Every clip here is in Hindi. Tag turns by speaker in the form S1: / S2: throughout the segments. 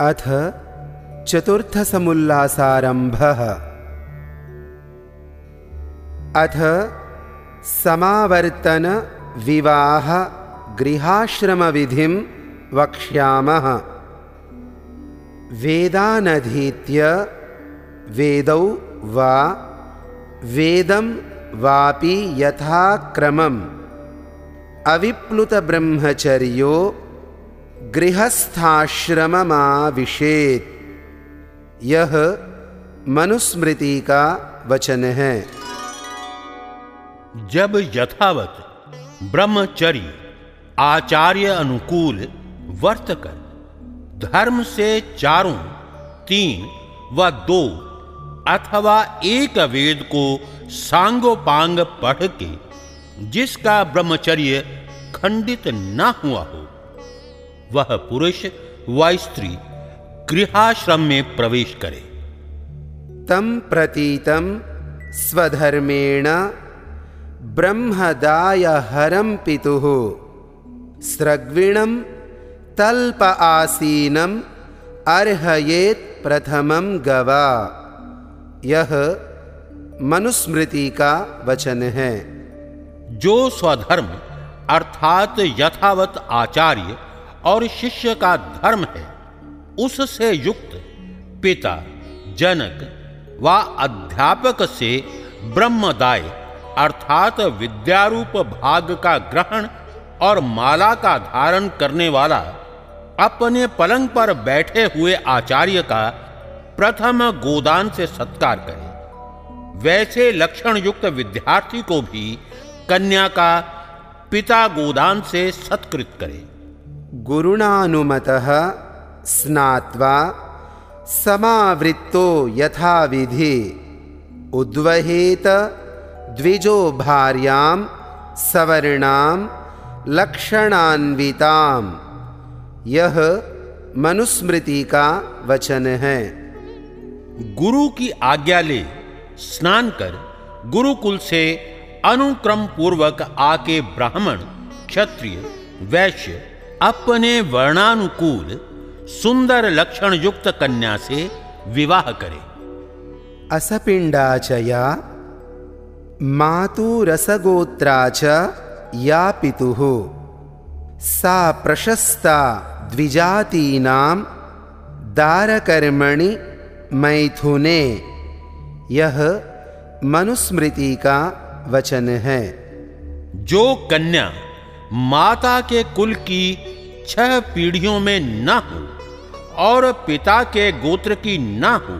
S1: अथ चतुर्थसमुल्लासारम्भः। अथ समावर्तन विवाह गृहाश्रमविधिं वक्ष्यामः। वेदानधीत्य वेदौ वा वेदं वापि यथाक्रमम्। अविप्लुतब्रह्मचर्यो गृहस्थाश्रममाविशेत्। यह मनुस्मृति का वचन। है
S2: जब यथावत ब्रह्मचर्य, आचार्य अनुकूल वर्त कर, धर्म से चारों, तीन व दो अथवा एक वेद को सांगोपांग पढ़ के, जिसका ब्रह्मचर्य खंडित न हुआ हो वह पुरुष व स्त्री गृहाश्रम में प्रवेश करे।
S1: तम प्रतीतम स्वधर्मेण ब्रह्मदाय हरम पितु। स्रग्विणम तल्प आसीनम अर्हयेत प्रथमम गवा। यह मनुस्मृति का वचन। है
S2: जो स्वधर्म अर्थात यथावत आचार्य और शिष्य का धर्म है, उससे युक्त पिता, जनक व अध्यापक से ब्रह्मदाय अर्थात विद्यारूप भाग का ग्रहण और माला का धारण करने वाला, अपने पलंग पर बैठे हुए आचार्य का प्रथम गोदान से सत्कार करे। वैसे लक्षण युक्त विद्यार्थी को भी कन्या का पिता गोदान से सत्कृत करे।
S1: गुरुणानुमतः स्नात्वा समावृत्तो यथाविधि उद्वहेत द्विजो भार्यां सवर्णां लक्षणान्वितां। यह मनुस्मृति का वचन। है
S2: गुरु की आज्ञा ले, स्नान कर, गुरुकुल से अनुक्रम पूर्वक आके ब्राह्मण, क्षत्रिय, वैश्य अपने वर्णानुकूल सुंदर लक्षण युक्त कन्या से विवाह करे।
S1: असपिंडाचया मातु रसगोत्रा च या पितुः। सा प्रशस्ता द्विजातीनां दारकर्मणि मैथुने। यह मनुस्मृति का वचन। है
S2: जो कन्या माता के कुल की छह पीढ़ियों में न हो और पिता के गोत्र की न हो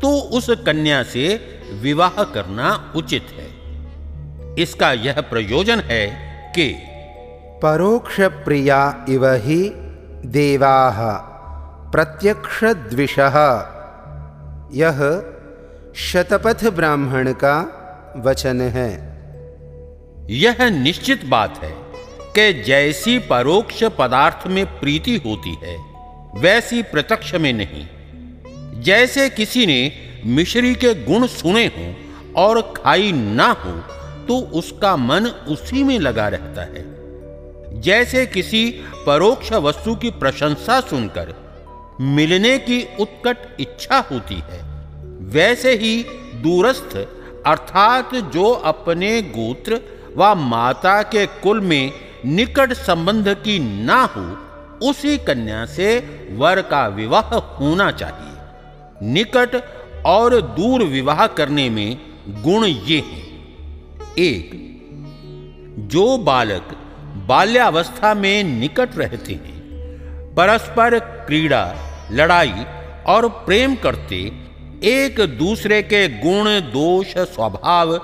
S2: तो उस कन्या से विवाह करना उचित है। इसका यह प्रयोजन है कि
S1: परोक्ष प्रिया इव ही देवा प्रत्यक्ष द्विष। यह शतपथ ब्राह्मण का वचन है।
S2: यह निश्चित बात है कि जैसी परोक्ष पदार्थ में प्रीति होती है, वैसी प्रत्यक्ष में नहीं। जैसे किसी ने मिश्री के गुण सुने हों और खाई ना हो तो उसका मन उसी में लगा रहता है। जैसे किसी परोक्ष वस्तु की प्रशंसा सुनकर मिलने की उत्कट इच्छा होती है, वैसे ही दूरस्थ, अर्थात जो अपने गोत्र व माता के कुल में निकट संबंध की ना हो, उसी कन्या से वर का विवाह होना चाहिए। निकट और दूर विवाह करने में गुण ये हैं। एक, जो बालक बाल्यावस्था में निकट रहते हैं, परस्पर क्रीड़ा, लड़ाई और प्रेम करते, एक दूसरे के गुण, दोष, स्वभाव,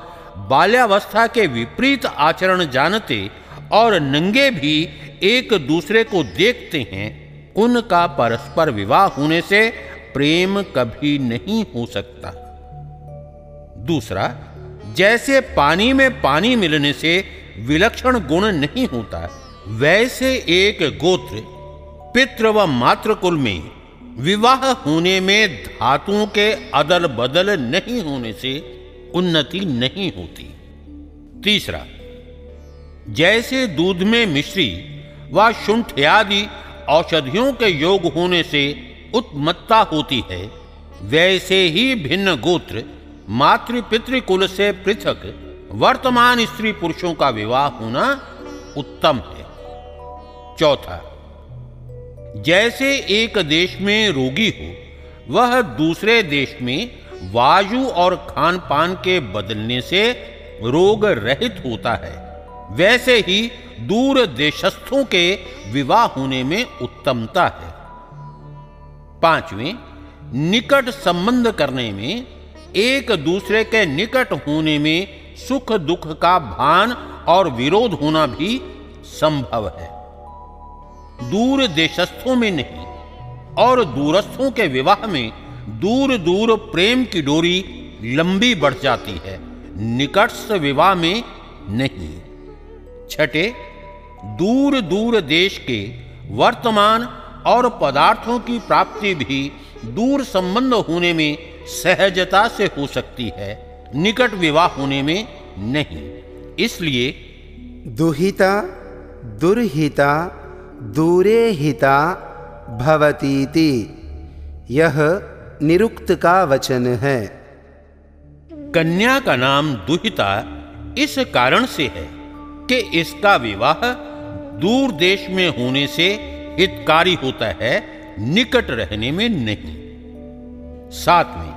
S2: बाल्यावस्था के विपरीत आचरण जानते और नंगे भी एक दूसरे को देखते हैं, उनका परस्पर विवाह होने से प्रेम कभी नहीं हो सकता। दूसरा, जैसे पानी में पानी मिलने से विलक्षण गुण नहीं होता, वैसे एक गोत्र, पितृ व मातृकुल में विवाह होने में धातुओं के अदल बदल नहीं होने से उन्नति नहीं होती। तीसरा जैसे दूध में मिश्री व शुंठ आदि औषधियों के योग होने से उत्मत्ता होती है, वैसे ही भिन्न गोत्र मातृ पितृकुल से पृथक वर्तमान स्त्री पुरुषों का विवाह होना उत्तम है। चौथा, जैसे एक देश में रोगी हो, वह दूसरे देश में वायु और खान पान के बदलने से रोग रहित होता है। वैसे ही दूर देशस्थों के विवाह होने में उत्तमता है। पाँचवें, निकट संबंध करने में, एक दूसरे के निकट होने में सुख दुख का भान और विरोध होना भी संभव है। दूर देशस्थों में नहीं, और दूरस्थों के विवाह में दूर दूर प्रेम की डोरी लंबी बढ़ जाती है। निकटस्थ विवाह में नहीं। छठे दूर दूर देश के वर्तमान और पदार्थों की प्राप्ति भी दूर संबंध होने में सहजता से हो सकती है निकट विवाह होने में नहीं। इसलिए
S1: दुहिता दुर्हिता दूरे हिता भवतीति यह निरुक्त का वचन है।
S2: कन्या का नाम दुहिता इस कारण से है कि इसका विवाह दूर देश में होने से हितकारी होता है, निकट रहने में नहीं। सातवें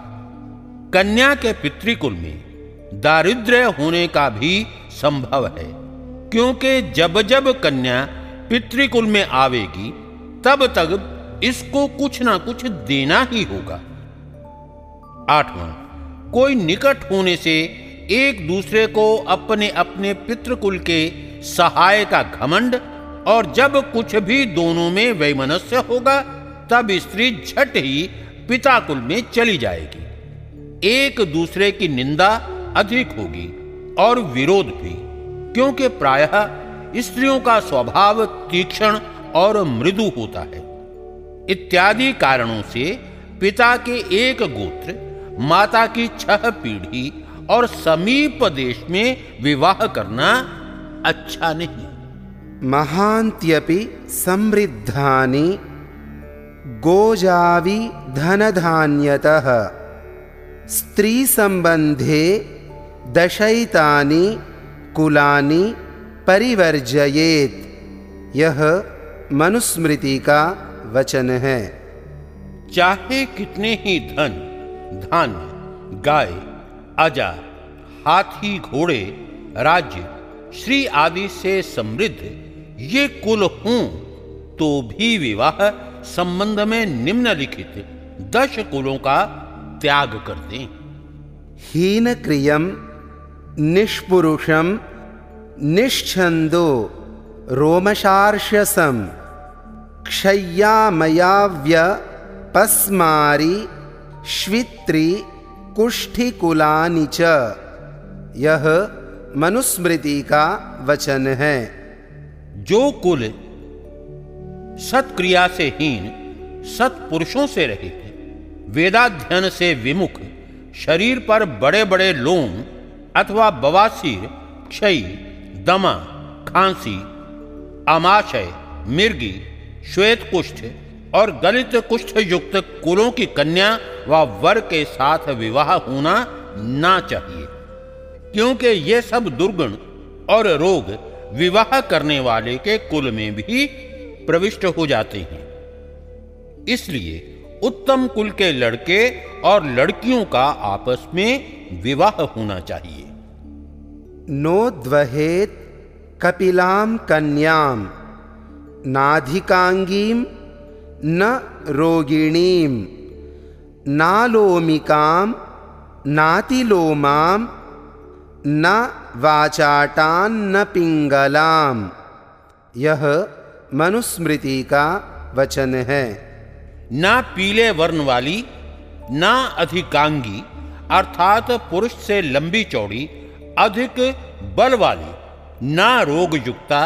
S2: कन्या के पितृकुल में दारिद्र्य होने का भी संभव है, क्योंकि जब जब कन्या पितृकुल में आवेगी, तब तक इसको कुछ ना कुछ देना ही होगा। आठवां, कोई निकट होने से एक दूसरे को अपने अपने पितृकुल के सहाय का घमंड, और जब कुछ भी दोनों में वैमनस्य होगा, तब स्त्री झट ही पिता कुल में चली जाएगी। एक दूसरे की निंदा अधिक होगी और विरोध भी, क्योंकि प्रायः स्त्रियों का स्वभाव तीक्ष्ण और मृदु होता है। इत्यादि कारणों से पिता के एक गोत्र, माता की छह पीढ़ी और समीप देश में विवाह करना अच्छा नहीं।
S1: महान्त्यपि समृद्धानि गोजावि धनधान्यतः स्त्रीसम्बन्धे दशैतानि कुलानि परिवर्जयेत। यह मनुस्मृति का वचन। है
S2: चाहे कितने ही धन धान्य गाय अजा हाथी घोड़े, राज्य, श्री आदि से समृद्ध। ये कुल हूँ तो भी विवाह संबंध में निम्नलिखित दश कुलों का त्याग कर दें।
S1: हीन क्रियम, निष्पुरुषम निश्छंदो रोमशार्षसम क्षय्यामयाव्य, पस्मारी, श्वित्री कुष्ठिकुलानि च। यह मनुस्मृति का वचन है।
S2: जो कुल सत्क्रिया से हीन, सत्पुरुषों से रहित वेदाध्ययन से विमुख, शरीर पर बड़े बड़े लोम अथवा बवासीर, क्षय, दमा, खांसी आमाशय मिर्गी श्वेत कुष्ठ और गलित कुष्ठ युक्त कुलों की कन्या व वर के साथ विवाह होना ना चाहिए। क्योंकि ये सब दुर्गुण और रोग विवाह करने वाले के कुल में भी प्रविष्ट हो जाते हैं। इसलिए उत्तम कुल के लड़के और लड़कियों का आपस में विवाह होना चाहिए।
S1: नोद्वहेत कपिलाम कन्याम नाधिकांगीम न रोगिणीम नालोमिकाम नातिलोमाम न वाचाटान्न पिंगलाम यह मनुस्मृति का वचन है।
S2: ना पीले वर्ण वाली, ना अधिकांगी, अर्थात पुरुष से लंबी चौड़ी, अधिक बल वाली, ना रोग युक्ता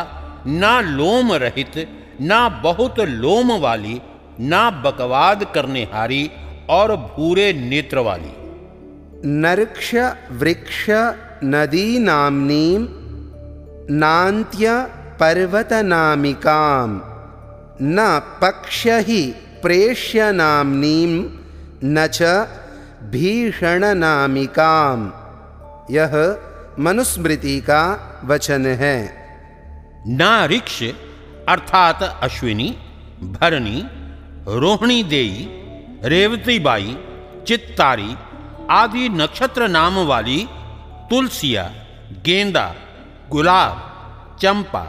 S2: ना लोम रहित, ना बहुत लोम वाली, ना बकवाद करने हारी और भूरे नेत्र वाली।
S1: नर्क्ष वृक्ष नदी नामनीम नान्त्य पर्वतनामिकाम न पक्ष ही प्रेष्यनाम्नीं न च भीषणनामिकाम। यह मनुस्मृति का वचन है।
S2: ना ऋक्ष अर्थात अश्विनी भरणी रोहिणी देई रेवती बाई, चित्तारी आदि नक्षत्र नाम वाली तुलसिया, गेंदा, गुलाब, चंपा,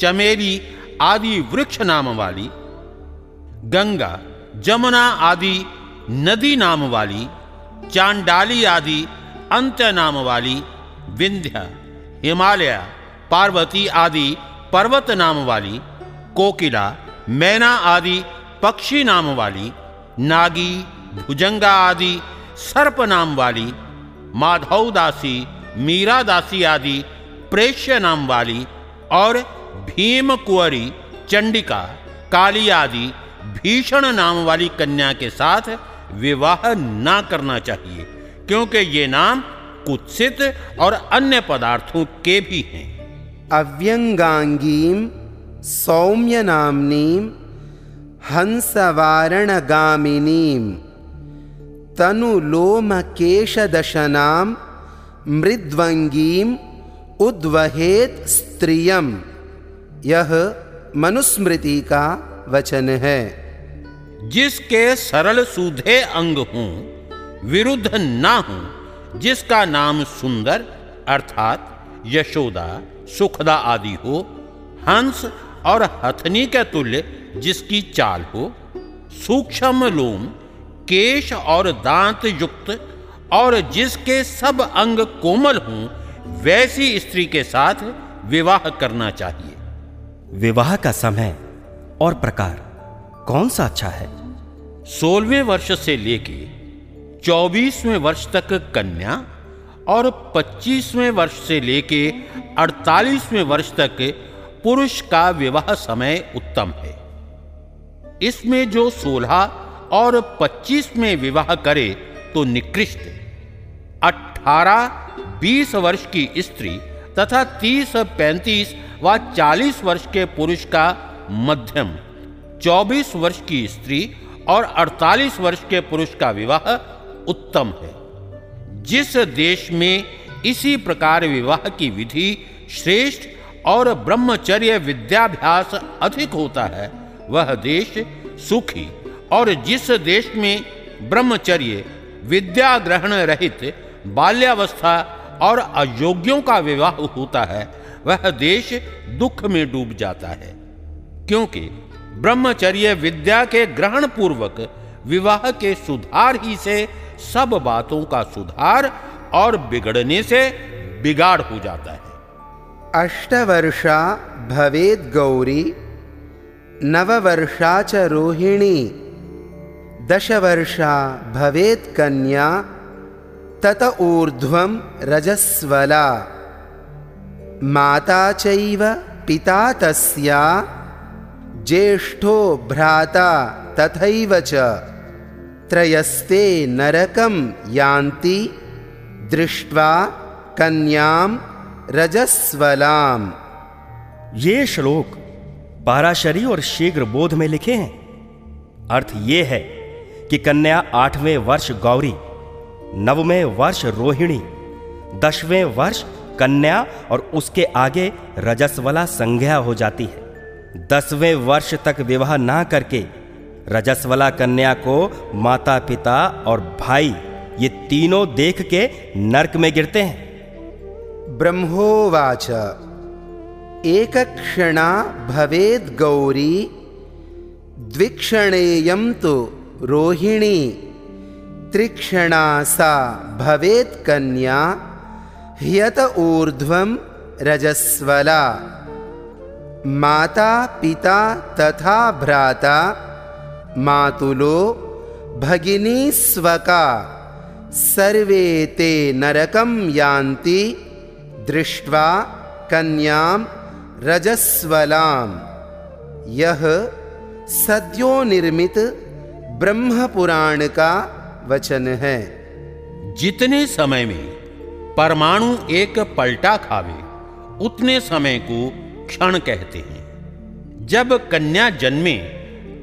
S2: चमेली आदि वृक्ष नाम वाली, गंगा, जमुना आदि नदी नाम वाली, चांडाली आदि अंत्य नाम वाली, विंध्या, हिमालय, पार्वती आदि पर्वत नाम वाली, कोकिला, मैना आदि पक्षी नाम वाली नागी, भुजंगा आदि, सर्प नाम वाली, माधव दासी, मीरा दासी आदि, प्रेष्य नाम वाली और भीम कुंवरी, चंडिका, काली आदि, भीषण नाम वाली कन्या के साथ विवाह ना करना चाहिए, क्योंकि ये नाम कुत्सित और अन्य पदार्थों के भी हैं।
S1: अव्यंगांगीम सौम्यनाम्नीं हंसवारणगामिनीं, तनुलोमकेशदशनां मृद्वंगीम उद्वहेत स्त्रियम यह मनुस्मृति का वचन है।
S2: जिसके सरल सूधे अंग हों, विरुद्ध ना हो, जिसका नाम सुंदर, अर्थात यशोदा, सुखदा आदि हो, हंस और हथनी के तुल्य जिसकी चाल हो सूक्ष्म लोम केश और दांत युक्त और जिसके सब अंग कोमल हों वैसी स्त्री के साथ विवाह करना चाहिए।
S3: विवाह का समय और प्रकार कौन सा अच्छा है?
S2: सोलहवें वर्ष से लेके चौबीसवें वर्ष तक कन्या और पच्चीसवें वर्ष से लेके अड़तालीसवें वर्ष तक पुरुष का विवाह समय उत्तम है। इसमें जो सोलह और पच्चीस में विवाह करे तो निकृष्ट। अठारह, बीस वर्ष की स्त्री तथा तीस, पैंतीस व चालीस वर्ष के पुरुष का मध्यम, चौबीस वर्ष की स्त्री और अड़तालीस वर्ष के पुरुष का विवाह उत्तम है। जिस देश में इसी प्रकार विवाह की विधि श्रेष्ठ और ब्रह्मचर्य विद्याभ्यास अधिक होता है वह देश सुखी और जिस देश में ब्रह्मचर्य विद्या ग्रहण रहित बाल्यावस्था और अयोग्यों का विवाह होता है, वह देश दुख में डूब जाता है। क्योंकि ब्रह्मचर्य विद्या के ग्रहण पूर्वक विवाह के सुधार ही से सब बातों का सुधार और बिगड़ने से बिगाड़ हो जाता है।
S1: अष्टवर्षा भवेद गौरी नववर्षा च रोहिणी। दशवर्षा भवेत् कन्या तत ऊर्ध्वं रजस्वला। माता चैव पिता तस्या ज्येष्ठो भ्राता तथैव च। त्रयस्ते नरकं यान्ति दृष्ट्वा कन्यां रजस्वलाम।
S3: ये श्लोक पाराशरी और शीघ्र बोध में लिखे हैं। अर्थ ये है कि कन्या आठवें वर्ष गौरी नववें वर्ष रोहिणी, दसवें वर्ष कन्या और उसके आगे रजस्वला संज्ञा हो जाती है। दसवें वर्ष तक विवाह ना करके रजस्वला कन्या को माता पिता और भाई ये तीनों देख के नरक में गिरते हैं।
S1: ब्रह्मोवाच। एकक्षणा भवेद् गौरी द्विक्षणेयं तु रोहिणी त्रिक्षणा सा भवेत् कन्या ह्यत ऊर्ध्वं रजस्वला। माता पिता तथा भ्राता मातुलो भगिनी स्वका सर्वे ते नरकं यान्ति दृष्ट्वा कन्यां रजस्वलाम। यह सद्यो निर्मित ब्रह्म पुराण का वचन है।
S2: जितने समय में परमाणु एक पलटा खावे, उतने समय को क्षण कहते हैं। जब कन्या जन्मे,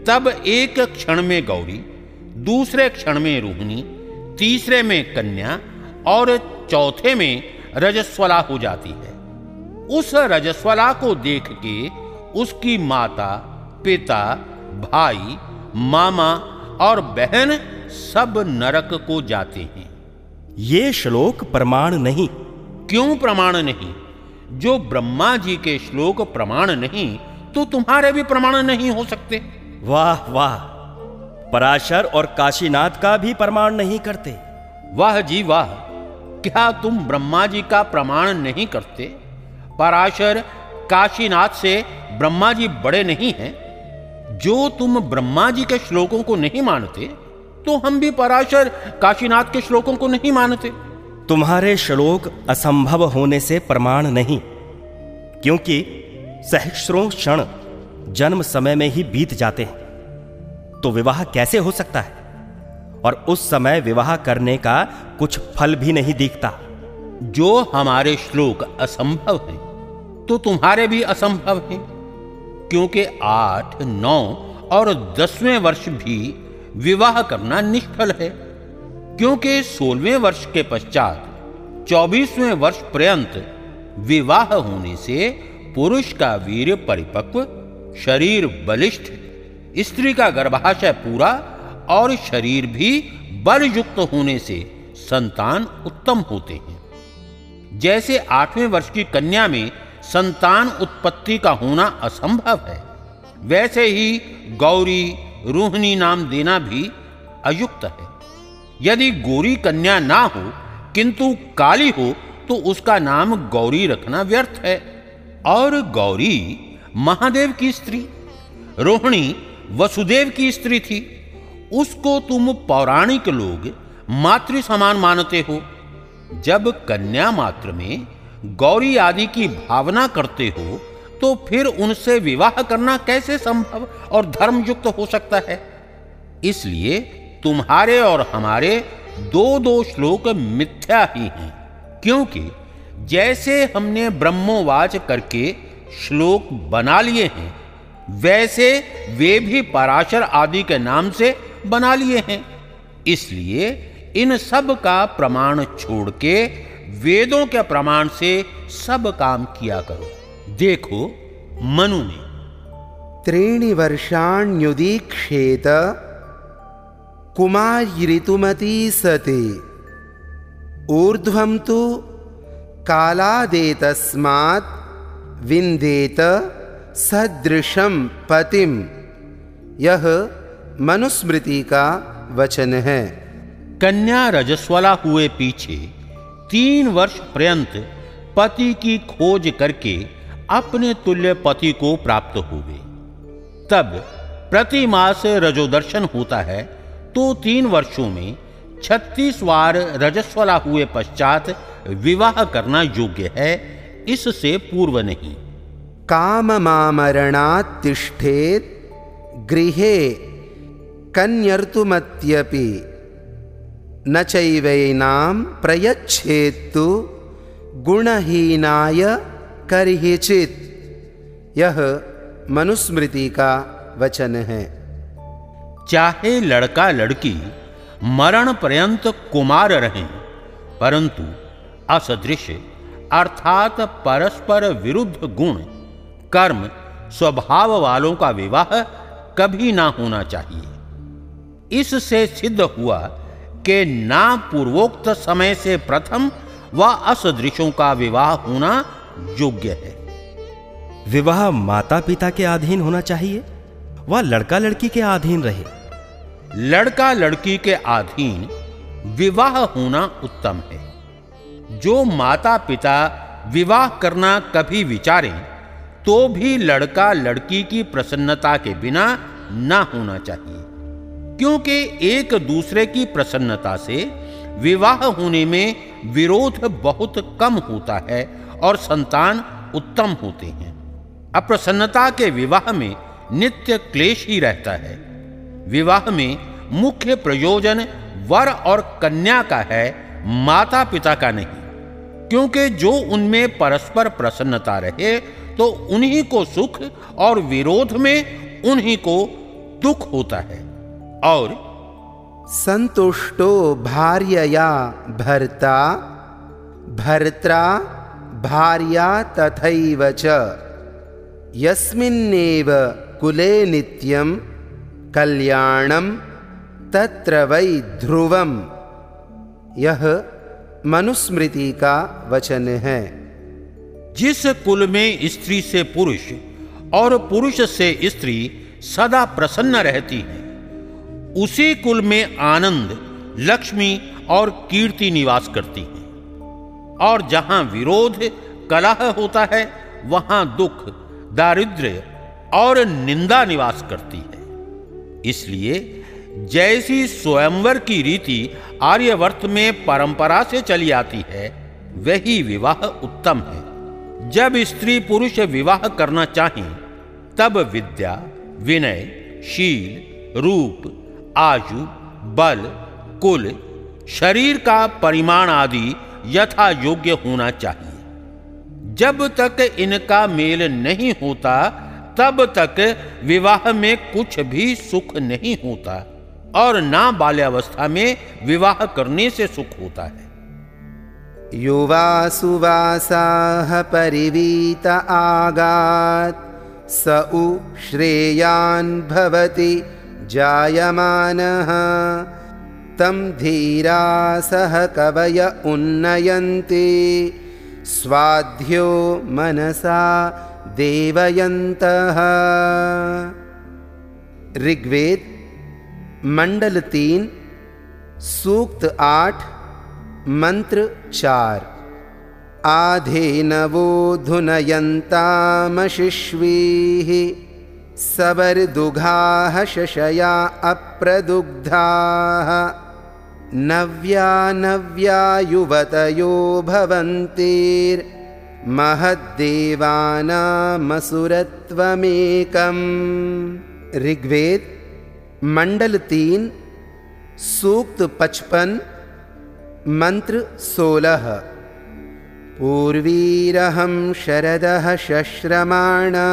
S2: तब एक क्षण में गौरी, दूसरे क्षण में रोहिणी, तीसरे में कन्या और चौथे में रजस्वला हो जाती है। उस रजस्वला को देख के उसकी माता पिता भाई मामा और बहन सब नरक को जाते हैं।
S3: ये श्लोक प्रमाण नहीं।
S2: क्यों प्रमाण नहीं? जो ब्रह्मा जी के श्लोक प्रमाण नहीं तो तुम्हारे भी प्रमाण नहीं हो सकते।
S3: वाह वाह। पराशर और काशीनाथ का भी प्रमाण नहीं करते।
S2: वाह जी वाह। क्या तुम ब्रह्मा जी का प्रमाण नहीं करते? पराशर काशीनाथ से ब्रह्मा जी बड़े नहीं हैं। जो तुम ब्रह्मा जी के श्लोकों को नहीं मानते तो हम भी पराशर काशीनाथ के श्लोकों को नहीं मानते।
S3: तुम्हारे श्लोक असंभव होने से प्रमाण नहीं क्योंकि सहस्रों क्षण जन्म समय में ही बीत जाते हैं। तो विवाह कैसे हो सकता है? और उस समय विवाह करने का कुछ फल भी नहीं दिखता।
S2: जो हमारे श्लोक असंभव हैं तो तुम्हारे भी असंभव हैं। क्योंकि आठ, नौ और दसवें वर्ष भी विवाह करना निष्फल है। क्योंकि सोलहवें वर्ष के पश्चात चौबीसवें वर्ष पर्यंत विवाह होने से पुरुष का वीर परिपक्व, शरीर बलिष्ठ, स्त्री का गर्भाशय पूरा और शरीर भी बल युक्त होने से संतान उत्तम होते हैं। जैसे आठवें वर्ष की कन्या में संतान उत्पत्ति का होना असंभव है। वैसे ही गौरी रोहिणी नाम देना भी अयुक्त है। यदि गोरी कन्या ना हो, किंतु काली हो तो उसका नाम गौरी रखना व्यर्थ है। और गौरी महादेव की स्त्री, रोहिणी वसुदेव की स्त्री थी। उसको तुम पौराणिक लोग मातृ समान मानते हो। जब कन्या मात्र में गौरी आदि की भावना करते हो तो फिर उनसे विवाह करना कैसे संभव और धर्मयुक्त हो सकता है? इसलिए तुम्हारे और हमारे दो दो श्लोक मिथ्या ही हैं, क्योंकि जैसे हमने ब्रह्मोवाच करके श्लोक बना लिए हैं, वैसे वे भी पराशर आदि के नाम से बना लिए हैं। इसलिए इन सब का प्रमाण छोड़ के वेदों के प्रमाण से सब काम किया करो। देखो मनु ने।
S1: त्रीणि वर्षाण्युदीक्षेत कुमारी ऋतुमती सती। ऊर्ध्वं तु कालादेतस्मात् विन्देत सदृशम पतिम यह मनुस्मृति का वचन। है
S2: कन्या रजस्वला हुए पीछे तीन वर्ष पर्यंत पति की खोज करके अपने तुल्य पति को प्राप्त हुए। तब प्रति मास रजोदर्शन होता है तो तीन वर्षों में छत्तीस बार रजस्वला हुए पश्चात विवाह करना योग्य है, इससे पूर्व नहीं।
S1: काम मामरणातिष्ठेत गृहे कन्यर्तुमत्यपि न चैवैनाम प्रयच्छेत्तु गुणहीनाय करहिचित यह मनुस्मृति का वचन है।
S2: चाहे लड़का लड़की मरण पर्यंत कुमार रहें, परंतु असदृश अर्थात परस्पर विरुद्ध गुण, कर्म, स्वभाव वालों का विवाह कभी ना होना चाहिए। इससे सिद्ध हुआ कि ना पूर्वोक्त समय से प्रथम व असदृशों का विवाह होना योग्य है।
S3: विवाह माता पिता के अधीन होना चाहिए वह लड़का लड़की के अधीन रहे?
S2: लड़का लड़की के अधीन विवाह होना उत्तम है। जो माता पिता विवाह करना कभी विचारें तो भी लड़का लड़की की प्रसन्नता के बिना ना होना चाहिए। क्योंकि एक दूसरे की प्रसन्नता से विवाह होने में विरोध बहुत कम होता है और संतान उत्तम होते हैं। अप्रसन्नता के विवाह में नित्य क्लेश ही रहता है। विवाह में मुख्य प्रयोजन वर और कन्या का है माता पिता का नहीं। क्योंकि जो उनमें परस्पर प्रसन्नता रहे तो उन्हीं को सुख और विरोध में उन्हीं को दुख होता है। और
S1: संतुष्टो भार्यया भर्ता भर्त्रा भार्या तथैव च। यस्मिन्नेव कुले नित्यं कल्याणं तत्र वै ध्रुवम यह मनुस्मृति का वचन है।
S2: जिस कुल में स्त्री से पुरुष और पुरुष से स्त्री सदा प्रसन्न रहती है उसी कुल में आनंद, लक्ष्मी और कीर्ति निवास करती है। और जहाँ विरोध, कलह होता है, वहाँ दुख, दारिद्र्य और निंदा निवास करती है। इसलिए जैसी स्वयंवर की रीति आर्यवर्त में परंपरा से चली आती है, वही विवाह उत्तम है। जब स्त्री पुरुष विवाह करना चाहें, तब विद्या, विनय, शील, रूप आयु, बल, कुल, शरीर का परिमाण आदि यथा योग्य होना चाहिए। जब तक इनका मेल नहीं होता, तब तक विवाह में कुछ भी सुख नहीं होता और ना बाल्यावस्था में विवाह करने से सुख होता है।
S1: युवा सुवासाह परिवीत आगात, स उ श्रेयान् भवति। जायमानः। तं धीरा सह कवय उन्नयन्ति। स्वाध्यो मनसा देवयन्तः। ऋग्वेद मंडल तीन सूक्त आठ मंत्र चार। आधेनवो धुनयन्तामशिष्वीः सबर्दुघाः शशया अप्रदुग्धाः। नव्या नव्या युवतयो भवन्तिर्महद्देवानामसुरत्वमेकम् ऋग्वेद मंडल तीन सूक्त पचपन मंत्र सोलह। पूर्वीरहं शरदः शश्रमाणा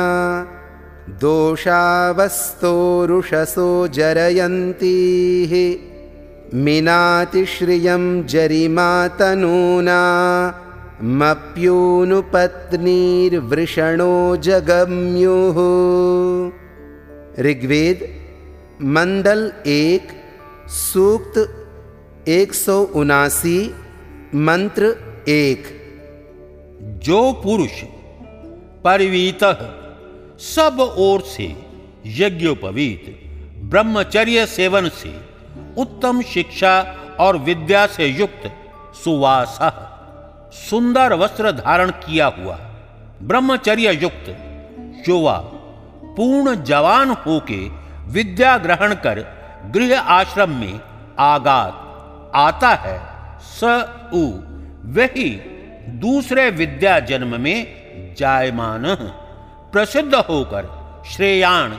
S1: दोषावस्तोरुषसो जरयन्तीः। मिनातिश्रियं जरिमातनूना, मप्यूनुपत्नीर्वृषणो जगम्युः। ऋग्वेद, मंडल एक, सूक्त एक सौ उनासी, मंत्र एक।
S2: जो पुरुष परिवीत सब ओर से यज्ञोपवीत, ब्रह्मचर्य सेवन से उत्तम शिक्षा और विद्या से युक्त सुवास सुंदर वस्त्र धारण किया हुआ ब्रह्मचर्य युक्त युवा पूर्ण जवान होके विद्या ग्रहण कर गृह आश्रम में आगात आता है। स वही दूसरे विद्या जन्म में जायमान प्रसिद्ध होकर श्रेयाण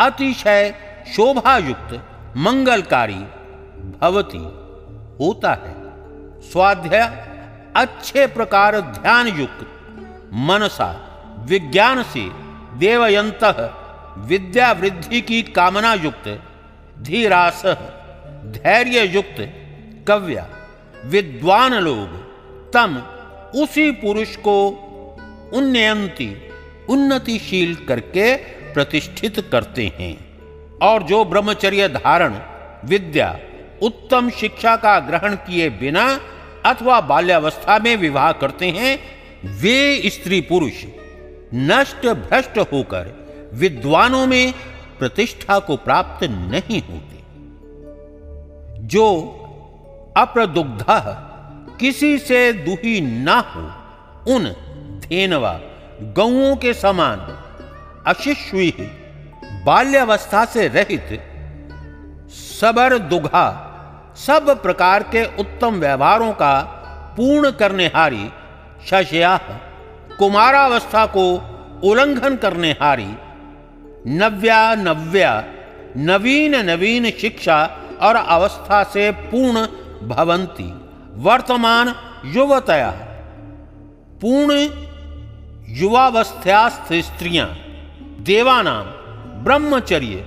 S2: अतिशय शोभायुक्त, मंगलकारी भवती होता है। स्वाध्याय, अच्छे प्रकार ध्यान युक्त मनसा, विज्ञान से देवयंत विद्या वृद्धि की कामना युक्त धीरास धैर्य युक्त कव्या, विद्वान लोग तम, उसी पुरुष को उन्नयंती उन्नतिशील करके प्रतिष्ठित करते हैं। और जो ब्रह्मचर्य धारण, विद्या, उत्तम शिक्षा का ग्रहण किए बिना अथवा बाल्यावस्था में विवाह करते हैं, वे स्त्री पुरुष नष्ट भ्रष्ट होकर विद्वानों में प्रतिष्ठा को प्राप्त नहीं होते। जो अप्रदुग्ध किसी से दुही ना हो, उन धेनवा गौओं के समान अशिष्वी बाल्यावस्था से रहित, सबर दुघा, सब प्रकार के उत्तम व्यवहारों का पूर्ण करने हारी शशया कुमारावस्था को उल्लंघन करने हारी नव्या नव्या, नवीन नवीन शिक्षा और अवस्था से पूर्ण भवंती, वर्तमान युवतया। पूर्ण युवावस्थास्थ स्त्रियाँ, देवानाम, ब्रह्मचर्य,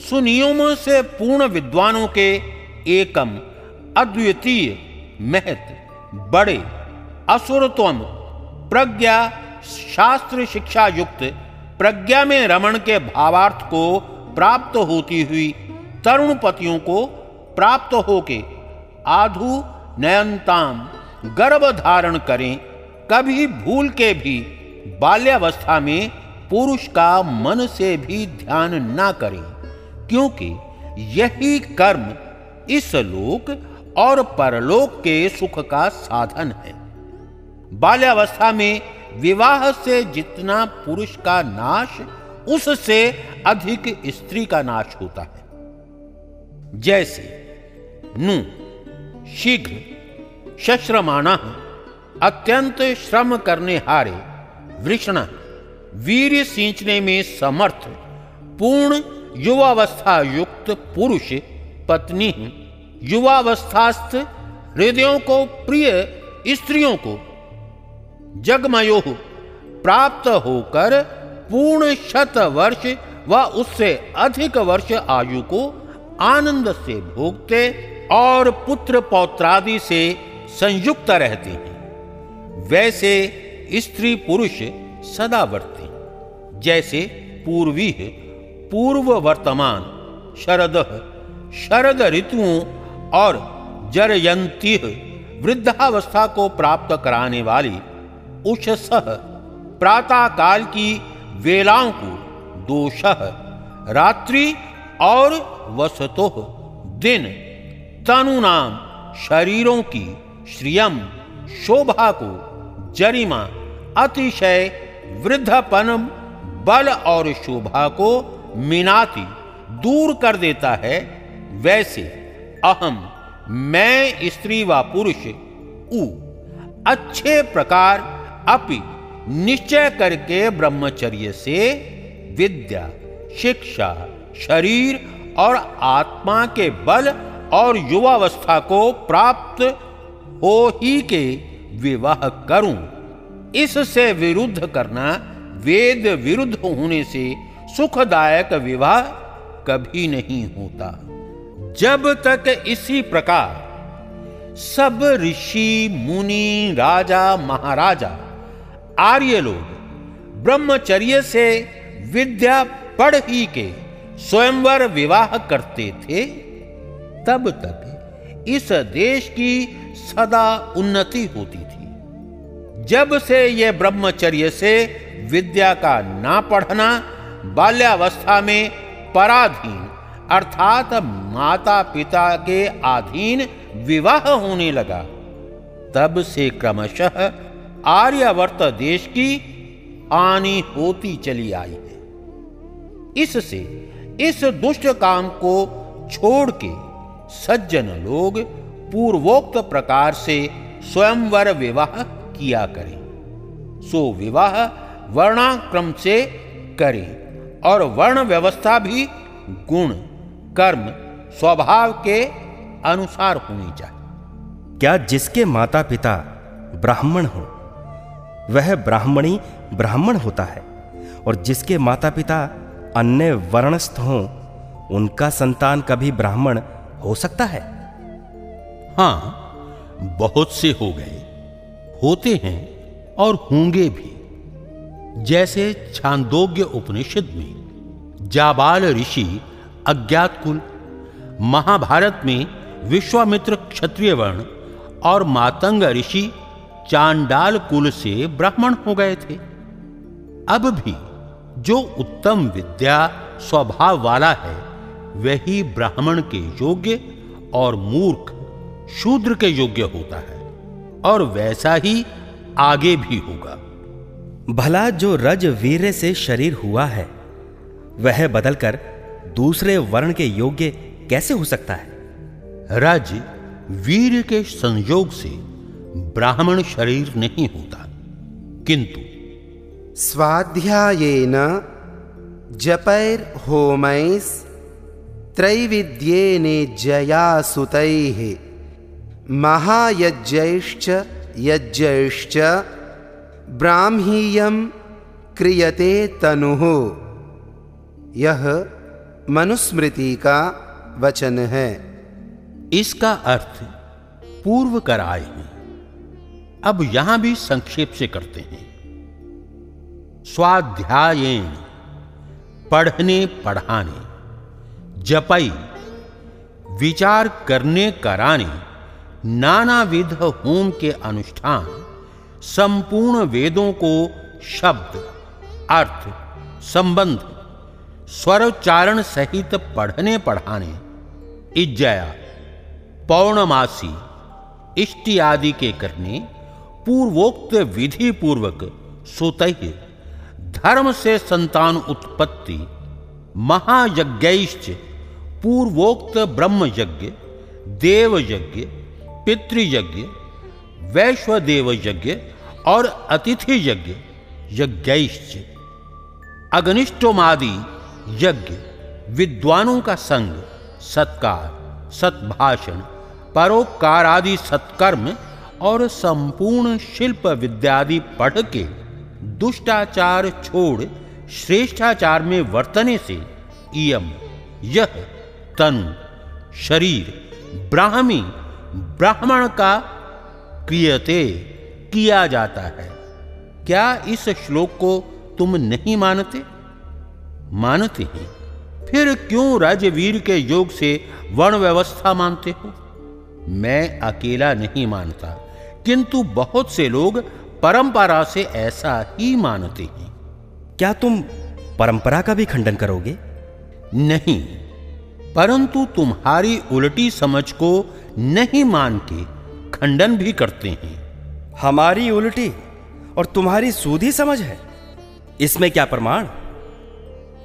S2: सुनियम से पूर्ण विद्वानों के एकम, अद्वितीय, महत, बड़े, असुरत्वम, प्रज्ञा, शास्त्र शिक्षा युक्त प्रज्ञा में रमण के भावार्थ को प्राप्त होती हुई तरुण पतियों को प्राप्त होके, आधु नयनताम, गर्भ धारण करें, कभी भूल के भी बाल्यावस्था में पुरुष का मन से भी ध्यान ना करें, क्योंकि यही कर्म इस लोक और परलोक के सुख का साधन है। बाल्यावस्था में विवाह से जितना पुरुष का नाश, उससे अधिक स्त्री का नाश होता है। जैसे, नु, शीघ्र, शश्रमाणा अत्यंत श्रम करने हारे वृषण, वीर सींचने में समर्थ, पूर्ण युवावस्था युक्त पुरुष, पत्नी, युवावस्थास्थ हृदयों को, प्रिय स्त्रियों को, जगमयो प्राप्त होकर पूर्ण शत वर्ष व उससे अधिक वर्ष आयु को आनंद से भोगते और पुत्र पौत्रादि से संयुक्त रहते हैं। वैसे स्त्री पुरुष सदा वर्ते। जैसे पूर्वी पूर्व वर्तमान, शरद शरद ऋतुओं और जरयंती वृद्धावस्था को प्राप्त कराने वाली उषस प्रातः काल की वेलाओं को दोष रात्रि और वसतो दिन, तनु नाम शरीरों की श्रियम, शोभा को जरिमा, अतिशय वृद्धपन बल और शोभा को मिनाती, दूर कर देता है। वैसे, अहम, मैं स्त्री व पुरुष उ अच्छे प्रकार अपि निश्चय करके ब्रह्मचर्य से विद्या, शिक्षा, शरीर और आत्मा के बल और युवावस्था को प्राप्त हो ही के विवाह करूँ। इससे विरुद्ध करना वेद विरुद्ध होने से सुखदायक विवाह कभी नहीं होता। जब तक इसी प्रकार सब ऋषि, मुनि, राजा, महाराजा आर्य लोग ब्रह्मचर्य से विद्या पढ़ ही के स्वयंवर विवाह करते थे, तब तक इस देश की सदा उन्नति होती जब से यह ब्रह्मचर्य से विद्या का ना पढ़ना, बाल्यावस्था में पराधीन, अर्थात माता पिता के अधीन विवाह होने लगा, तब से क्रमशः आर्यवर्त देश की आनी होती चली आई है। इससे इस दुष्ट काम को छोड़ के सज्जन लोग पूर्वोक्त प्रकार से स्वयंवर विवाह किया करें। सो विवाह वर्णाक्रम से करें और वर्ण व्यवस्था भी गुण कर्म स्वभाव के अनुसार होनी चाहिए।
S3: क्या जिसके माता पिता ब्राह्मण हो वह ब्राह्मणी ब्राह्मण होता है और जिसके माता पिता अन्य वर्णस्थ हों उनका संतान कभी ब्राह्मण हो सकता है?
S2: हाँ बहुत से हो गए। होते हैं और होंगे भी। जैसे छांदोग्य उपनिषद में जाबाल ऋषि अज्ञात कुल, महाभारत में विश्वामित्र क्षत्रिय वर्ण और मातंग ऋषि चांडाल कुल से ब्राह्मण हो गए थे। अब भी जो उत्तम विद्या स्वभाव वाला है, वही ब्राह्मण के योग्य और मूर्ख शूद्र के योग्य होता है। और वैसा ही आगे भी होगा।
S3: भला जो रज वीर से शरीर हुआ है वह बदलकर दूसरे वर्ण के योग्य कैसे हो सकता है?
S2: रज वीर के संयोग से ब्राह्मण शरीर नहीं होता किंतु
S1: स्वाध्यायेन जया सुतैः महायज्ञैश्च यज्ञैश्च ब्राह्मीयं क्रियते तनुः। यह मनुस्मृति का वचन है।
S2: इसका अर्थ पूर्व कर आए हैं। अब यहाँ भी संक्षेप से करते हैं। स्वाध्यायन, पढ़ने पढ़ाने, जपई, विचार करने कराने नानाविध होम के अनुष्ठान, संपूर्ण वेदों को शब्द, अर्थ, संबंध, स्वरोच्चारण सहित पढ़ने पढ़ाने, इज्जया, पौर्णमासी, इष्टि आदि के करने, पूर्वोक्त विधि पूर्वक सुतः धर्म से संतान उत्पत्ति महायज्ञ पूर्वोक्त ब्रह्म यज्ञ देव यज्ञ पितृयज्ञ वैश्वदेव यज्ञ और अतिथि यज्ञ यज्ञ अग्निष्टोमादि यज्ञ, विद्वानों का संग, सत्कार सत्भाषण परोपकार आदि सत्कर्म और संपूर्ण शिल्प विद्यादि पढ़ के दुष्टाचार छोड़, श्रेष्ठाचार में वर्तने से इयम यह तनु, शरीर, ब्राह्मी ब्राह्मण का क्रियते किया जाता है। क्या इस श्लोक को तुम नहीं मानते? मानते हैं। फिर क्यों राजवीर के योग से वर्ण व्यवस्था मानते हो? मैं अकेला नहीं मानता किंतु बहुत से लोग परंपरा से ऐसा ही मानते हैं।
S3: क्या तुम परंपरा का भी खंडन करोगे?
S2: नहीं। परंतु तुम्हारी उल्टी समझ को नहीं मान के खंडन भी करते हैं।
S3: हमारी उल्टी और तुम्हारी सूधी समझ है। इसमें क्या प्रमाण?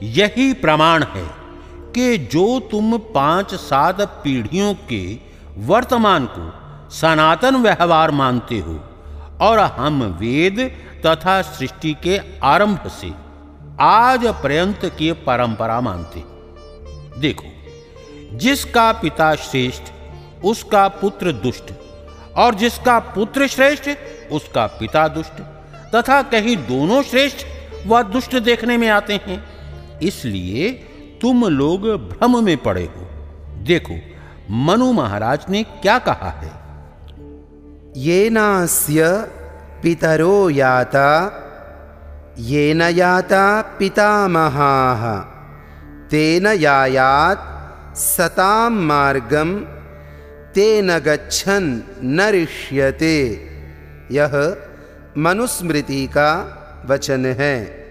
S2: यही प्रमाण है कि जो तुम पाँच सात पीढ़ियों के वर्तमान को सनातन व्यवहार मानते हो और हम वेद तथा सृष्टि के आरंभ से आज पर्यंत की परंपरा मानते देखो जिसका पिता श्रेष्ठ, उसका पुत्र दुष्ट, और जिसका पुत्र श्रेष्ठ, उसका पिता दुष्ट, तथा कहीं दोनों श्रेष्ठ व दुष्ट देखने में आते हैं। इसलिए तुम लोग भ्रम में पड़े हो। देखो, मनु महाराज ने क्या कहा है?
S1: ये नास्य पितरो याता ये याता पितामहाः, तेन यायात सताम मार्गम तेन गच्छन न ऋष्यते यह मनुस्मृति का वचन। है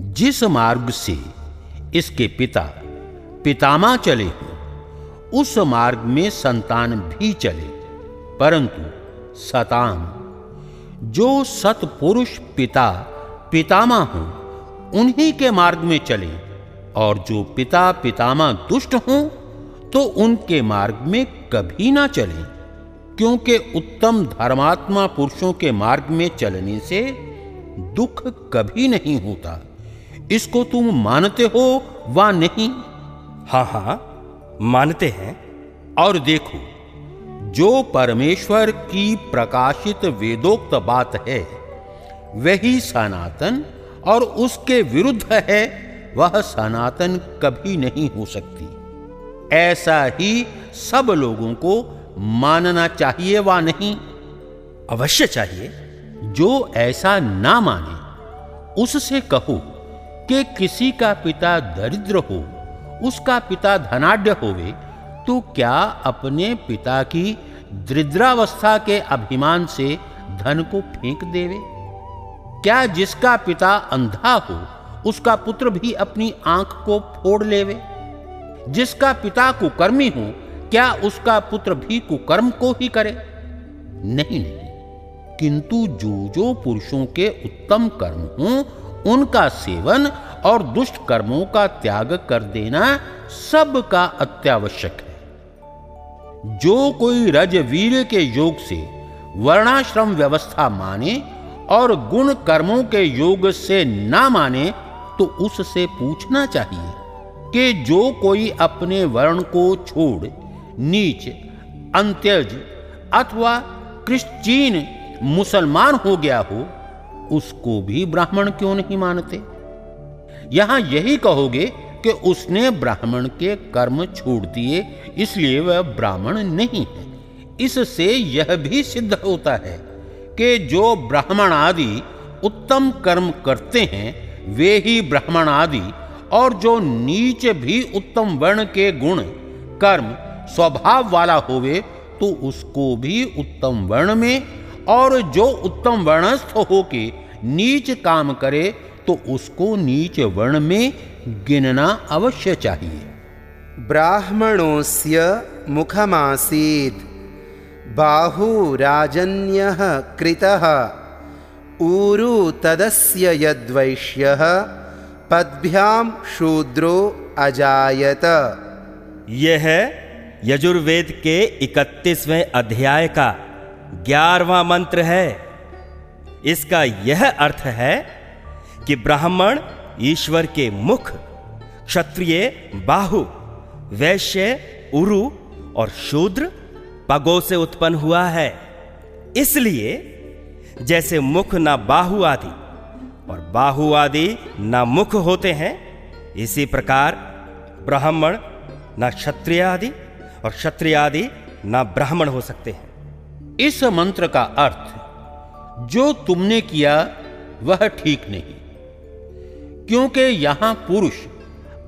S2: जिस मार्ग से इसके पिता पितामा चले हों, उस मार्ग में संतान भी चले। परंतु सताम, जो सतपुरुष पिता, पितामा हों, उन्हीं के मार्ग में चले। और जो पिता पितामा दुष्ट हों तो उनके मार्ग में कभी ना चले क्योंकि उत्तम धर्मात्मा पुरुषों के मार्ग में चलने से दुख कभी नहीं होता। इसको तुम मानते हो वा नहीं?
S3: हाँ हाँ मानते हैं।
S2: और देखो जो परमेश्वर की प्रकाशित वेदोक्त बात है वही सनातन और उसके विरुद्ध है। वह सनातन कभी नहीं हो सकती। ऐसा ही सब लोगों को मानना चाहिए वा नहीं?
S3: अवश्य चाहिए।
S2: जो ऐसा ना माने उससे कहो कि किसी का पिता दरिद्र हो उसका पिता धनाढ़ होवे तो क्या अपने पिता की दरिद्रावस्था के अभिमान से धन को फेंक देवे? क्या जिसका पिता अंधा हो उसका पुत्र भी अपनी आँख को फोड़ लेवे। जिसका पिता कुकर्मी हो, क्या उसका पुत्र भी कुकर्म को ही करे? नहीं नहीं। किंतु जो जो पुरुषों के उत्तम कर्म हों, उनका सेवन और दुष्ट कर्मों का त्याग कर देना सबका अत्यावश्यक है। जो कोई रजवीर के योग से वर्णाश्रम व्यवस्था माने और गुण कर्मों के योग से ना माने तो उससे पूछना चाहिए कि जो कोई अपने वर्ण को छोड़, नीच, अंत्यज अथवा क्रिश्चीन मुसलमान हो गया हो, उसको भी ब्राह्मण क्यों नहीं मानते? यहाँ यही कहोगे कि उसने ब्राह्मण के कर्म छोड़ दिए, इसलिए वह ब्राह्मण नहीं है। इससे यह भी सिद्ध होता है कि जो ब्राह्मण आदि उत्तम कर्म करते हैं वे ही ब्राह्मण आदि और जो नीच भी उत्तम वर्ण के गुण, कर्म, स्वभाव वाला होवे तो उसको भी उत्तम वर्ण में और जो उत्तम वर्णस्थ होके नीच काम करे तो उसको नीच वर्ण में गिनना अवश्य चाहिए।
S1: ब्राह्मणोस्य मुखमासीत्। बाहुराजन्यः कृतः। ऊरु तदस्य यद्वैश्यः पद्भ्याम शूद्रो अजायत।
S3: यह यजुर्वेद के इकतीसवें अध्याय का ग्यारहवा मंत्र है। इसका यह अर्थ है कि ब्राह्मण ईश्वर के मुख, क्षत्रिय, बाहु, वैश्य, उरु और शूद्र पगों से उत्पन्न हुआ है। इसलिए जैसे मुख ना बाहु आदि। और बाहु आदि ना मुख होते हैं, इसी प्रकार ब्राह्मण ना क्षत्रिय आदि और क्षत्रिय आदि ना ब्राह्मण हो सकते हैं।
S2: इस मंत्र का अर्थ, जो तुमने किया, वह ठीक नहीं। क्योंकि यहाँ पुरुष,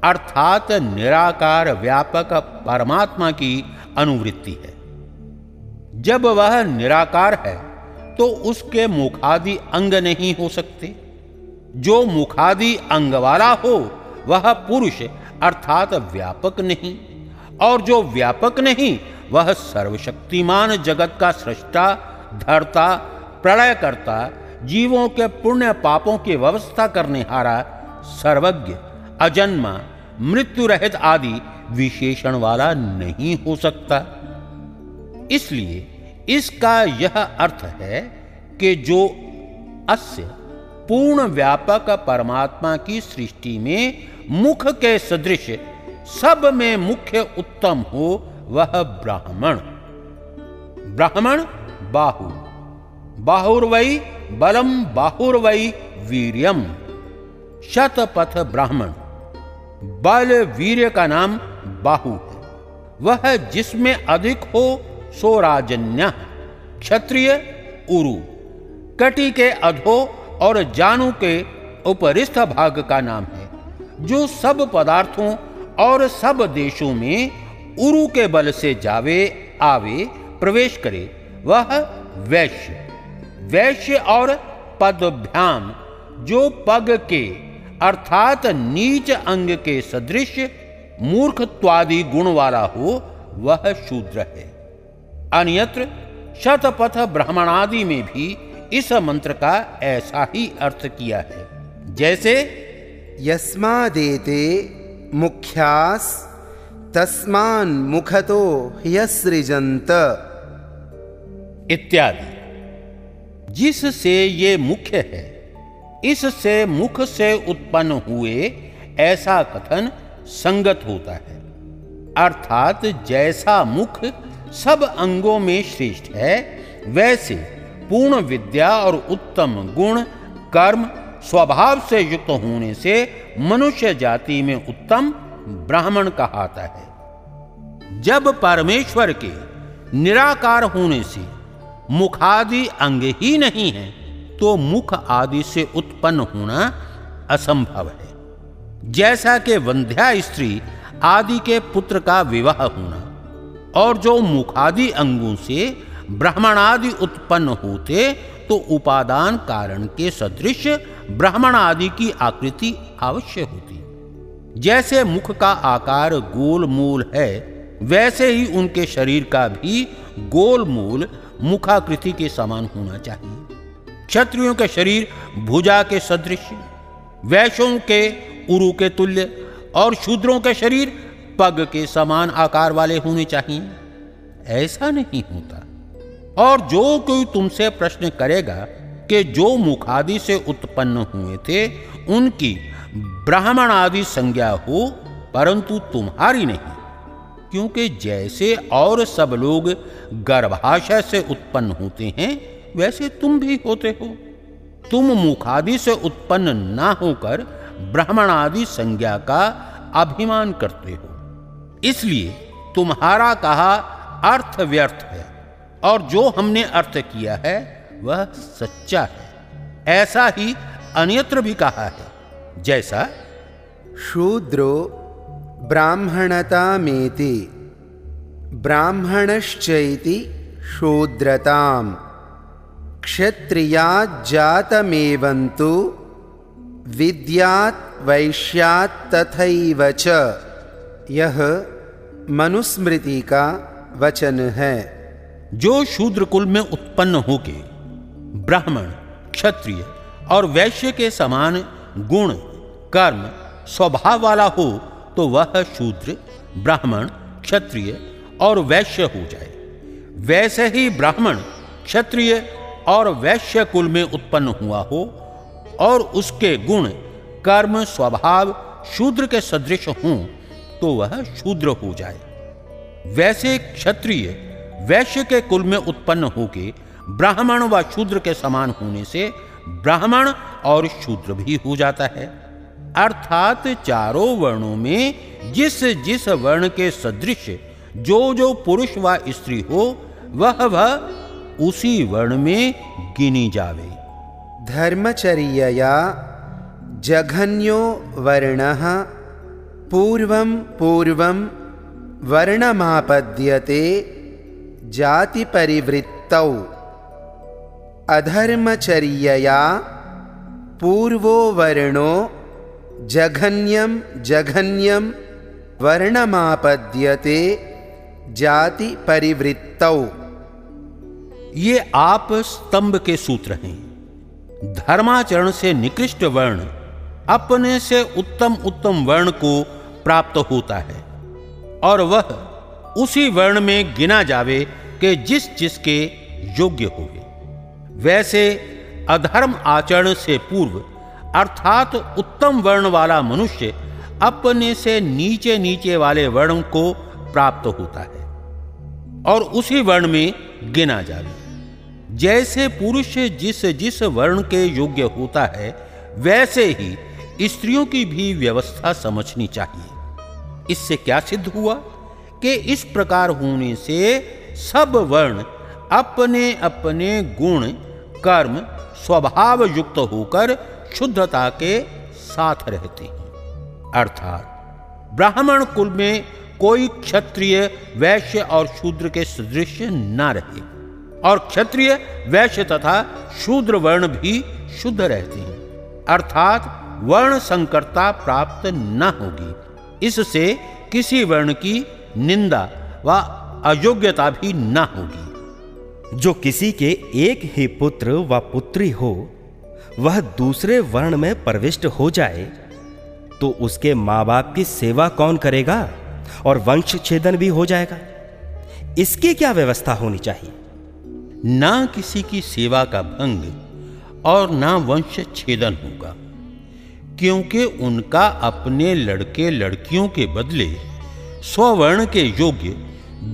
S2: अर्थात निराकार व्यापक परमात्मा की अनुवृत्ति है। जब वह निराकार है तो उसके मुखादि अंग नहीं हो सकते। जो मुखादि अंग वाला हो, वह पुरुष अर्थात व्यापक नहीं, और जो व्यापक नहीं, वह सर्वशक्तिमान जगत का सृष्टा, धरता प्रलय करता जीवों के पुण्य पापों की व्यवस्था करने हारा, सर्वज्ञ, अजन्मा, मृत्यु रहित आदि विशेषण वाला नहीं हो सकता। इसलिए इसका यह अर्थ है कि जो अस्य पूर्ण व्यापक परमात्मा की सृष्टि में मुख के सदृश सब में मुख्य उत्तम हो, वह ब्राह्मण। ब्राह्मण, बाहु। बाहुर्वई बलम बाहुर्वई वीर्यम। शतपथ ब्राह्मण। बल वीर्य का नाम बाहु है। वह जिसमें अधिक हो सो राजन्य क्षत्रिय, उरु। कटी के अधो और जानू के उपरिस्थ भाग का नाम है, जो सब पदार्थों और सब देशों में उरु के बल से जावे, आवे, प्रवेश करे, वह वैश्य। वैश्य और पदभ्याम, जो पग के, अर्थात नीच अंग के सदृश, मूर्खत्वादि गुण वाला हो, वह शूद्र है। अन्यत्र शतपथ ब्राह्मणादि में भी इस मंत्र का ऐसा ही अर्थ किया है। जैसे
S1: यस्मादेते मुख्यास तस्मान मुखतो ह्यसृजंत
S2: इत्यादि। जिससे ये मुख्य है इससे मुख से उत्पन्न हुए ऐसा कथन संगत होता है। अर्थात जैसा मुख सब अंगों में श्रेष्ठ है। वैसे पूर्ण विद्या और उत्तम गुण कर्म स्वभाव से युक्त होने से मनुष्य जाति में उत्तम ब्राह्मण कहाता है। जब परमेश्वर के निराकार होने से मुखादि अंग ही नहीं है तो मुख आदि से उत्पन्न होना असंभव है। जैसा कि वंध्या स्त्री आदि के पुत्र का विवाह होना और जो मुखादि अंगों से ब्राह्मणादि उत्पन्न होते तो उपादान कारण के सदृश ब्राह्मण आदि की आकृति अवश्य होती। जैसे मुख का आकार गोल मूल है, वैसे ही उनके शरीर का भी गोल मूल मुखाकृति के समान होना चाहिए। क्षत्रियों के शरीर भुजा के सदृश, वैश्यों के उरु के तुल्य और शूद्रों के शरीर पग के समान आकार वाले होने चाहिए। ऐसा नहीं होता। और जो कोई तुमसे प्रश्न करेगा कि जो मुखादि से उत्पन्न हुए थे, उनकी ब्राह्मण आदि संज्ञा हो, परंतु तुम्हारी नहीं। क्योंकि जैसे और सब लोग गर्भाशय से उत्पन्न होते हैं, वैसे तुम भी होते हो। तुम मुखादि से उत्पन्न ना होकर ब्राह्मण आदि संज्ञा का अभिमान करते हो। इसलिए तुम्हारा कहा अर्थ व्यर्थ है, और जो हमने अर्थ किया है, वह सच्चा है। ऐसा ही अन्यत्र भी कहा है, जैसा,
S1: शूद्रो ब्राह्मणतामेति, ब्राह्मणश्चैति शूद्रताम् क्षत्रियाज्जातमेवन्तु विद्यात् वैश्यात् तथैव च। यह मनुस्मृति का वचन है।
S2: जो शूद्र कुल में उत्पन्न होके ब्राह्मण, क्षत्रिय और वैश्य के समान गुण, कर्म, स्वभाव वाला हो तो वह शूद्र, ब्राह्मण, क्षत्रिय और वैश्य हो जाए। वैसे ही ब्राह्मण, क्षत्रिय और वैश्य कुल में उत्पन्न हुआ हो और उसके गुण, कर्म, स्वभाव शूद्र के सदृश हों तो वह शूद्र हो जाए। वैसे क्षत्रिय, वैश्य के कुल में उत्पन्न होके ब्राह्मण व शूद्र के समान होने से ब्राह्मण और शूद्र भी हो जाता है। अर्थात चारों वर्णों में जिस जिस वर्ण के सदृश, जो जो पुरुष व स्त्री हो, वह वह उसी वर्ण में गिनी जावे।
S1: धर्मचर्यया जघन्यो वर्णः पूर्वं पूर्वं वर्णमापद्यते जातिपरिवृत्तौ। अधर्मचर्यया पूर्वो वर्णो जघन्यं जघन्यं वर्णमापद्यते जातिपरिवृत्तौ।
S2: ये आप स्तंभ के सूत्र हैं। धर्माचरण से निकृष्ट वर्ण अपने से उत्तम उत्तम वर्ण को प्राप्त होता है। और वह उसी वर्ण में गिना जावे कि जिस जिसके योग्य होवे। वैसे अधर्म आचरण से पूर्व, अर्थात उत्तम वर्ण वाला मनुष्य अपने से नीचे नीचे वाले वर्ण को प्राप्त होता है और उसी वर्ण में गिना जावे। जैसे पुरुष जिस जिस वर्ण के योग्य होता है, वैसे ही स्त्रियों की भी व्यवस्था समझनी चाहिए। इससे क्या सिद्ध हुआ? कि इस प्रकार होने से सब वर्ण अपने अपने गुण, कर्म स्वभाव युक्त होकर शुद्धता के साथ रहते हैं। अर्थात ब्राह्मण कुल में कोई क्षत्रिय, वैश्य और शूद्र के सदृश न रहे और क्षत्रिय, वैश्य तथा शूद्र वर्ण भी शुद्ध रहते हैं। अर्थात वर्ण संकरता प्राप्त न होगी। इससे किसी वर्ण की निंदा व अयोग्यता भी न होगी।
S3: जो किसी के एक ही पुत्र व पुत्री हो, वह दूसरे वर्ण में प्रविष्ट हो जाए तो उसके माँ बाप की सेवा कौन करेगा और वंश छेदन भी हो जाएगा? इसकी क्या व्यवस्था होनी चाहिए?
S2: ना किसी की सेवा का भंग और ना वंश छेदन होगा। क्योंकि उनका अपने लड़के लड़कियों के बदले स्वर्ण के योग्य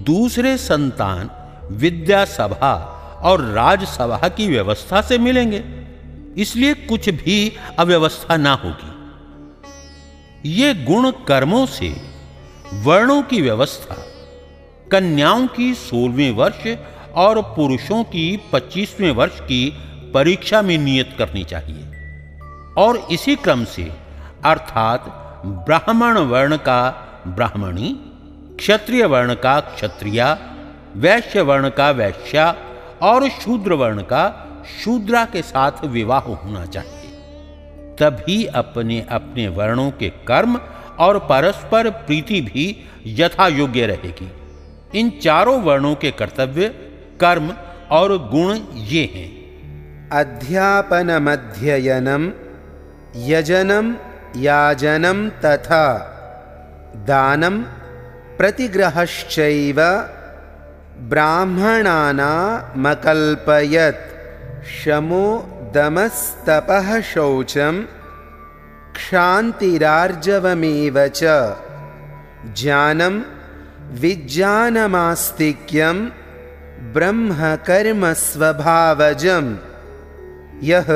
S2: दूसरे संतान विद्या सभा और राजसभा की व्यवस्था से मिलेंगे। इसलिए कुछ भी अव्यवस्था ना होगी। ये गुण कर्मों से वर्णों की व्यवस्था, कन्याओं की सोलहवें वर्ष और पुरुषों की पच्चीसवें वर्ष की परीक्षा में नियत करनी चाहिए। और इसी क्रम से, अर्थात ब्राह्मण वर्ण का ब्राह्मणी, क्षत्रिय वर्ण का क्षत्रिया, वैश्य वर्ण का वैश्या और शूद्र वर्ण का शूद्रा के साथ विवाह होना चाहिए। तभी अपने अपने वर्णों के कर्म और परस्पर प्रीति भी यथा योग्य रहेगी। इन चारों वर्णों के कर्तव्य, कर्म और गुण ये हैं।
S1: अध्यापनमध्ययनं यजनं याजनं तथा दानं प्रतिग्रहश्चैव ब्राह्मणानामकल्पयत् शमो दमस्तपः शौचं क्षान्तिरार्जवमेव च। ज्ञानं विज्ञानमास्तिक्यं ब्रह्मकर्मस्वभावजम्। यह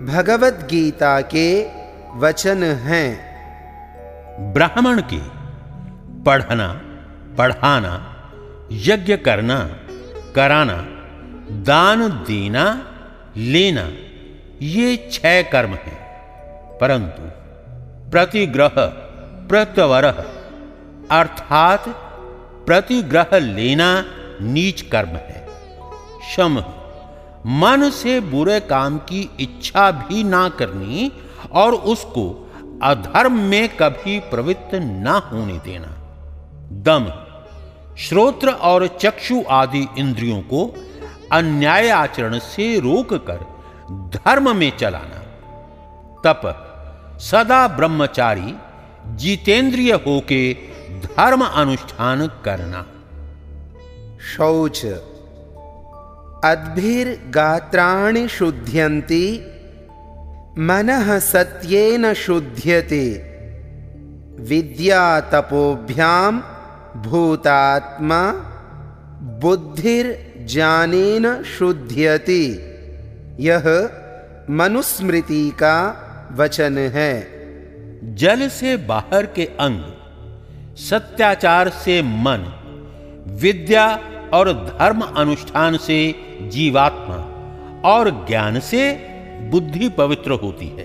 S1: भगवत गीता के वचन हैं।
S2: ब्राह्मण के पढ़ना, पढ़ाना, यज्ञ करना, कराना, दान देना, लेना, ये छह कर्म हैं। परंतु प्रतिग्रह प्रत्यवर अर्थात प्रतिग्रह लेना नीच कर्म है। शम मन से बुरे काम की इच्छा भी ना करनी और उसको अधर्म में कभी प्रवृत्त ना होने देना। दम, श्रोत्र और चक्षु आदि इंद्रियों को अन्याय आचरण से रोककर धर्म में चलाना। तप, सदा ब्रह्मचारी, जितेंद्रिय होके धर्म अनुष्ठान करना।
S1: शौच अद्भिर्गात्राणि शुध्यन्ति, मनः सत्येन शुध्यते। विद्या तपोभ्यां भूतात्मा बुद्धिर्जानेन शुध्यति। यह मनुस्मृति का वचन है।
S2: जल से बाहर के अंग, सत्याचार से मन, विद्या और धर्म अनुष्ठान से जीवात्मा और ज्ञान से बुद्धि पवित्र होती है।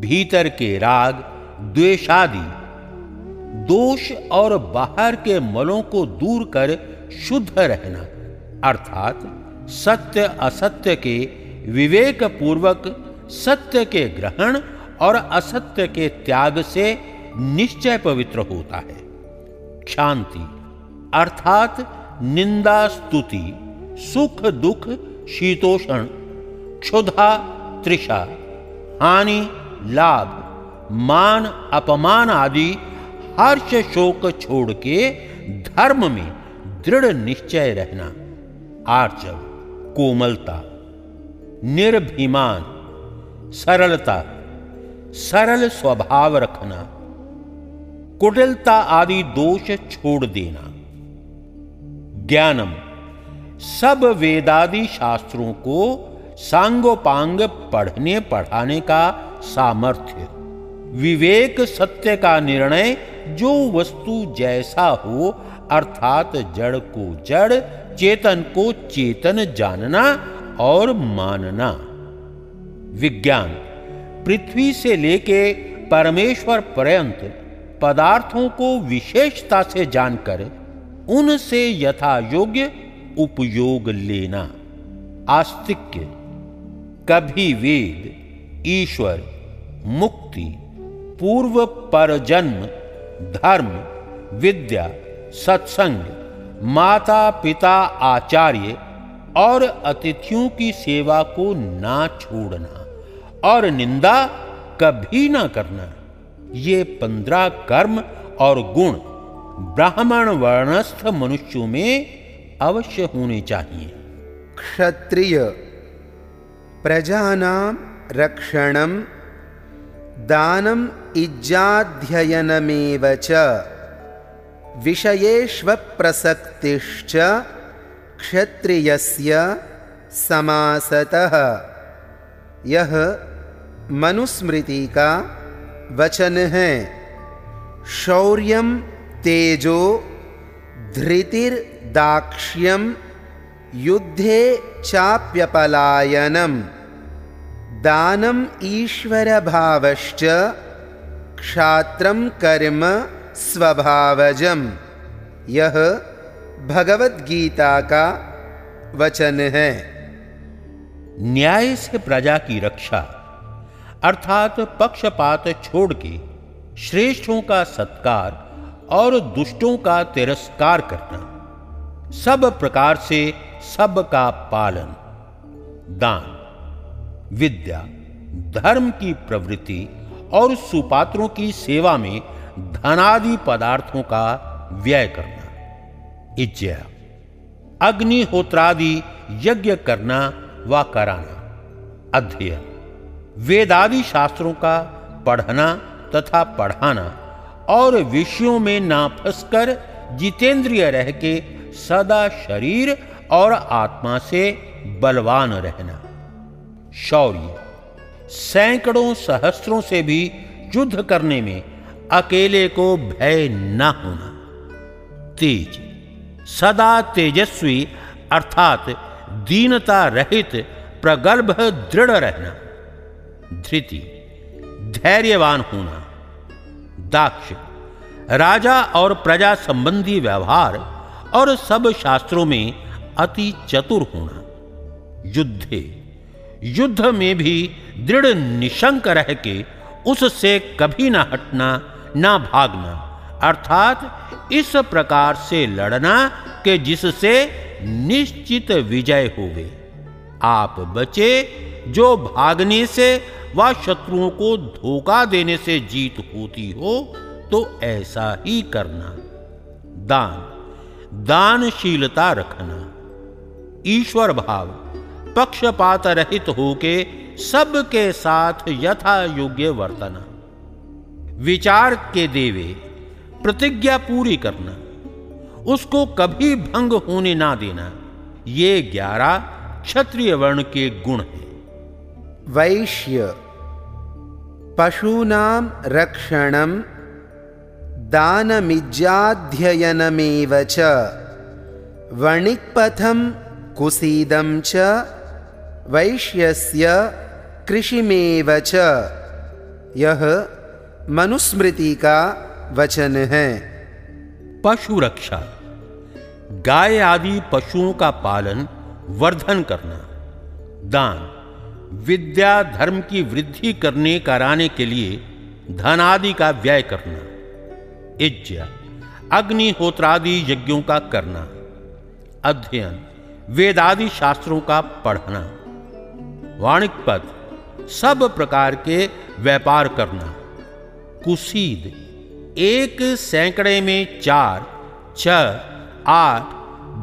S2: भीतर के राग, द्वेषादि, दोष और बाहर के मलों को दूर कर शुद्ध रहना, अर्थात सत्य असत्य के विवेक पूर्वक सत्य के ग्रहण और असत्य के त्याग से निश्चय पवित्र होता है। शांति अर्थात निंदा स्तुति, सुख दुख, शीतोषण, क्षुधा त्रिषा हानि, लाभ, मान, अपमान आदि हर्ष शोक छोड़ के धर्म में दृढ़ निश्चय रहना। आर्चव कोमलता, निर्भिमान, सरलता, सरल स्वभाव रखना, कुटिलता आदि दोष छोड़ देना। ज्ञानम। सब वेदादि शास्त्रों को सांगोपांग पढ़ने पढ़ाने का सामर्थ्य। विवेक सत्य का निर्णय जो वस्तु जैसा हो, अर्थात जड़ को जड़, चेतन को चेतन जानना और मानना। विज्ञान, पृथ्वी से लेके परमेश्वर पर्यंत पदार्थों को विशेषता से जानकर उनसे यथा योग्य उपयोग लेना। आस्तिक्य, कभी वेद, ईश्वर, मुक्ति, पूर्व पर जन्म धर्म, विद्या, सत्संग, माता पिता, आचार्य और अतिथियों की सेवा को ना छोड़ना और निंदा कभी ना करना। ये पंद्रह कर्म और गुण ब्राह्मण वर्णस्थ मनुष्यों में अवश्य होने चाहिए।
S1: क्षत्रिय। प्रजानां रक्षणं दानम् इज्जाध्ययनमेव च। विषयेष्वप्रसक्तिश्च क्षत्रियस्य समासतः। यह मनुस्मृति का वचन है शौर्यम तेजो धृतिर्दाक्ष्यम युद्धे चाप्यपलायनम, दानम ईश्वर भावश्च क्षात्रम कर्म स्वभावजम। यह भगवत गीता का वचन है।
S2: न्याय से प्रजा की रक्षा, अर्थात पक्षपात छोड़ के श्रेष्ठों का सत्कार और दुष्टों का तिरस्कार करना। सब प्रकार से सबका पालन। दान। विद्या। धर्म की प्रवृत्ति और सुपात्रों की सेवा में धनादि पदार्थों का व्यय करना। इज्जया। अग्निहोत्रादि यज्ञ करना व कराना। अध्ययन। वेदादि शास्त्रों का पढ़ना तथा पढ़ाना और विषयों में ना फंसकर जितेंद्रिय रह के सदा शरीर और आत्मा से बलवान रहना। शौर्य। सैकड़ों सहस्त्रों से भी युद्ध करने में अकेले को भय न होना। तेज। सदा तेजस्वी, अर्थात दीनता रहित, प्रगल्भ, दृढ़ रहना। धृति। धैर्यवान होना। दाक्ष। राजा और प्रजा संबंधी व्यवहार और सब शास्त्रों में अति चतुर होना युद्धे। युद्ध में भी दृढ़ निशंक रह के उससे कभी ना हटना, ना भागना, अर्थात इस प्रकार से लड़ना कि जिससे निश्चित विजय होवे। आप बचे जो भागने से व शत्रुओं को धोखा देने से जीत होती हो तो ऐसा ही करना। दान, दानशीलता रखना। ईश्वर भाव, पक्षपात रहित होके सबके साथ यथा योग्य वर्तना। विचार के देवे, प्रतिज्ञा पूरी करना। उसको कभी भंग होने ना देना। ये ग्यारह क्षत्रिय वर्ण के गुण हैं।
S1: वैश्य। पशूनां रक्षणं दानमिज्याध्ययनमेव च। वणिक्पथं कुसीदं च। वैश्यस्य कृषिमेव च। यह मनुस्मृति का वचन। है
S2: पशु रक्षा गाय आदि पशुओं का पालन, वर्धन करना। दान। विद्या धर्म की वृद्धि करने कराने के लिए धन आदि का व्यय करना इज्जा अग्निहोत्रादि यज्ञों का करना, अध्ययन, वेदादि शास्त्रों का पढ़ना, वाणिक पद, सब प्रकार के व्यापार करना, कुसीद, एक सैकड़े में चार छ आठ,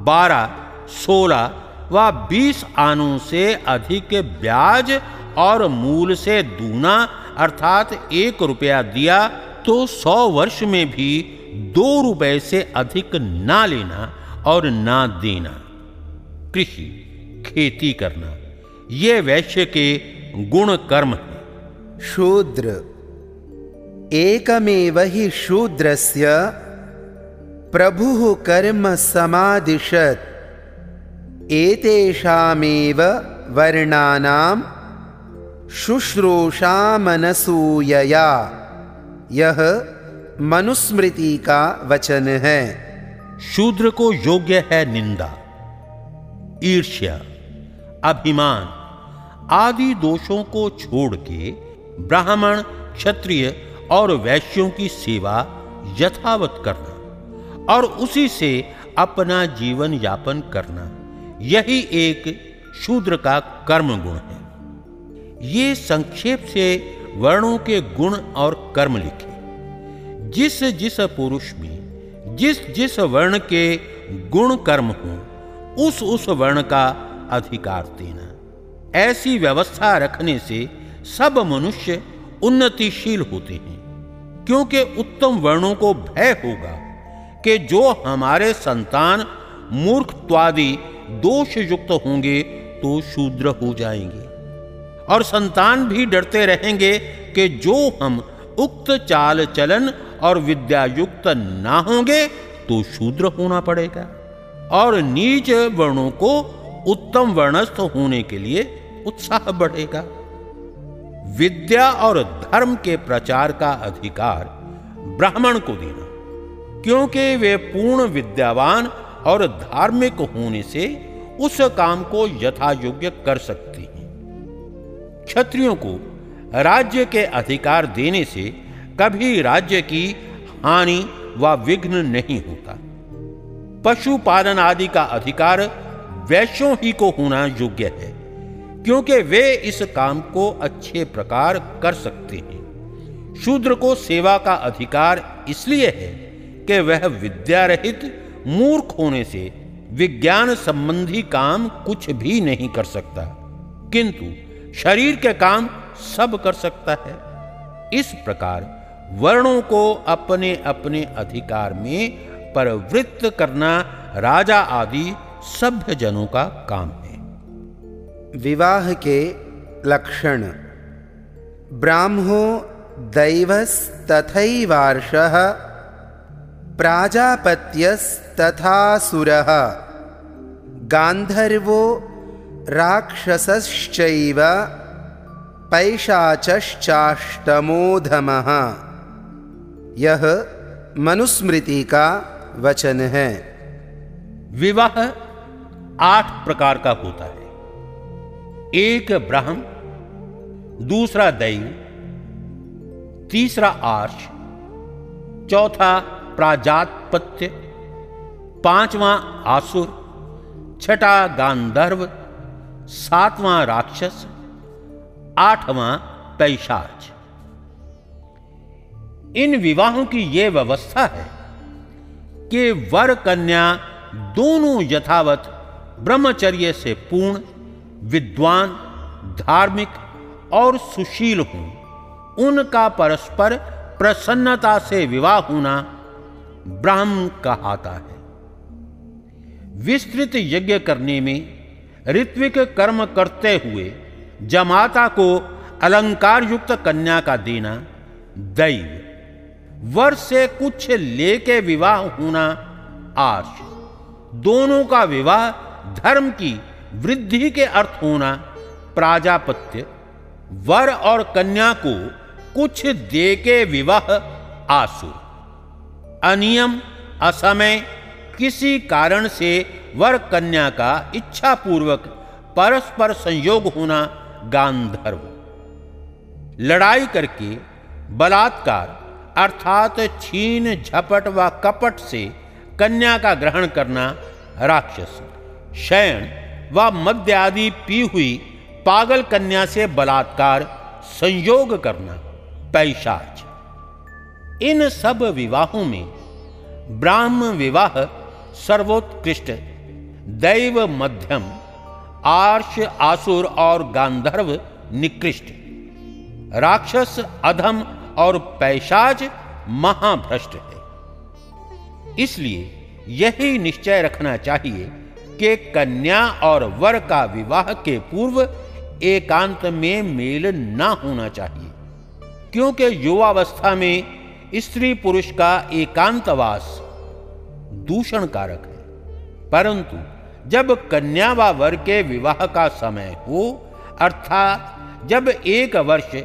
S2: बारह, सोलह व बीस आनों से अधिक ब्याज और मूल से दूना, अर्थात एक रुपया दिया तो सौ वर्ष में भी दो रुपए से अधिक ना लेना और ना देना। कृषि, खेती करना, ये वैश्य के गुण कर्म है।
S1: शूद्र, एकमेव हि शूद्रस्य, प्रभु कर्म समादिशत्। एतेषामेव वर्णानां शुश्रूषामनसूयया। यह मनुस्मृति का वचन। है
S2: शूद्र को योग्य है निंदा, ईर्ष्या, अभिमान आदि दोषों को छोड़ के ब्राह्मण, क्षत्रिय और वैश्यों की सेवा यथावत करना और उसी से अपना जीवन यापन करना। यही एक शूद्र का कर्म गुण है। ये संक्षेप से वर्णों के गुण और कर्म लिखे। जिस जिस पुरुष में, जिस जिस वर्ण के गुण कर्म हो, उस उस वर्ण का अधिकार देना। ऐसी व्यवस्था रखने से सब मनुष्य उन्नतिशील होते हैं, क्योंकि उत्तम वर्णों को भय होगा कि जो हमारे संतान मूर्खत्वादि दोष युक्त होंगे तो शूद्र हो जाएँगे। और संतान भी डरते रहेंगे कि जो हम उक्त चाल चलन और विद्या युक्त ना होंगे तो शूद्र होना पड़ेगा। और नीच वर्णों को उत्तम वर्णस्थ होने के लिए उत्साह बढ़ेगा। विद्या और धर्म के प्रचार का अधिकार ब्राह्मण को देना, क्योंकि वे पूर्ण विद्यावान और धार्मिक होने से उस काम को यथा योग्य कर सकते हैं। क्षत्रियों को राज्य के अधिकार देने से कभी राज्य की हानि व विघ्न नहीं होता। पशुपालन आदि का अधिकार वैश्यों ही को होना योग्य है, क्योंकि वे इस काम को अच्छे प्रकार कर सकते हैं। शूद्र को सेवा का अधिकार इसलिए है कि वह विद्या रहित मूर्ख होने से विज्ञान संबंधी काम कुछ भी नहीं कर सकता, किंतु शरीर के काम सब कर सकता है। इस प्रकार वर्णों को अपने अपने अधिकार में परवृत्त करना राजा आदि सभ्य जनों का काम है।
S1: विवाह के लक्षण। ब्राह्मो दैवस्तथैवार्षः प्राजापत्यस्तथासुरः गान्धर्वो राक्षसश्चैव, पैशाचश्चाष्टमोधमः। यह मनुस्मृति का वचन है।
S2: विवाह आठ प्रकार का होता है। एक ब्रह्म, दूसरा दैव, तीसरा आर्ष, चौथा प्राजातपत्य पांचवा आसुर, छठा गांधर्व, सातवां राक्षस, आठवां पैशाच। इन विवाहों की यह व्यवस्था है कि वर कन्या दोनों यथावत ब्रह्मचर्य से पूर्ण, विद्वान, धार्मिक और सुशील हों। उनका परस्पर प्रसन्नता से विवाह होना ब्राह्म कहता है। विस्तृत यज्ञ करने में ऋत्विक कर्म करते हुए जमाता को अलंकार युक्त कन्या का देना दैव। वर से कुछ लेके विवाह होना आर्ष। दोनों का विवाह धर्म की वृद्धि के अर्थ होना प्राजापत्य। वर और कन्या को कुछ दे के विवाह आसुर। अनियम, असमय किसी कारण से वर कन्या का इच्छा पूर्वक परस्पर संयोग होना गांधर्व। लड़ाई करके बलात्कार अर्थात छीन, झपट व कपट से कन्या का ग्रहण करना राक्षस। शयन व मद्य आदि पी हुई पागल कन्या से बलात्कार संयोग करना पैशाच। इन सब विवाहों में ब्राह्म विवाह सर्वोत्कृष्ट। दैव मध्यम, आर्ष, आसुर और गांधर्व निकृष्ट। राक्षस, अधम और पैशाच महाभ्रष्ट है। इसलिए यही निश्चय रखना चाहिए कि कन्या और वर का विवाह के पूर्व एकांत में मेल न होना चाहिए, क्योंकि युवावस्था में स्त्री पुरुष का एकांतवास दूषण कारक है। परंतु, जब कन्या व वर के विवाह का समय हो, अर्थात जब एक वर्ष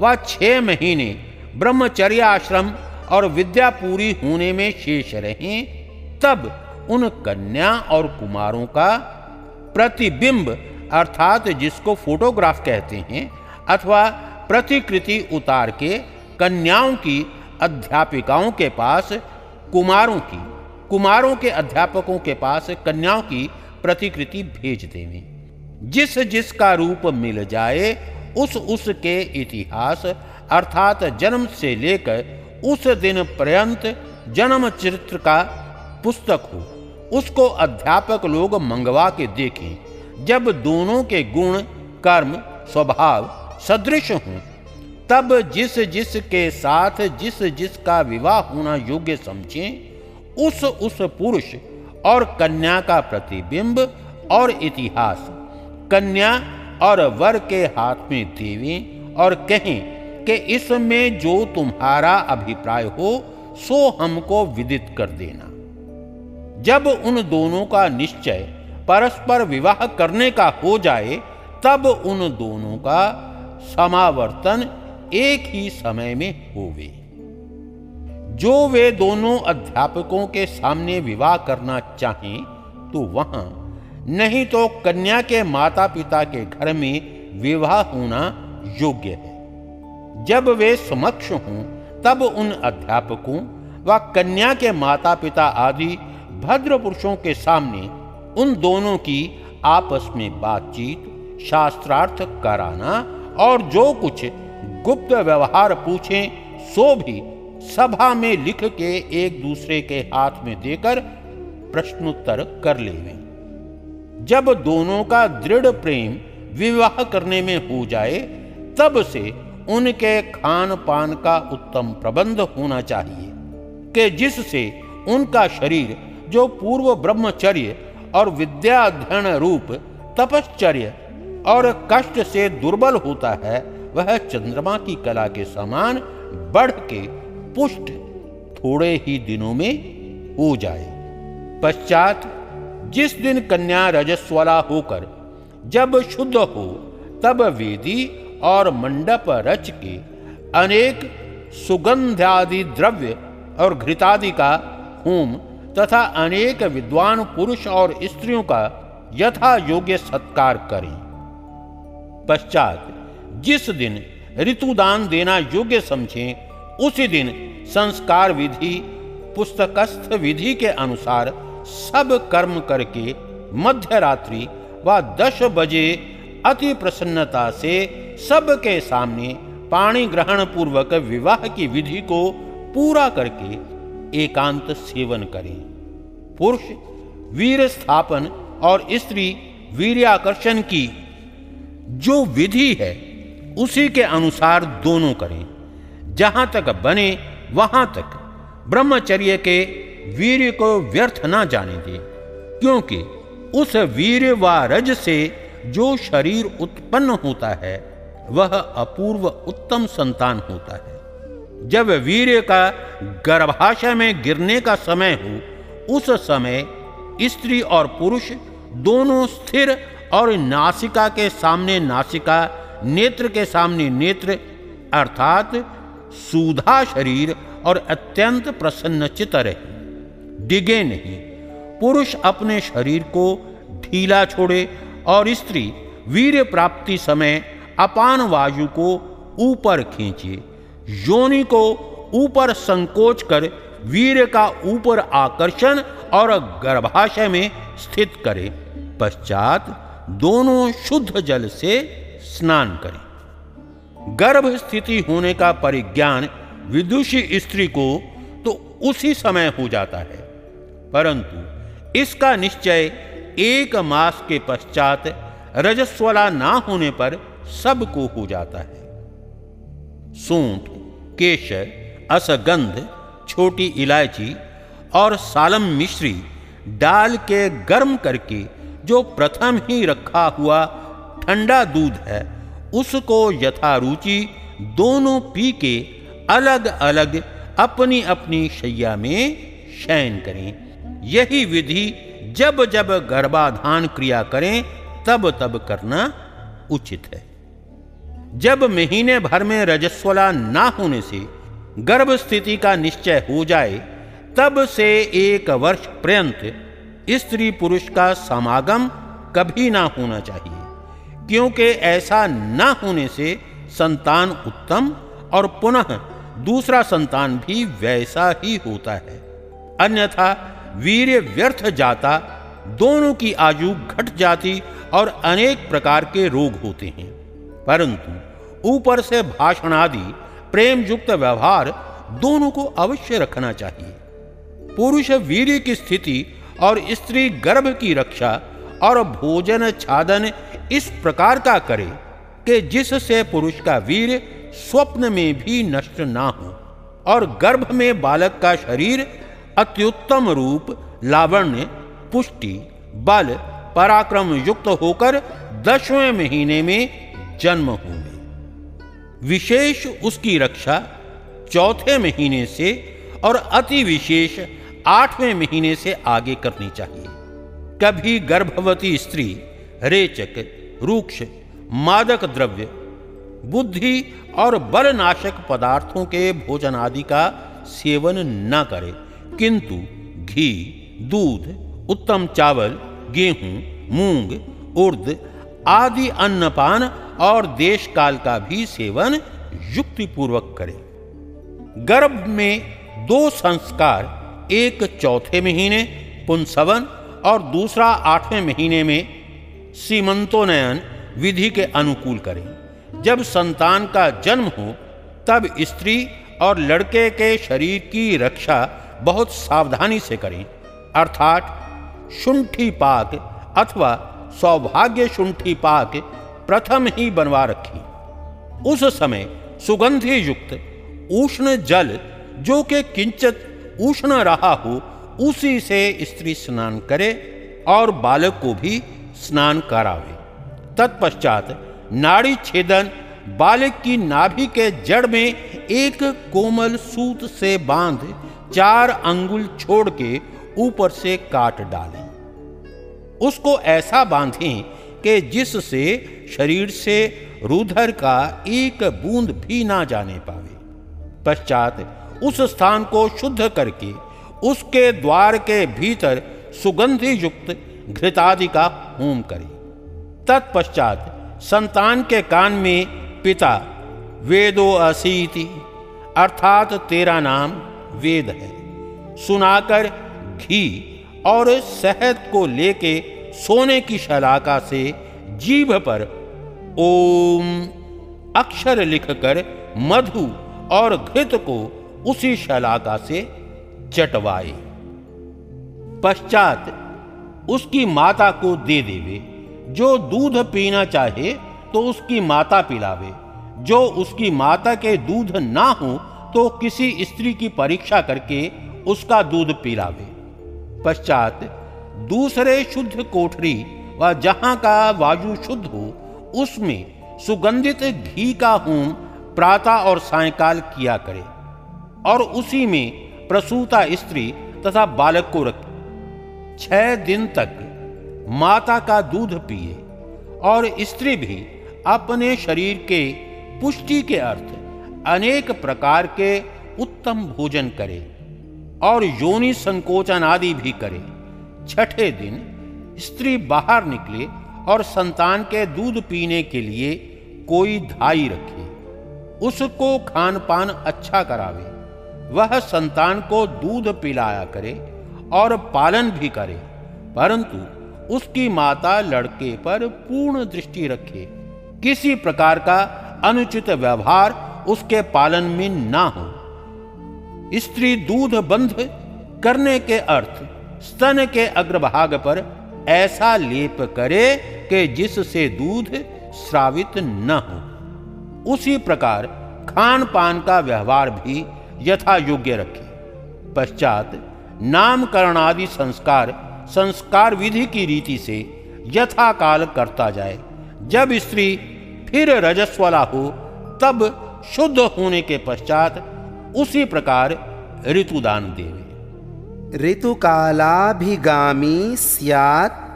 S2: व छह महीने ब्रह्मचर्य आश्रम और विद्या पूरी होने में शेष रहें, तब उन कन्या और कुमारों का प्रतिबिंब, अर्थात जिसको फोटोग्राफ कहते हैं, अथवा प्रतिकृति उतार के कन्याओं की, अध्यापिकाओं के पास, कुमारों की कुमारों के अध्यापकों के पास कन्याओं की प्रतिकृति भेज देवे। जिस जिसका रूप मिल जाए, उस उसके इतिहास, अर्थात जन्म से लेकर उस दिन पर्यंत जन्म चरित्र का पुस्तक हो। उसको अध्यापक लोग मंगवा के देखें, जब दोनों के गुण, कर्म, स्वभाव सदृश हों, तब जिस जिस के साथ जिस जिसका विवाह होना योग्य समझें उस उस पुरुष और कन्या का प्रतिबिंब और इतिहास। कन्या और वर के हाथ में देवें और कहें कि इसमें जो तुम्हारा अभिप्राय हो, सो हमको विदित कर देना। जब उन दोनों का निश्चय परस्पर विवाह करने का हो जाए, तब उन दोनों का समावर्तन एक ही समय में होवे। जो वे दोनों अध्यापकों के सामने विवाह करना चाहें तो वहाँ, नहीं तो कन्या के माता पिता के घर में विवाह होना योग्य है। जब वे समक्ष हों, तब उन अध्यापकों व कन्या के माता पिता आदि भद्र पुरुषों के सामने उन दोनों की आपस में बातचीत, शास्त्रार्थ कराना और जो कुछ गुप्त व्यवहार पूछें, सो भी सभा में लिख के एक दूसरे के हाथ में देकर प्रश्नोत्तर कर लेवें जब दोनों का दृढ़ प्रेम विवाह करने में हो जाए, तब से उनके खान पान का उत्तम प्रबंध होना चाहिए, कि जिससे उनका शरीर, जो पूर्व ब्रह्मचर्य और विद्या अध्ययन रूप तपश्चर्य और कष्ट से दुर्बल होता है, वह चंद्रमा की कला के समान बढ़ के पुष्ट थोड़े ही दिनों में हो जाए। पश्चात जिस दिन कन्या रजस्वला होकर जब शुद्ध हो, तब वेदी और मंडप रच के अनेक सुगंध्यादि द्रव्य और घृतादि का होम तथा अनेक विद्वान पुरुष और स्त्रियों का यथा योग्य सत्कार करें। पश्चात जिस दिन ऋतुदान देना योग्य समझें उसी दिन संस्कार विधि, पुस्तकस्थ विधि के अनुसार सब कर्म करके मध्य रात्रि व दस बजे अति प्रसन्नता से सबके सामने पाणी ग्रहण पूर्वक विवाह की विधि को पूरा करके एकांत सेवन करें। पुरुष, वीर स्थापन और स्त्री वीर्याकर्षण की जो विधि है, उसी के अनुसार दोनों करें। जहाँ तक बने, वहाँ तक। ब्रह्मचर्य के वीर को व्यर्थ ना जाने दे, क्योंकि उस वीर व रज से जो शरीर उत्पन्न होता है, वह अपूर्व उत्तम संतान होता है। जब वीर का गर्भाशय में गिरने का समय हो, उस समय स्त्री और पुरुष दोनों स्थिर और नासिका के सामने नासिका, नेत्र के सामने नेत्र, अर्थात सुधा शरीर और अत्यंत प्रसन्नचित रहे डिगे नहीं। पुरुष अपने शरीर को ढीला छोड़े और स्त्री वीर प्राप्ति समय अपान वायु को ऊपर खींचे। योनि को ऊपर संकोच कर वीर का ऊपर आकर्षण और गर्भाशय में स्थित करे। पश्चात दोनों शुद्ध जल से स्नान करें। गर्भ स्थिति होने का परिज्ञान विदुषी स्त्री को तो उसी समय हो जाता है। परंतु इसका निश्चय एक मास के पश्चात रजस्वला ना होने पर सबको हो जाता है। सूंठ, केशर, असगंध, छोटी इलायची और सालम मिश्री डाल के गर्म करके जो प्रथम ही रखा हुआ ठंडा दूध है उसको यथारुचि दोनों पी के अलग अलग अपनी अपनी शैया में शयन करें। यही विधि जब जब गर्भाधान क्रिया करें, तब तब करना उचित है। जब महीने भर में रजस्वला ना होने से गर्भ स्थिति का निश्चय हो जाए, तब से एक वर्ष पर्यंत स्त्री पुरुष का समागम कभी ना होना चाहिए। क्योंकि ऐसा न होने से संतान उत्तम और पुनः दूसरा संतान भी वैसा ही होता है। अन्यथा वीर्य व्यर्थ जाता, दोनों की आयु घट जाती और अनेक प्रकार के रोग होते हैं। परंतु ऊपर से भाषण आदि प्रेम युक्त व्यवहार दोनों को अवश्य रखना चाहिए। पुरुष वीर्य की स्थिति और स्त्री गर्भ की रक्षा और भोजन छादन इस प्रकार का करे कि जिससे पुरुष का वीर स्वप्न में भी नष्ट ना हो और गर्भ में बालक का शरीर अत्युत्तम रूप, लावण्य, पुष्टि, बल, पराक्रम युक्त होकर दसवें महीने में जन्म होंगे। विशेष उसकी रक्षा चौथे महीने से और अति विशेष आठवें महीने से आगे करनी चाहिए। कभी गर्भवती स्त्री, रेचक, रूक्ष, मादक द्रव्य, बुद्धि और बलनाशक पदार्थों के भोजन आदि का सेवन न करे, किंतु घी, दूध, उत्तम चावल, गेहूँ, मूंग, उर्द आदि अन्नपान और देश काल का भी सेवन युक्तिपूर्वक करे। गर्भ में दो संस्कार एक चौथे महीने पुंसवन और दूसरा आठवें महीने में सीमंतोनयन विधि के अनुकूल करें। जब संतान का जन्म हो, तब स्त्री और लड़के के शरीर की रक्षा बहुत सावधानी से करें। अर्थात शुंठी पाक अथवा सौभाग्य शुंठी पाक प्रथम ही बनवा रखी। उस समय सुगंधि युक्त उष्ण जल जो के किंचित उष्ण रहा हो उसी से स्त्री स्नान करे और बालक को भी स्नान करावे। तत्पश्चात नाड़ी छेदन बालक की नाभि के जड़ में एक कोमल सूत से बाँध चार अंगुल छोड़ के ऊपर से काट डालें। उसको ऐसा बांधें कि जिससे शरीर से रुधर का एक बूंद भी ना जाने पावे। पश्चात उस स्थान को शुद्ध करके उसके द्वार के भीतर सुगंधि युक्त घृतादि का होम करें। तत्पश्चात संतान के कान में पिता, वेदो असीति, अर्थात तेरा नाम वेद है। सुनाकर घी और शहद को लेके सोने की शलाका से जीभ पर ओम अक्षर लिखकर मधु और घृत को उसी शलाका से चटवाए पश्चात उसकी माता को दे देवे, जो दूध पीना चाहे तो उसकी माता पिलावे, जो उसकी माता के दूध ना हो तो किसी स्त्री की परीक्षा करके उसका दूध पिलावे। पश्चात दूसरे शुद्ध कोठरी व जहाँ का वायु शुद्ध हो, उसमें सुगंधित घी का होम प्रातः और सायकाल किया करे, और उसी में प्रसूता स्त्री तथा बालक को रखे। छह दिन तक माता का दूध पिए और स्त्री भी अपने शरीर के पुष्टि के अर्थ अनेक प्रकार के उत्तम भोजन करे और योनि संकोचन आदि भी करे। छठे दिन स्त्री बाहर निकले और संतान के दूध पीने के लिए कोई धाई रखे। उसको खान पान अच्छा करावे। वह संतान को दूध पिलाया करे और पालन भी करे, परंतु उसकी माता लड़के पर पूर्ण दृष्टि रखे। किसी प्रकार का अनुचित व्यवहार उसके पालन में ना हो। स्त्री दूध बंध करने के अर्थ स्तन के अग्रभाग पर ऐसा लेप करे कि जिससे दूध श्रावित न हो। उसी प्रकार खान पान का व्यवहार भी यथा योग्य रखे। पश्चात नामकरण आदि संस्कार संस्कार विधि की रीति से यथा काल करता जाए। जब स्त्री फिर रजस्वला हो, तब शुद्ध होने के पश्चात उसी प्रकार ऋतुदान देवे।
S1: ऋतुकालाभिगामी स्यात्,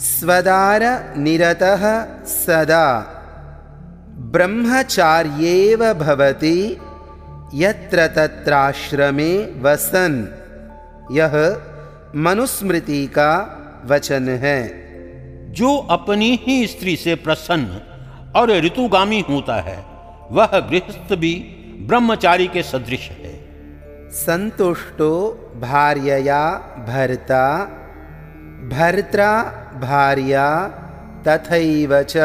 S1: स्वदार निरतः सदा। ब्रह्मचार्येव भवति यत्र तत्राश्रमे वसन। यह मनुस्मृति का वचन है।
S2: जो अपनी ही स्त्री से प्रसन्न और ऋतुगामी होता है वह गृहस्थ भी ब्रह्मचारी के सदृश है।
S1: संतुष्टो भार्यया भर्ता भर्त्रा भार्या तथैव च।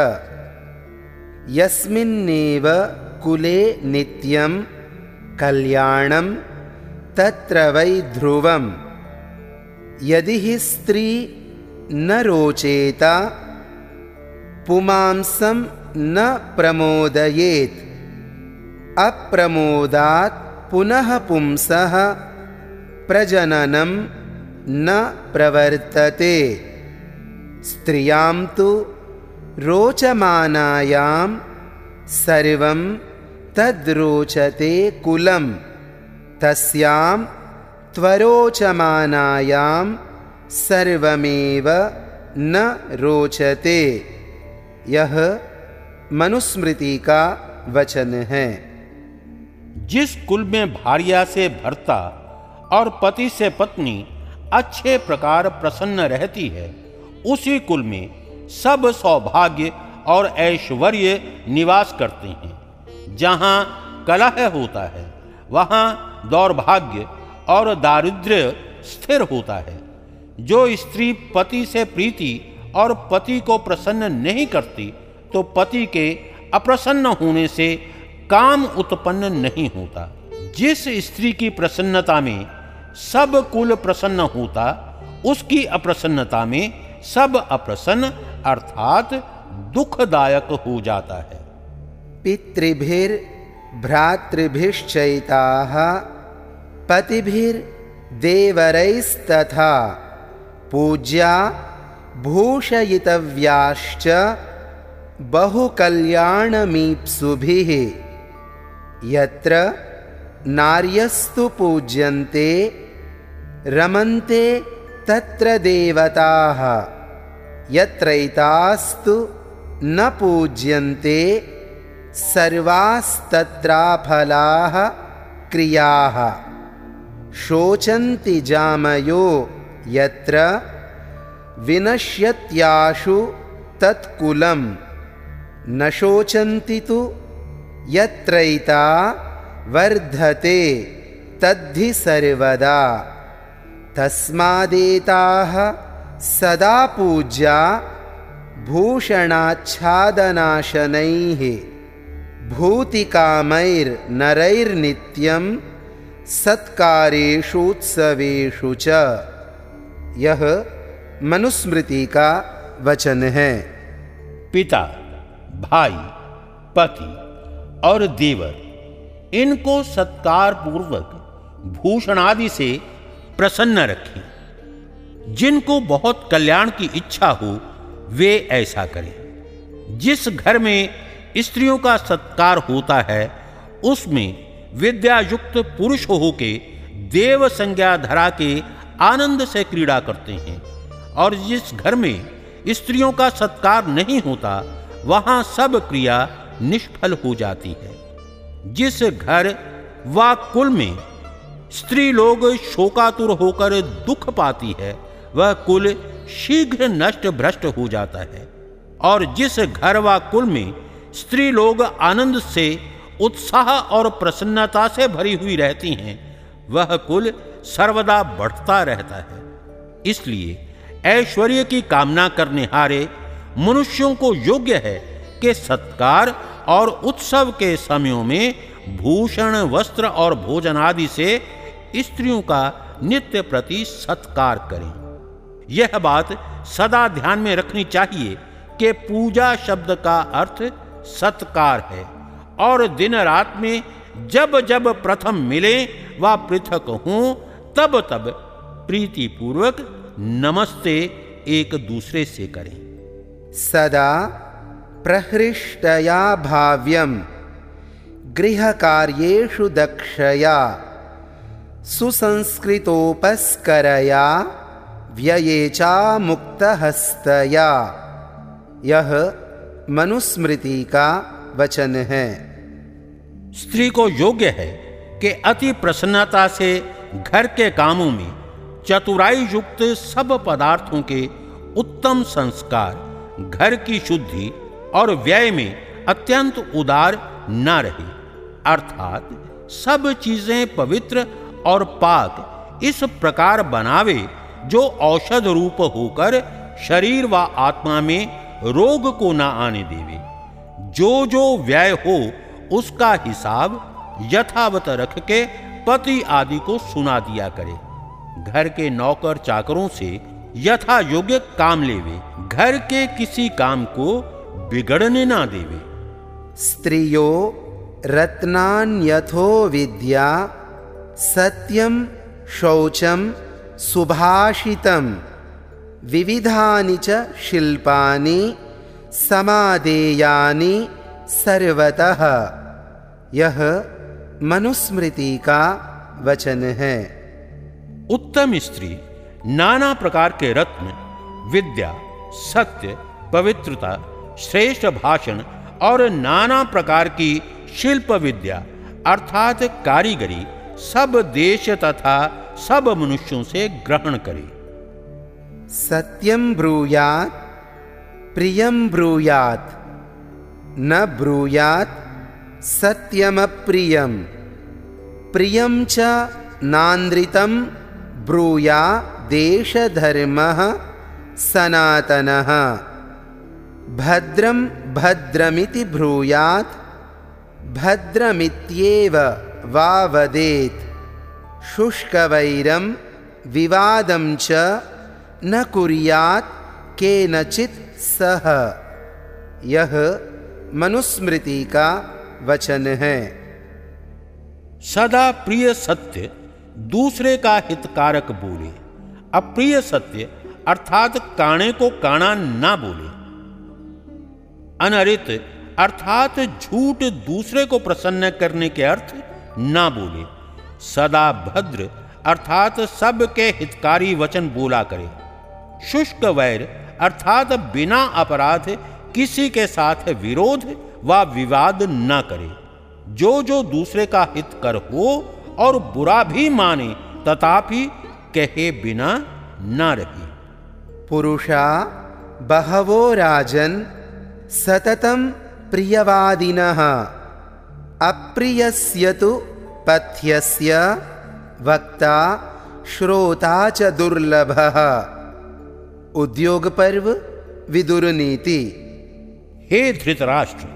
S1: यस्मिन्नेव कुले नित्यं कल्याणं तत्र वै ध्रुवम्। यदि हि स्त्री न रोचेत पुमांसं न प्रमोदयेत् अप्रमोदात् पुनः पुंसः प्रजननं न प्रवर्तते। स्त्रियां तु रोचमानायां सर्वं तद्रोचते कुलं तस्यां त्वरोचमानायां सर्वमेव न रोचते। यह मनुस्मृति का वचन है।
S2: जिस कुल में भार्या से भरता और पति से पत्नी अच्छे प्रकार प्रसन्न रहती है, उसी कुल में सब सौभाग्य और ऐश्वर्य निवास करते हैं। जहाँ कलह होता है, वहाँ दौर्भाग्य और दारिद्र्य स्थिर होता है। जो स्त्री पति से प्रीति और पति को प्रसन्न नहीं करती तो पति के अप्रसन्न होने से काम उत्पन्न नहीं होता। जिस स्त्री की प्रसन्नता में सब कुल प्रसन्न होता, उसकी अप्रसन्नता में सब अप्रसन्न, अर्थात दुखदायक हो जाता है।
S1: पितृभिर्भ्रातृभिश्चैताः पतिभिर्देवरैस्तथा पूज्या भूषयितव्याश्च बहुकल्याणमीप्सुभिः। यत्र नार्यस्तु पूज्यन्ते रमन्ते तत्र देवताः। यत्रैतास्तु न पूज्यन्ते सर्वास्तत्राफलाः क्रियाः। शोचन्ति जामयो यत्र विनश्यत्याशु तत्कुलं न शोचन्ति तु यत्रैता वर्धते तद्धि सर्वदा। तस्मादेताः सदा पूज्या भूषणाच्छादनाशनैः भूतिकामैर्नरैर्नित्यं सत्कारेषुत्सवेषु च। यह मनुस्मृति का वचन है।
S2: पिता, भाई, पति और देवर, इनको सत्कार पूर्वक भूषण आदि से प्रसन्न रखें। जिनको बहुत कल्याण की इच्छा हो, वे ऐसा करें। जिस घर में स्त्रियों का सत्कार होता है, उसमें विद्या युक्त पुरुष हो के देव संज्ञा धरा के आनंद से क्रीड़ा करते हैं। और जिस घर में स्त्रियों का सत्कार नहीं होता, वहाँ सब क्रिया निष्फल हो जाती है। जिस घर व कुल में स्त्री लोग शोकातुर होकर दुख पाती है, वह कुल शीघ्र नष्ट भ्रष्ट हो जाता है। और जिस घर व कुल में स्त्री लोग आनंद से, उत्साह और प्रसन्नता से भरी हुई रहती हैं। वह कुल सर्वदा बढ़ता रहता है। इसलिए ऐश्वर्य की कामना करने हारे मनुष्यों को योग्य है कि सत्कार और उत्सव के समयों में भूषण, वस्त्र और भोजन आदि से स्त्रियों का नित्य प्रति सत्कार करें। यह बात सदा ध्यान में रखनी चाहिए कि पूजा शब्द का अर्थ सत्कार है। और दिन रात में जब जब प्रथम मिले व पृथक हों, तब तब प्रीति पूर्वक नमस्ते एक दूसरे से करें।
S1: सदा प्रहृष्टया भाव्यम गृह गृहकार्येषु दक्षया, सुसंस्कृतोपस्करया, व्यये चा मुक्तहस्तया यह मनुस्मृति का वचन है।
S2: स्त्री को योग्य है कि अति प्रसन्नता से घर के कामों में चतुराई युक्त सब पदार्थों के उत्तम संस्कार, घर की शुद्धि और व्यय में अत्यंत उदार न रहे। अर्थात सब चीज़ें पवित्र और पाक इस प्रकार बनावे जो औषध रूप होकर शरीर व आत्मा में रोग को ना आने देवे। जो जो व्यय हो, उसका हिसाब यथावत रख के पति आदि को सुना दिया करे। घर के नौकर चाकरों से यथा योग्य काम लेवे। घर के किसी काम को बिगड़ने ना देवे।
S1: स्त्रियो, रत्नान्यथो विद्या सत्यम शौचम सुभाषितम। विविधानि च शिल्पानि, समादेयानि सर्वतः। यह मनुस्मृति का वचन है।
S2: उत्तम स्त्री, नाना प्रकार के रत्न, विद्या, सत्य, पवित्रता, श्रेष्ठ भाषण और नाना प्रकार की शिल्प विद्या, अर्थात कारीगरी, सब देश तथा सब मनुष्यों से ग्रहण करे।
S1: सत्यम ब्रूयात प्रियम ब्रूयात न ब्रूयात सत्यमप्रियम। प्रियम च नान्द्रितम ब्रूया देशधर्मः सनातनः। भद्रं भद्रमिति ब्रूयात् भद्रमित्येव वा वदेत् शुष्कवैरं विवादं च न कुरियात के नचित सह यह मनुस्मृति का वचन है।
S2: सदा प्रिय सत्य दूसरे का हितकारक बोले, अप्रिय सत्य अर्थात काणे को काणा ना बोले। अनरित अर्थात झूठ दूसरे को प्रसन्न करने के अर्थ ना बोले। सदा भद्र अर्थात सबके हितकारी वचन बोला करे। शुष्क वैर, अर्थात बिना अपराध, किसी के साथ विरोध व विवाद न करे। जो जो दूसरे का हित कर हो और बुरा भी माने, तथापि कहे बिना न रहे।
S1: पुरुषा, बहवो राजन, सततम प्रियवादिनः। अप्रियस्य तु पथ्यस्य, वक्ता, श्रोता च दुर्लभः। उद्योग पर्व विदुर नीति
S2: हे धृतराष्ट्र,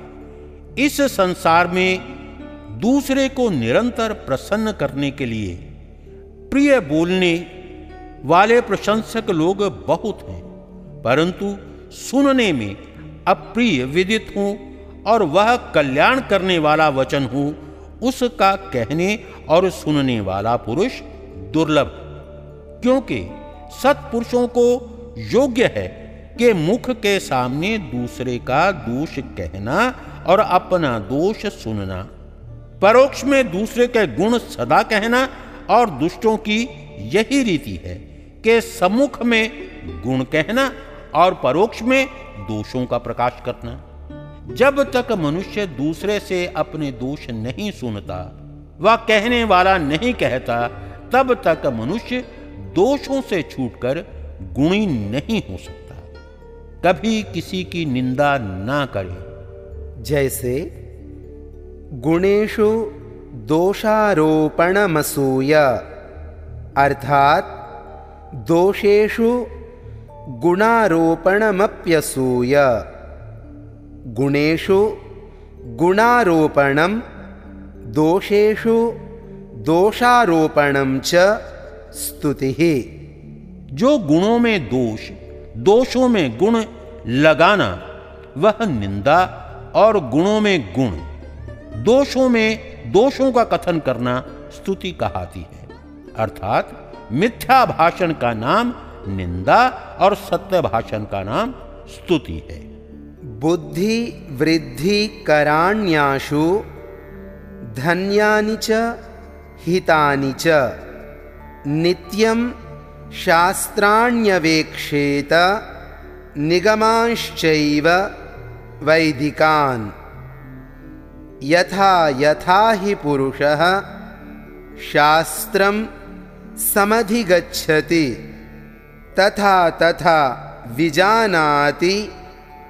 S2: इस संसार में दूसरे को निरंतर प्रसन्न करने के लिए प्रिय बोलने वाले प्रशंसक लोग बहुत हैं, परंतु सुनने में अप्रिय विदित हो और वह कल्याण करने वाला वचन हो, उसका कहने और सुनने वाला पुरुष दुर्लभ, क्योंकि सत्पुरुषों को योग्य है कि मुख के सामने दूसरे का दोष कहना और अपना दोष सुनना। परोक्ष में दूसरे के गुण सदा कहना और दुष्टों की यही रीति है कि सम्मुख में गुण कहना और परोक्ष में दोषों का प्रकाश करना। जब तक मनुष्य दूसरे से अपने दोष नहीं सुनता, वह कहने वाला नहीं कहता, तब तक मनुष्य दोषों से छूटकर गुणी नहीं हो सकता। कभी किसी की निंदा ना करे।
S1: जैसे गुणेशु दोषारोपणमसूय, अर्थात दोषेषु गुणारोपणमप्यसूय। गुणेशु गुणारोपणम दोषेषु दोषारोपणम च स्तुति।
S2: जो गुणों में दोष, दोषों में गुण लगाना, वह निंदा और गुणों में गुण, दोषों में दोषों का कथन करना स्तुति कहाती है। अर्थात मिथ्या भाषण का नाम निंदा और सत्य भाषण का नाम स्तुति है।
S1: बुद्धि वृद्धि कराण्याशु, धन्यानि च हितानि च, नित्यं शास्त्राण्यवेक्षेत निगमांश्चैव वैदिकान्। यथा यथा हि पुरुषः शास्त्रं समधिगच्छति, तथा तथा विजानाति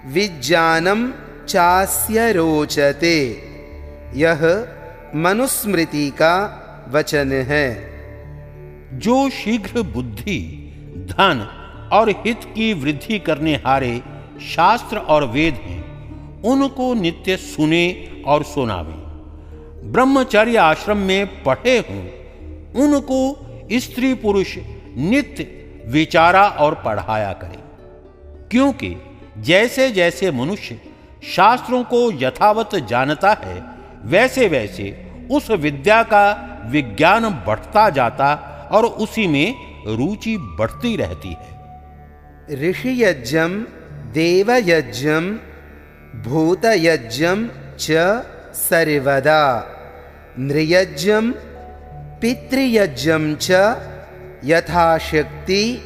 S1: विज्ञानम चास्य रोचते। यह मनुस्मृति का वचन। है
S2: जो शीघ्र बुद्धि, धन और हित की वृद्धि करने हारे शास्त्र और वेद हैं, उनको नित्य सुने और सुनावे। ब्रह्मचर्य आश्रम में पढ़े हों, उनको स्त्री पुरुष नित्य विचारा और पढ़ाया करें। क्योंकि जैसे जैसे मनुष्य शास्त्रों को यथावत जानता है वैसे वैसे उस विद्या का विज्ञान बढ़ता जाता और उसी में रुचि बढ़ती रहती है।
S1: ऋषि यज्ञम देवयज्ञम भूतयज्ञम च सर्वदा। नृयज्ञम पितृयज्ञम च यथाशक्ति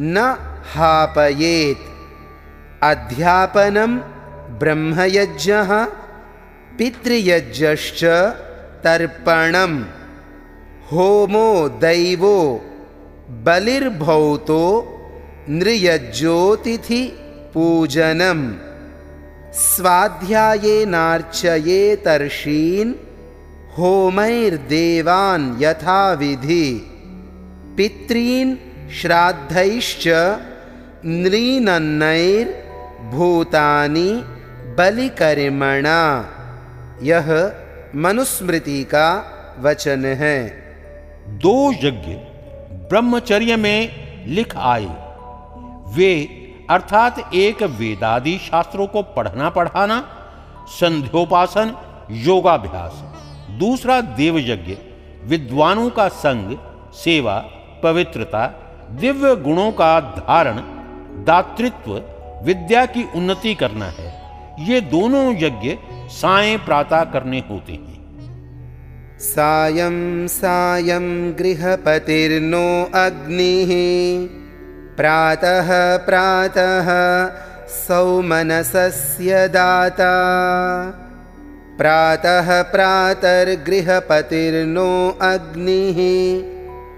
S1: न हापयेत। अध्यापनं, ब्रह्मयज्ञः, पितृयज्ञश्च तर्पणं होमो दैवो बलिर्भौतो नृयज्योतिथि पूजनम। स्वाध्यायेनार्चयेतर्षीन् होमैर्देवान् यथाविधि। पितॄन् श्राद्धैश्च नृनन्नैर्भूतानि बलिकर्मणा। यह मनुस्मृति का वचन। है
S2: दो यज्ञ ब्रह्मचर्य में लिख आए। वे, अर्थात एक वेदादि शास्त्रों को पढ़ना पढ़ाना, संध्योपासन, योगाभ्यास, दूसरा देव यज्ञ विद्वानों का संग, सेवा, पवित्रता, दिव्य गुणों का धारण, दातृत्व, विद्या की उन्नति करना है। ये दोनों यज्ञ साय प्रातः करने होते हैं।
S1: सायं सायं गृहपतिर्नो अग्निः। प्रातः प्रातः सौमनसस्य दाता। प्रातः प्रातर्गृहपतिर्नो अग्निः।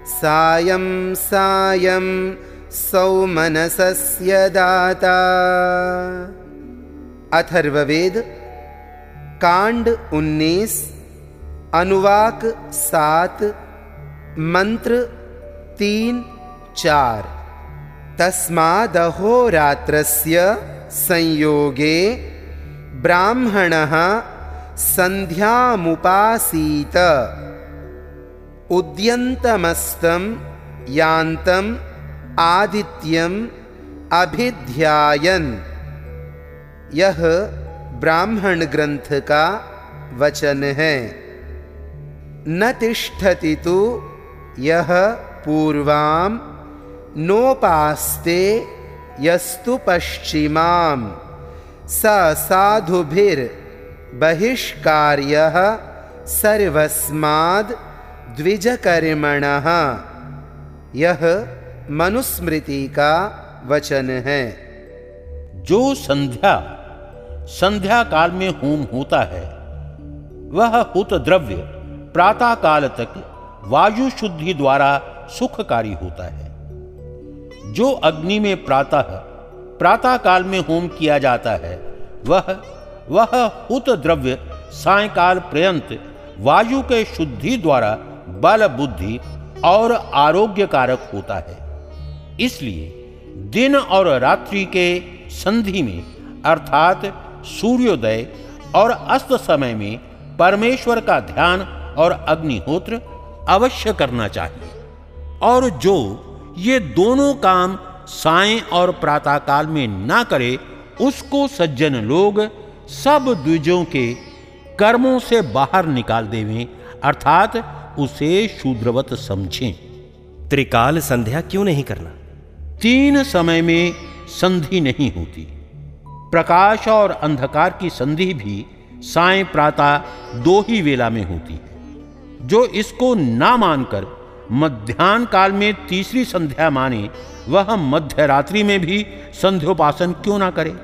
S1: सायं सायं सौमनसस्य दाता। अथर्ववेद कांड उन्नीस अनुवाक सात, मंत्र तीन, चार। तस्मादहोरात्रस्य संयोगे ब्राह्मणः सन्ध्यामुपासीत। उद्यन्तमस्तं यान्तम् आदित्यम् अभिध्यायन्। यह ब्राह्मण ग्रंथ का वचन। है न तिष्ठति तो यह पूर्वाम, नोपास्ते यस्तु पश्चिमाम। स साधुभिर बहिष्कार्य सर्वस्माद् द्विजकर्मणः। यह मनुस्मृति का वचन है।
S2: जो संध्या संध्या काल में होम होता है, वह हुत द्रव्य। प्रातः काल तक वायु शुद्धि द्वारा सुखकारी होता है। जो अग्नि में प्रातः प्रातः काल में होम किया जाता है, वह वह हुत द्रव्य सायकाल पर्यंत वायु के शुद्धि द्वारा बल बुद्धि और आरोग्य कारक होता है। इसलिए दिन और रात्रि के संधि में, अर्थात सूर्योदय और अस्त समय में परमेश्वर का ध्यान और अग्निहोत्र अवश्य करना चाहिए। और जो ये दोनों काम साय और प्रातःकाल में ना करे उसको सज्जन लोग सब द्विजों के कर्मों से बाहर निकाल देवें अर्थात उसे शूद्रवत समझें।
S3: त्रिकाल संध्या क्यों नहीं करना?
S2: तीन समय में संधि नहीं होती। प्रकाश और अंधकार की संधि भी साय प्रातः दो ही वेला में होती। है जो इसको ना मानकर मध्यान्ह काल में तीसरी संध्या माने, वह मध्य रात्रि में भी संध्योपासन क्यों ना करे?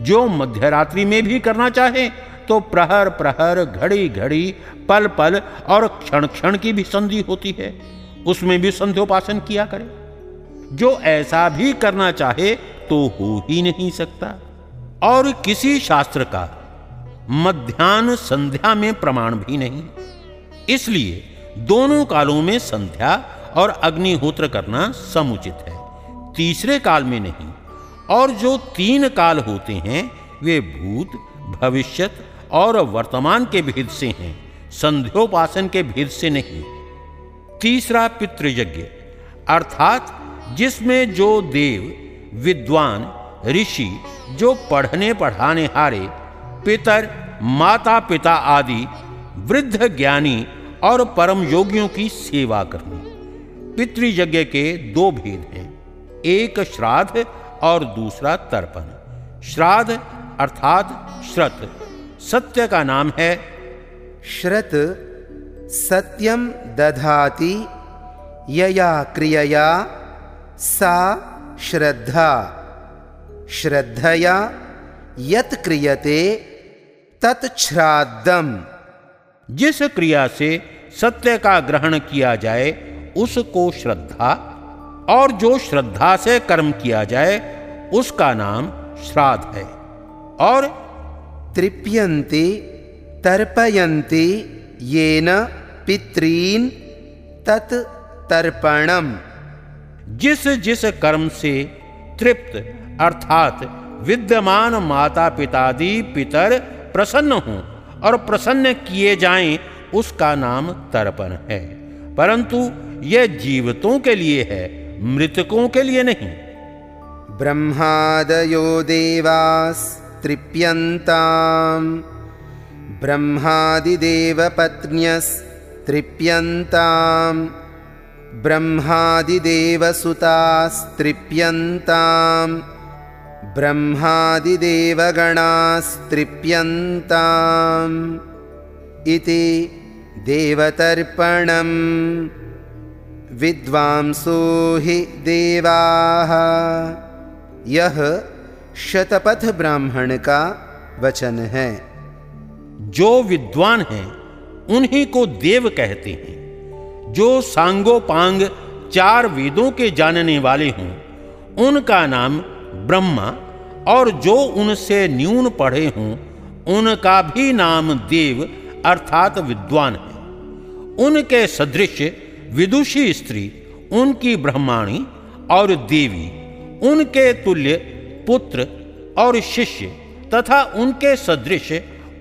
S2: जो मध्य रात्रि में भी करना चाहे तो प्रहर प्रहर, घड़ी घड़ी, पल पल और क्षण क्षण की भी संधि होती है। उसमें भी संध्योपासन किया करे। जो ऐसा भी करना चाहे तो हो ही नहीं सकता। और किसी शास्त्र का मध्यान्ह संध्या में प्रमाण भी नहीं। इसलिए दोनों कालों में संध्या और अग्निहोत्र करना समुचित है। तीसरे काल में नहीं, और जो तीन काल होते हैं, वे भूत, भविष्यत और वर्तमान के भेद से हैं, संध्योपासन के भेद से नहीं। तीसरा पितृयज्ञ, अर्थात जिसमें जो देव, विद्वान, ऋषि, जो पढ़ने पढ़ाने हारे, पितर माता पिता आदि वृद्ध ज्ञानी और परम योगियों की सेवा करनी। पितृयज्ञ के दो भेद हैं, एक श्राद्ध और दूसरा तर्पण। श्राद्ध अर्थात श्रत। सत्य का नाम है
S1: श्रत सत्यम दधाति, यया क्रियया सा श्रद्धा। श्रद्धया यत क्रियते तत्श्राद्धम
S2: जिस क्रिया से सत्य का ग्रहण किया जाए उसको श्रद्धा और जो श्रद्धा से कर्म किया जाए उसका नाम श्राद्ध है। और
S1: तृप्यन्ति तर्पयन्ति येन पितॄन् तत् तर्पणम।
S2: जिस जिस कर्म से तृप्त अर्थात विद्यमान माता पितादि पितर प्रसन्न हों और प्रसन्न किए जाएँ, उसका नाम तर्पण है। परंतु यह जीवतों के लिए है, मृतकों के लिए नहीं।
S1: ब्रह्मादयो देवास तृप्यन्ताम्। ब्रह्मादिदेव पत्न्यस तृप्यन्ताम्। ब्रह्मादिदेवसुतास्तृप्यन्ताम् ब्रह्मादिदेवगणास्त्रिप्यन्ताम् देवतर्पणम् विद्वांसो हि देवाः। यह शतपथ ब्राह्मण का वचन है।
S2: जो विद्वान हैं, उन्हीं को देव कहते हैं। जो सांगोपांग चार वेदों के जानने वाले हों, उनका नाम ब्रह्मा और जो उनसे न्यून पढ़े हों, उनका भी नाम देव अर्थात विद्वान है। उनके सदृश विदुषी स्त्री, उनकी ब्रह्माणी और देवी, उनके तुल्य पुत्र और शिष्य तथा उनके सदृश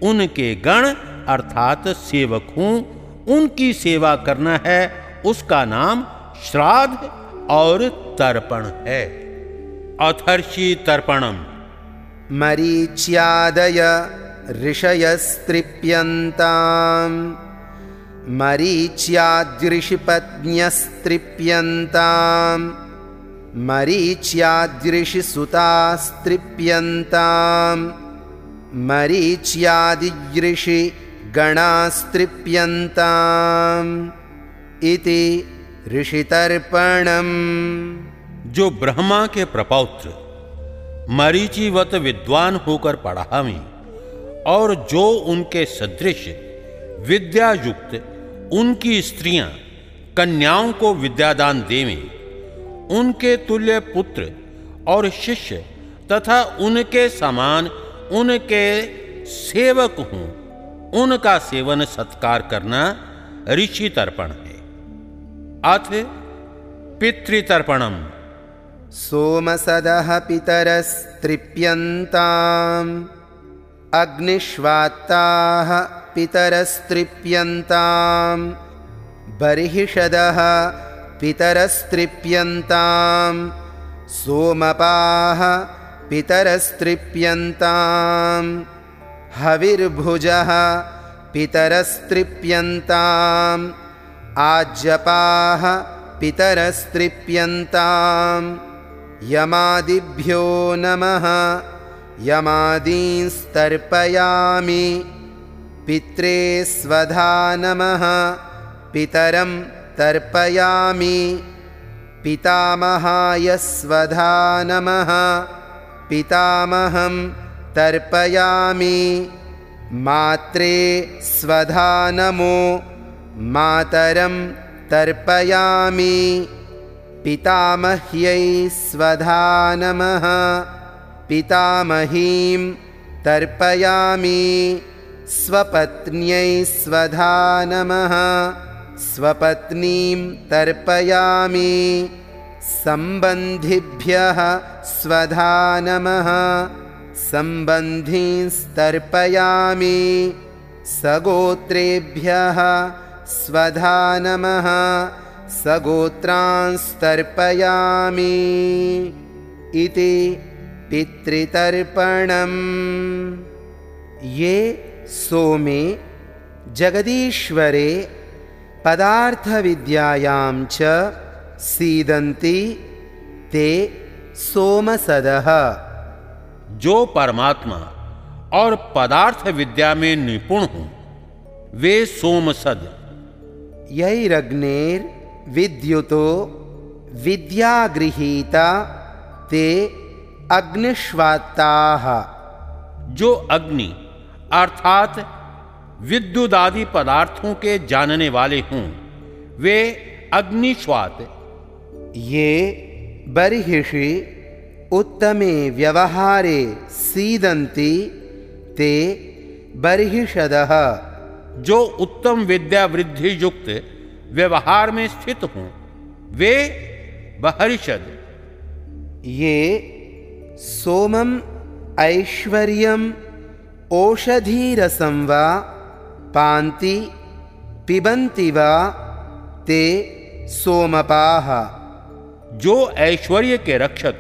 S2: उनके गण अर्थात सेवक हूँ, उनकी सेवा करना है, उसका नाम श्राद्ध और तर्पण है। अथर्षीतर्पणम्।
S1: मरीच्यादय ऋषयस्तृप्यन्ताम् मरीच्यादृषिपत्न्यस्तृप्यन्ताम् मरीच्यादृषिसुतास्तृप्यन्तां मरीच्यादीदृषिगणास्तृप्यन्ताम् इति ऋषितर्पणम्।
S2: जो ब्रह्मा के प्रपौत्र, मरीचिवत विद्वान होकर पढ़ावें, और जो उनके सदृश विद्या युक्त उनकी स्त्रियाँ कन्याओं को विद्यादान देवें, उनके तुल्य पुत्र और शिष्य तथा उनके समान उनके सेवक हों, उनका सेवन सत्कार करना ऋषि तर्पण है। अथ पितृतर्पणम।
S1: सोमसदः पितरस्त्रिप्यन्ताम्। अग्निष्वात्ताः पितरस्त्रिप्यन्ताम्। बर्हिषदः पितरस्त्रिप्यन्ताम्। सोमपाः पितरस्त्रिप्यन्ताम्। हविर्भुजः पितरस्त्रिप्यन्ताम्। आज्यपाः पितरस्त्रिप्यन्ताम् यमादिभ्यो नमः। यमादींस्तर्पयामि पित्रे स्वधा नमः। पितरं तर्पयामि। पितामहाय स्वधा नमः। पितामहं तर्पयामि। मात्रे स्वधा नमो। मातरं तर्पयामि पितामह्यै स्वधा नमः पितामहीं तर्पयामि। स्वपत्न्यै स्वधा नमः स्वपत्नीं तर्पयामि। सम्बन्धिभ्यः स्वधा नमः सम्बन्धींस्तर्पयामि सगोत्रेभ्यः स्वधा नमः सगोत्रांस्तर्पयामि इति पितृतर्पणम्। ये सोमे जगदीश्वरे पदार्थविद्यायां च सीदन्ति ते सोमसदः।
S2: जो परमात्मा और पदार्थ विद्या में निपुण हों वे सोमसद।
S1: यैरग्नेर्विद्युतो विद्यागृहीता ते अग्निष्वात्ताः।
S2: जो अग्नि अर्थात विद्युत आदि पदार्थों के जानने वाले हों वे अग्निश्वात
S1: ये बर्हिषि उत्तमे व्यवहारे सीदन्ति ते बर्हिषदः।
S2: जो उत्तम विद्या वृद्धि युक्त व्यवहार में स्थित हों। वे बहरिषद।
S1: ये सोमम् ऐश्वर्यम् ओषधीरसं वा पान्ति पिबन्ति वा ते सोमपाः।
S2: जो ऐश्वर्य के रक्षक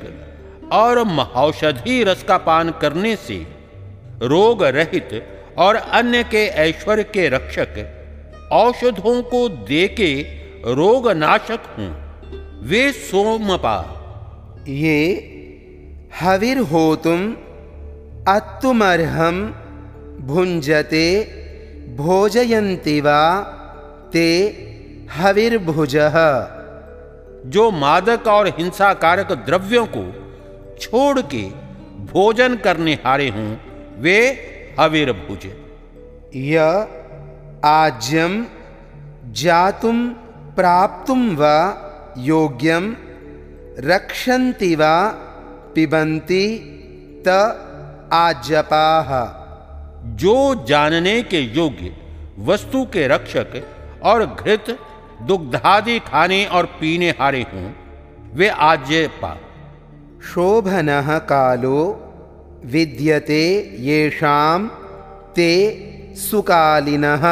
S2: और महौषधि रस का पान करने से रोग रहित और अन्य के ऐश्वर्य के रक्षक औषधों को देके रोग नाशक हों। वे सोमपा।
S1: ये हविर्होतुम् अत्तुमर्हं भुञ्जते भोजयन्ति वा ते हविर्भुजः
S2: जो मादक और हिंसाकारक द्रव्यों को छोड़ के भोजन करने हारे हों वे हविर्भुज
S1: य आज्यम जातुम प्राप्तुम व योग्यम रक्षन्ति वा पिबन्ति त आज्यपाः।
S2: जो जानने के योग्य वस्तु के रक्षक और घृत दुग्धादि खाने और पीने हारे हों वे आज्यपा।
S1: शोभनः कालो विद्यते येषां ते सुकालिनः।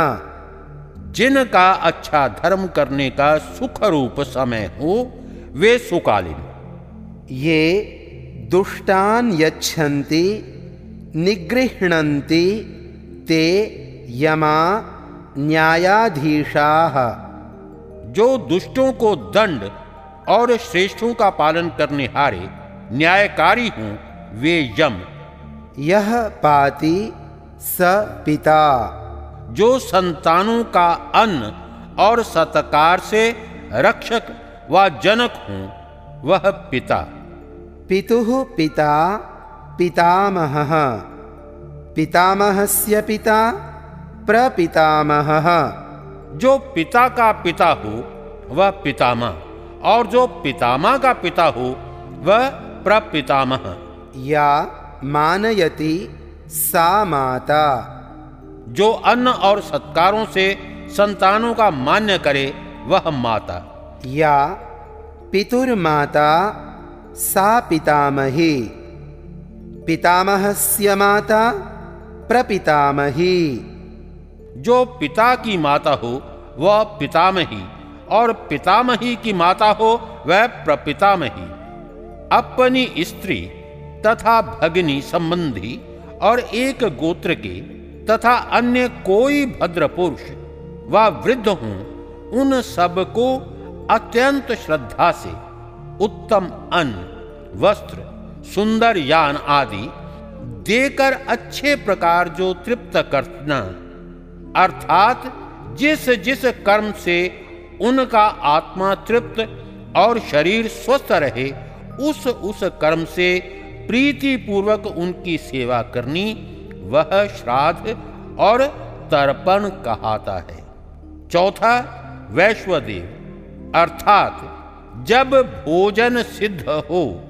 S2: जिनका अच्छा धर्म करने का सुख रूप समय हो वे सुकालीन।
S1: ये दुष्टान यच्छन्ति निगृह्णन्ति ते यमा न्यायाधीशाः।
S2: जो दुष्टों को दंड और श्रेष्ठों का पालन करने हारे न्यायकारी हों वे यम।
S1: यह पाति स पिता।
S2: जो संतानों का अन्न और सत्कार से रक्षक व जनक हों वह पिता।
S1: पितुः पिता पितामह। पितामहस्य पिता प्रपितामह।
S2: जो पिता का पिता हो वह पितामह। और जो पितामह का पिता हो वह प्रपितामह।
S1: या मानयति सा माता।
S2: जो अन्न और सत्कारों से संतानों का मान्य करे वह माता।
S1: या पितुर्माता सा पितामही। पितामहस्य माता प्रपितामही।
S2: जो पिता की माता हो वह पितामही और पितामही की माता हो वह प्रपितामही। अपनी स्त्री तथा भगनी संबंधी और एक गोत्र के तथा अन्य कोई भद्र पुरुष व वृद्ध हों, उन सबको अत्यंत श्रद्धा से उत्तम अन्न, वस्त्र, सुंदर यान आदि देकर अच्छे प्रकार जो तृप्त करना, अर्थात जिस जिस कर्म से उनका आत्मा तृप्त और शरीर स्वस्थ रहे, उस उस कर्म से प्रीति पूर्वक उनकी सेवा करनी वह श्राद्ध और तर्पण कहाता है। चौथा, वैश्वदेव। अर्थात, जब भोजन सिद्ध हो,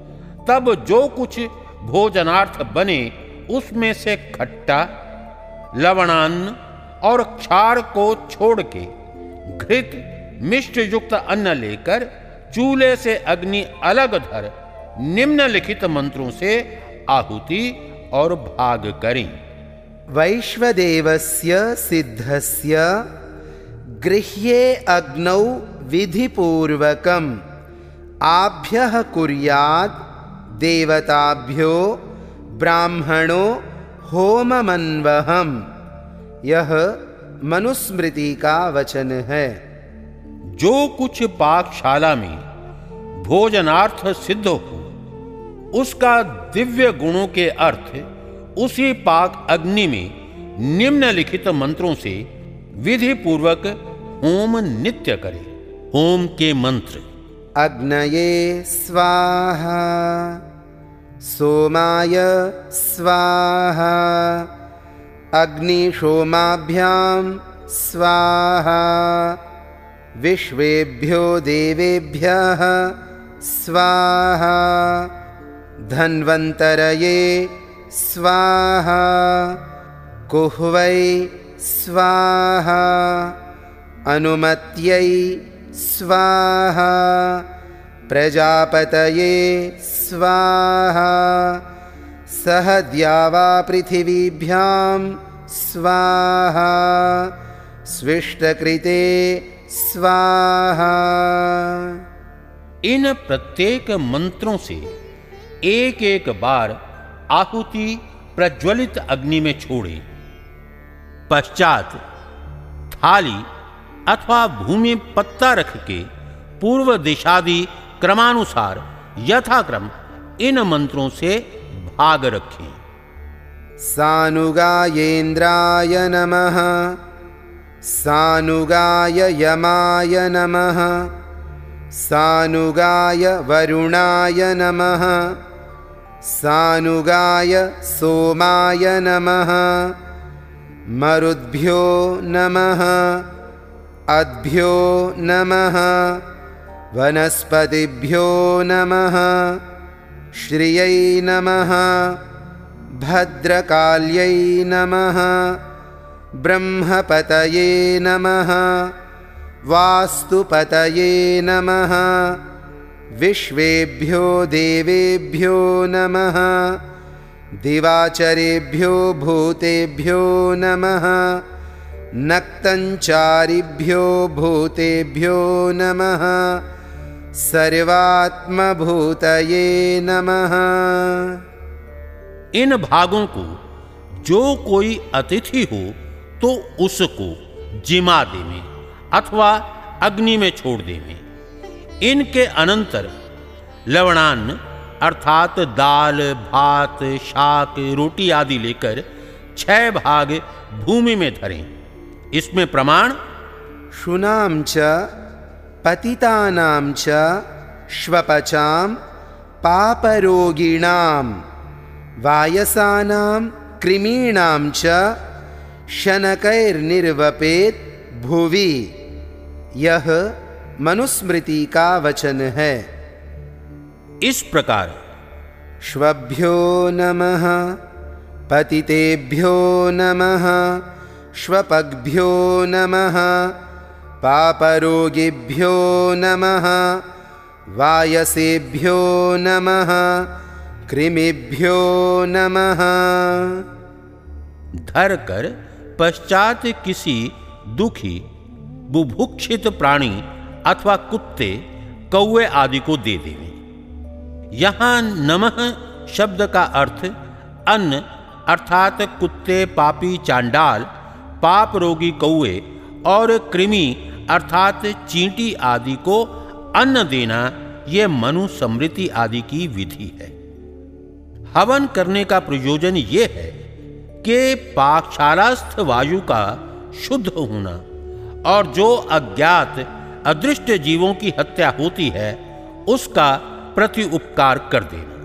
S2: तब जो कुछ भोजनार्थ बने, उसमें से खट्टा, लवणान्न और क्षार को छोड़ के, घृत मिष्ट युक्त अन्न लेकर, चूल्हे से अग्नि अलग धर निम्नलिखित मंत्रों से आहुति और भाग करें।
S1: वैश्वदेवस्य सिद्धस्य गृह्ये अग्नौ विधिपूर्वकम्। आभ्यः कुर्यात् देवताभ्यो ब्राह्मणो होममन्वहम्। यह मनुस्मृति का वचन है।
S2: जो कुछ पाकशाला में भोजनार्थ सिद्ध हो उसका दिव्य गुणों के अर्थ, उसी पाक अग्नि में निम्नलिखित मंत्रों से विधि पूर्वक होम नित्य करे। होम के मंत्र।
S1: अग्नये स्वाहा, सोमाय स्वाहा, अग्निशोमाभ्यां स्वाहा, विश्वेभ्यो देवेभ्यः स्वाहा। धन्वन्तरये स्वाहा। कुह्वै स्वाहा। अनुमत्यै स्वाहा। प्रजापतये स्वाहा। सह द्यावा पृथिवीभ्यां स्वाहा। स्विष्टकृते स्वाहा।
S2: इन प्रत्येक मंत्रों से एक एक बार आहुति प्रज्वलित अग्नि में छोड़े। पश्चात थाली अथवा भूमि पत्ता रख के पूर्व दिशादि क्रमानुसार यथाक्रम इन मंत्रों से भाग रखें।
S1: सानुगायेन्द्राय नमः। सानुगाय यमाय नमः। सानुगाय वरुणाय नमः। सानुगाय सोमाय नमः। मरुद्भ्यो नमः। अद्भ्यो नमः। वनस्पतिभ्यो नमः। श्रियै नमः। भद्रकाल्यै नमः। ब्रह्मपतये नमः। वास्तुपतये नमः विश्वेभ्यो देवेभ्यो नमः, दिवाचरेभ्यो भूतेभ्यो नमः, नक्तञ्चारिभ्यो भूतेभ्यो नमः, सर्वात्मभूतये नमः।
S2: इन भागों को जो कोई अतिथि हो तो उसको जिमा देवे अथवा अग्नि में छोड़ देवे इनके अनंतर लवणान्न अर्थात दाल, भात, शाक, रोटी आदि लेकर छह भाग भूमि में धरें। इसमें प्रमाण
S1: शुनाम च पतितानां च श्वपचां पापरोगिणां वायसानां कृमीणां च, शनकैर्निर्वपेत् भुवि। यह मनुस्मृति का वचन है।
S2: इस प्रकार
S1: श्वभ्यो नमः पतितेभ्यो नमः श्वपग्भ्यो नमः पापरोगिभ्यो नमः वायसेभ्यो नमः कृमिभ्यो नमः।
S2: धर कर पश्चात किसी दुखी बुभुक्षित प्राणी अथवा कुत्ते कौए आदि को दे देवे। यहाँ नमः शब्द का अर्थ अन्न, अर्थात कुत्ते, पापी, चांडाल, पाप रोगी कौए और कृमि, अर्थात चींटी आदि को अन्न देना यह मनु समृद्धि आदि की विधि है। हवन करने का प्रयोजन यह है कि पाकशालास्थ वायु का शुद्ध होना और जो अज्ञात अदृष्ट जीवों की हत्या होती है, उसका प्रति उपकार कर देना।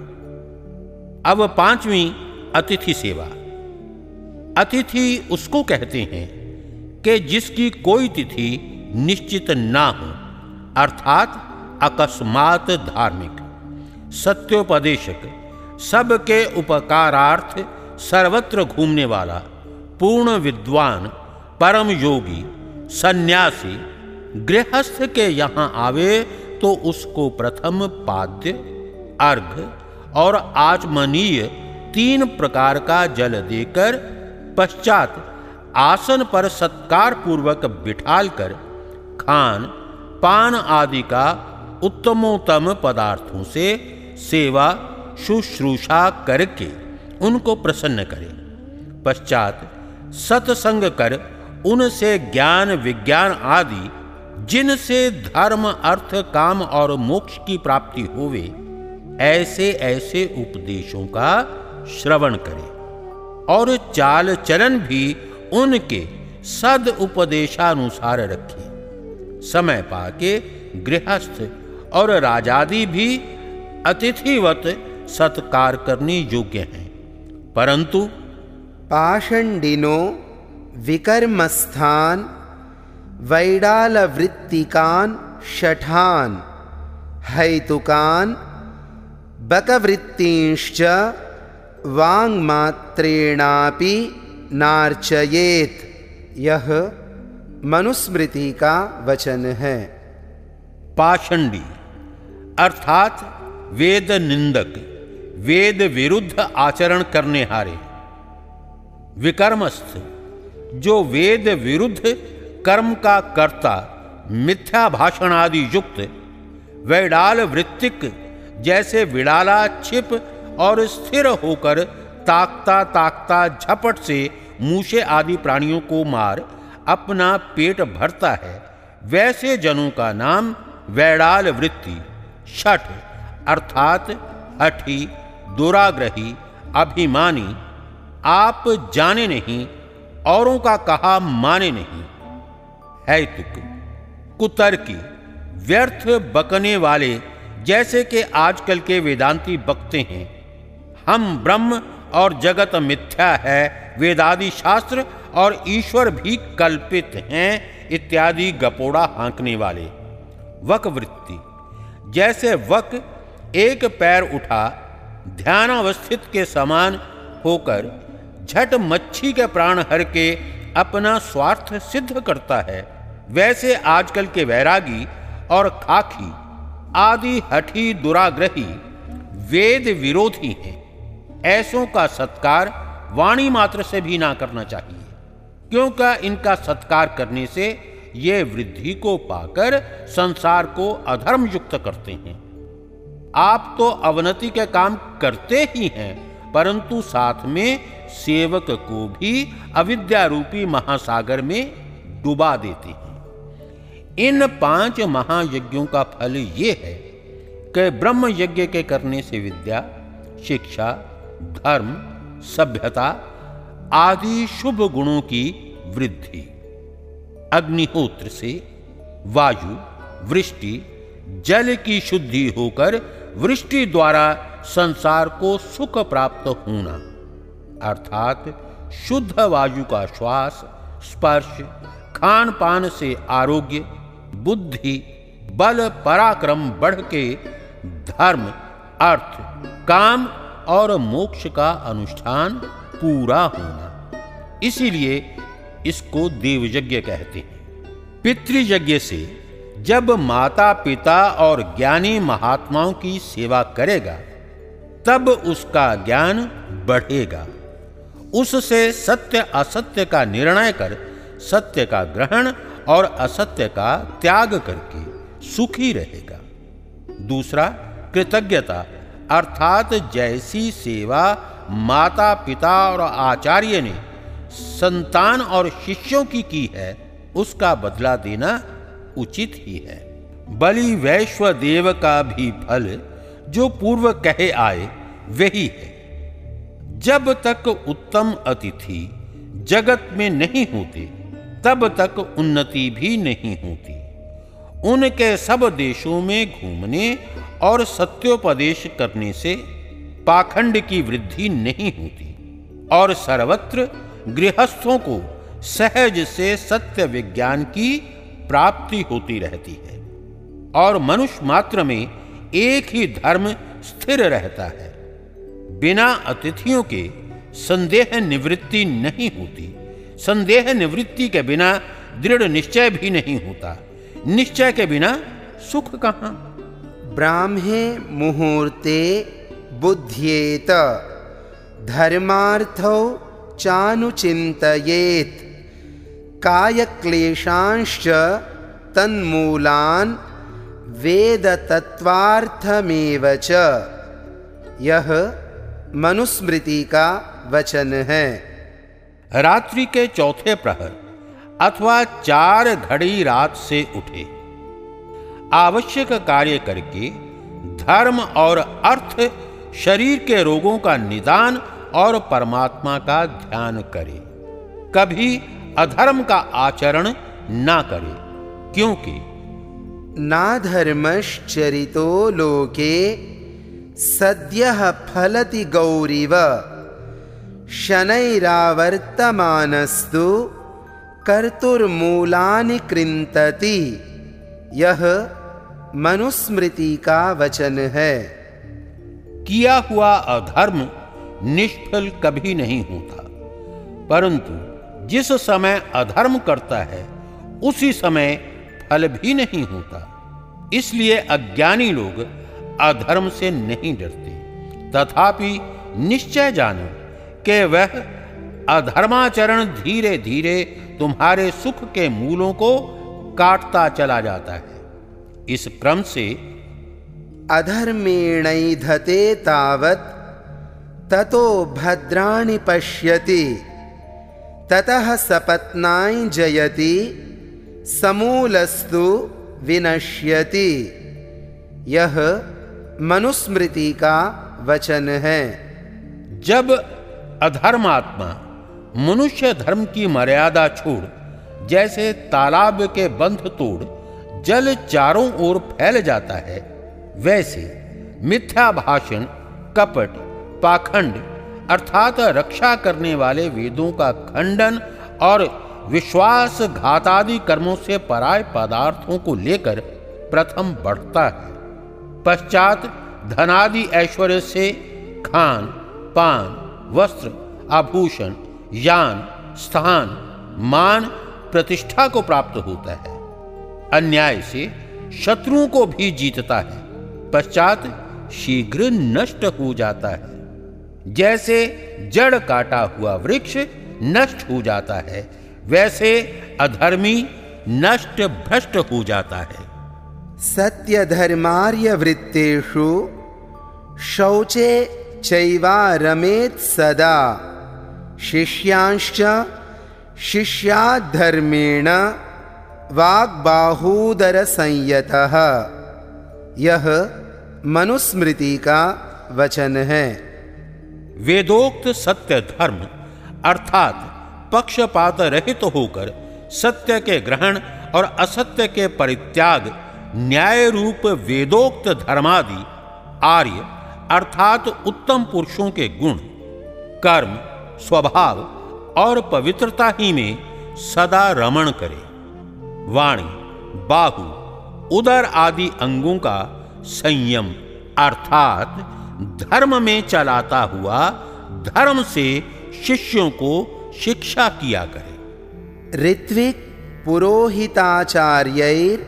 S2: अब पांचवी अतिथि सेवा। अतिथि उसको कहते हैं कि जिसकी कोई तिथि निश्चित ना हो, अर्थात अकस्मात धार्मिक, सत्योपदेशक, सबके उपकारार्थ सर्वत्र घूमने वाला, पूर्ण विद्वान, परम योगी, सन्यासी गृहस्थ के यहाँ आवे तो उसको प्रथम पाद्य, अर्घ और आचमनीय तीन प्रकार का जल देकर पश्चात आसन पर सत्कार पूर्वक बिठाल कर खान, पान आदि का उत्तमोत्तम पदार्थों से सेवा, शुश्रूषा करके उनको प्रसन्न करे। पश्चात सत्संग कर उनसे ज्ञान विज्ञान आदि जिनसे धर्म, अर्थ, काम और मोक्ष की प्राप्ति होवे, ऐसे ऐसे उपदेशों का श्रवण करे। और चाल चलन भी उनके सद उपदेशानुसार रखे। समय पाके गृहस्थ और राजादि भी अतिथिवत सत्कार करने योग्य हैं। परंतु
S1: पाषण्डिनो विकर्मस्थान वैडालवृत्तिकान् शठान् हैतुकान्, बकवृत्तिंश्च वाङ्मात्रेणापि नार्चयेत। यह मनुस्मृति का वचन है।
S2: पाषंडी अर्थात वेद निंदक, वेद विरुद्ध आचरण करने हारे। विकर्मस्थ, जो वेद विरुद्ध कर्म का कर्ता, मिथ्या भाषण आदि युक्त, वैडाल वृत्तिक जैसे विड़ाला छिप और स्थिर होकर ताकता ताकता झपट से मूसे आदि प्राणियों को मार अपना पेट भरता है। वैसे जनों का नाम वैडाल वृत्ति छठ अर्थात हठी दुराग्रही, अभिमानी। आप जाने नहीं, औरों का कहा माने नहीं। है तुक। कुतर्की व्यर्थ बकने वाले, जैसे कि आजकल के वेदांती बकते हैं। हम ब्रह्म और जगत मिथ्या है, वेदादि शास्त्र और ईश्वर भी कल्पित हैं, इत्यादि गपोड़ा हाँकने वाले। वक वृत्ति। जैसे वक एक पैर उठा ध्यान अवस्थित के समान होकर झट मच्छी के प्राण हर के अपना स्वार्थ सिद्ध करता है। वैसे आजकल के वैरागी और खाखी आदि हठी दुराग्रही, वेद विरोधी हैं। ऐसों का सत्कार वाणी मात्र से भी ना करना चाहिए, क्योंकि इनका सत्कार करने से ये वृद्धि को पाकर संसार को अधर्म युक्त करते हैं। आप तो अवनति के काम करते ही हैं, परंतु साथ में सेवक को भी अविद्या रूपी महासागर में डुबा देते हैं। इन पाँच महायज्ञों का फल ये है कि ब्रह्म यज्ञ के करने से विद्या, शिक्षा, धर्म, सभ्यता आदि शुभ गुणों की वृद्धि। अग्निहोत्र से वायु, वृष्टि, जल की शुद्धि होकर वृष्टि द्वारा संसार को सुख प्राप्त होना, अर्थात शुद्ध वायु का श्वास, स्पर्श खान पान से आरोग्य बुद्धि, बल, पराक्रम बढ़ के धर्म, अर्थ, काम और मोक्ष का अनुष्ठान पूरा होना। इसीलिए इसको देवयज्ञ कहते हैं। पितृयज्ञ से जब माता पिता और ज्ञानी महात्माओं की सेवा करेगा, तब उसका ज्ञान बढ़ेगा। उससे सत्य असत्य का निर्णय कर सत्य का ग्रहण और असत्य का त्याग करके सुखी रहेगा। दूसरा, कृतज्ञता, अर्थात जैसी सेवा माता पिता और आचार्य ने संतान और शिष्यों की की है, उसका बदला देना उचित ही है। बलि वैश्व देव का भी फल जो पूर्व कहे आए, वही है। जब तक उत्तम अतिथि जगत में नहीं होते तब तक उन्नति भी नहीं होती। उनके सब देशों में घूमने और सत्योपदेश करने से पाखंड की वृद्धि नहीं होती और सर्वत्र गृहस्थों को सहज से सत्य विज्ञान की प्राप्ति होती रहती है और मनुष्य मात्र में एक ही धर्म स्थिर रहता है। बिना अतिथियों के संदेह निवृत्ति नहीं होती। संदेह निवृत्ति के बिना दृढ़ निश्चय भी नहीं होता। निश्चय के बिना सुख कहाँ?
S1: ब्राह्मे मुहूर्ते बुध्येत धर्मार्थौ चानुचिन्तयेत्, कायक्लेशांश्च तन्मूलान् वेदतत्त्वार्थमेव च। यह मनुस्मृति का वचन। है
S2: रात्रि के चौथे प्रहर अथवा चार घड़ी रात से उठे। आवश्यक कार्य करके धर्म और अर्थ शरीर के रोगों का निदान और परमात्मा का ध्यान करे। कभी अधर्म का आचरण ना करे, क्योंकि
S1: नाधर्मश्चरितो लोके सद्य फलति गौरीव। शनैरावर्तमानस्तु कर्तुर्मूलानि कृन्तति। यह मनुस्मृति का वचन। है
S2: किया हुआ अधर्म निष्फल कभी नहीं होता। परंतु जिस समय अधर्म करता है, उसी समय फल भी नहीं होता। इसलिए अज्ञानी लोग अधर्म से नहीं डरते। तथापि निश्चय जानो कि वह अधर्माचरण धीरे धीरे तुम्हारे सुख के मूलों को काटता चला जाता है। इस क्रम से
S1: अधर्मेणैधते तावत् ततो भद्राणि पश्यति ततः सपत्नाय जयति समूलस्तु विनश्यति। यह मनुस्मृति का वचन। है
S2: जब अधर्मात्मा, मनुष्य धर्म की मर्यादा छोड़, जैसे तालाब के बंध तोड़, जल चारों ओर फैल जाता है, वैसे मिथ्या भाषण, कपट, पाखंड, अर्थात रक्षा करने वाले वेदों का खंडन और विश्वास घातादि कर्मों से पराय पदार्थों को लेकर प्रथम बढ़ता है। पश्चात धनादि ऐश्वर्य से खान, पान वस्त्र, आभूषण, यान, स्थान, मान प्रतिष्ठा को प्राप्त होता है। अन्याय से शत्रुओं को भी जीतता है। पश्चात शीघ्र नष्ट हो जाता है। जैसे जड़ काटा हुआ वृक्ष नष्ट हो जाता है, वैसे अधर्मी नष्ट भ्रष्ट हो जाता है।
S1: सत्य धर्मार्य वृत्तेषु शौचे चैवारमेत सदा। शिष्यांश्च शिष्याधर्मेण वाग्बाहूदर संयत यह मनुस्मृति का वचन है।
S2: वेदोक्त सत्य धर्म अर्थात पक्षपात रहित तो होकर सत्य के ग्रहण और असत्य के परित्याग न्याय रूप वेदोक्त धर्मादि, आर्य अर्थात उत्तम पुरुषों के गुण, कर्म, स्वभाव और पवित्रता ही में सदा रमण करे। वाणी, बाहु, उदर आदि अंगों का संयम अर्थात धर्म में चलाता हुआ धर्म से शिष्यों को शिक्षा किया करे।
S1: ऋत्विक पुरोहिताचार्य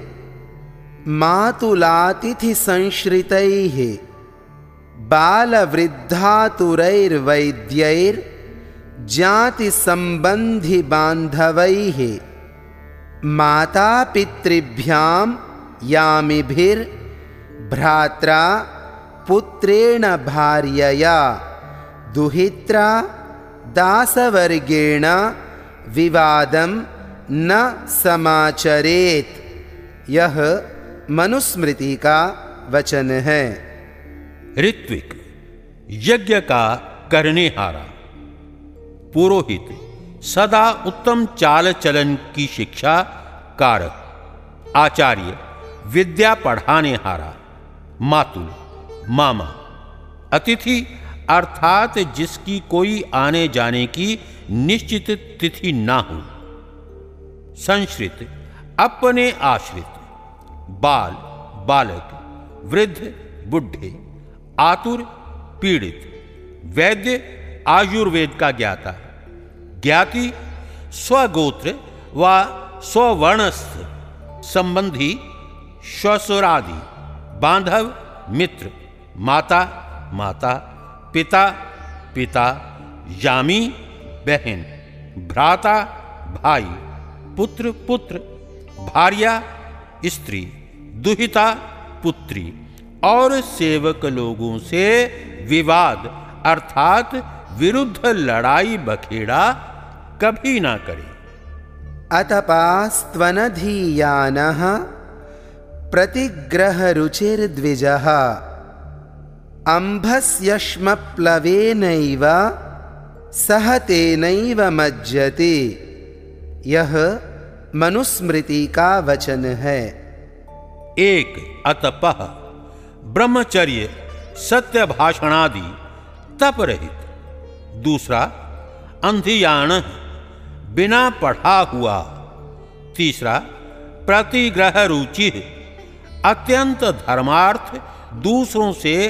S1: मातुलातिथि संश्रितैः बालवृद्धातुरैर्वैद्यैर् जाति संबंधि बांधवैः माता पितृभ्याम यामिभिर भ्रात्रा पुत्रेण भार्यया दुहित्रा दासवर्गेण विवादम न समाचरेत। यह मनुस्मृति का वचन। है
S2: ऋत्विक, यज्ञ का करने हारा पुरोहित, सदा उत्तम चाल चलन की शिक्षा कारक, आचार्य, विद्या पढ़ाने हारा मातुल, मामा, अतिथि अर्थात जिसकी कोई आने जाने की निश्चित तिथि ना हो। संश्रित, अपने आश्रित, बाल, बालक, वृद्ध, बुढ़े आतुर, पीड़ित, वैद्य, आयुर्वेद का ज्ञाता, ज्ञाति, स्वगोत्र व स्ववर्णस्थ, संबंधी श्वसुरादि, बांधव, मित्र, माता माता, पिता पिता, यामी, बहन, भ्राता, भाई, पुत्र पुत्र, भार्या, स्त्री, दुहिता, पुत्री। और सेवक लोगों से विवाद अर्थात विरुद्ध लड़ाई बखेड़ा कभी ना करे।
S1: अतपास्त्वनधीयान प्रतिग्रह रुचिर्द्विज। अम्भस्यश्मप्लवेनैव सह तेनैव मज्जते। यह मनुस्मृति का वचन। है
S2: एक अतपह ब्रह्मचर्य, सत्य भाषणादि, तप रहित। दूसरा अंधियान बिना पढ़ा हुआ। तीसरा, प्रतिग्रह रुचि, अत्यंत धर्मार्थ, दूसरों से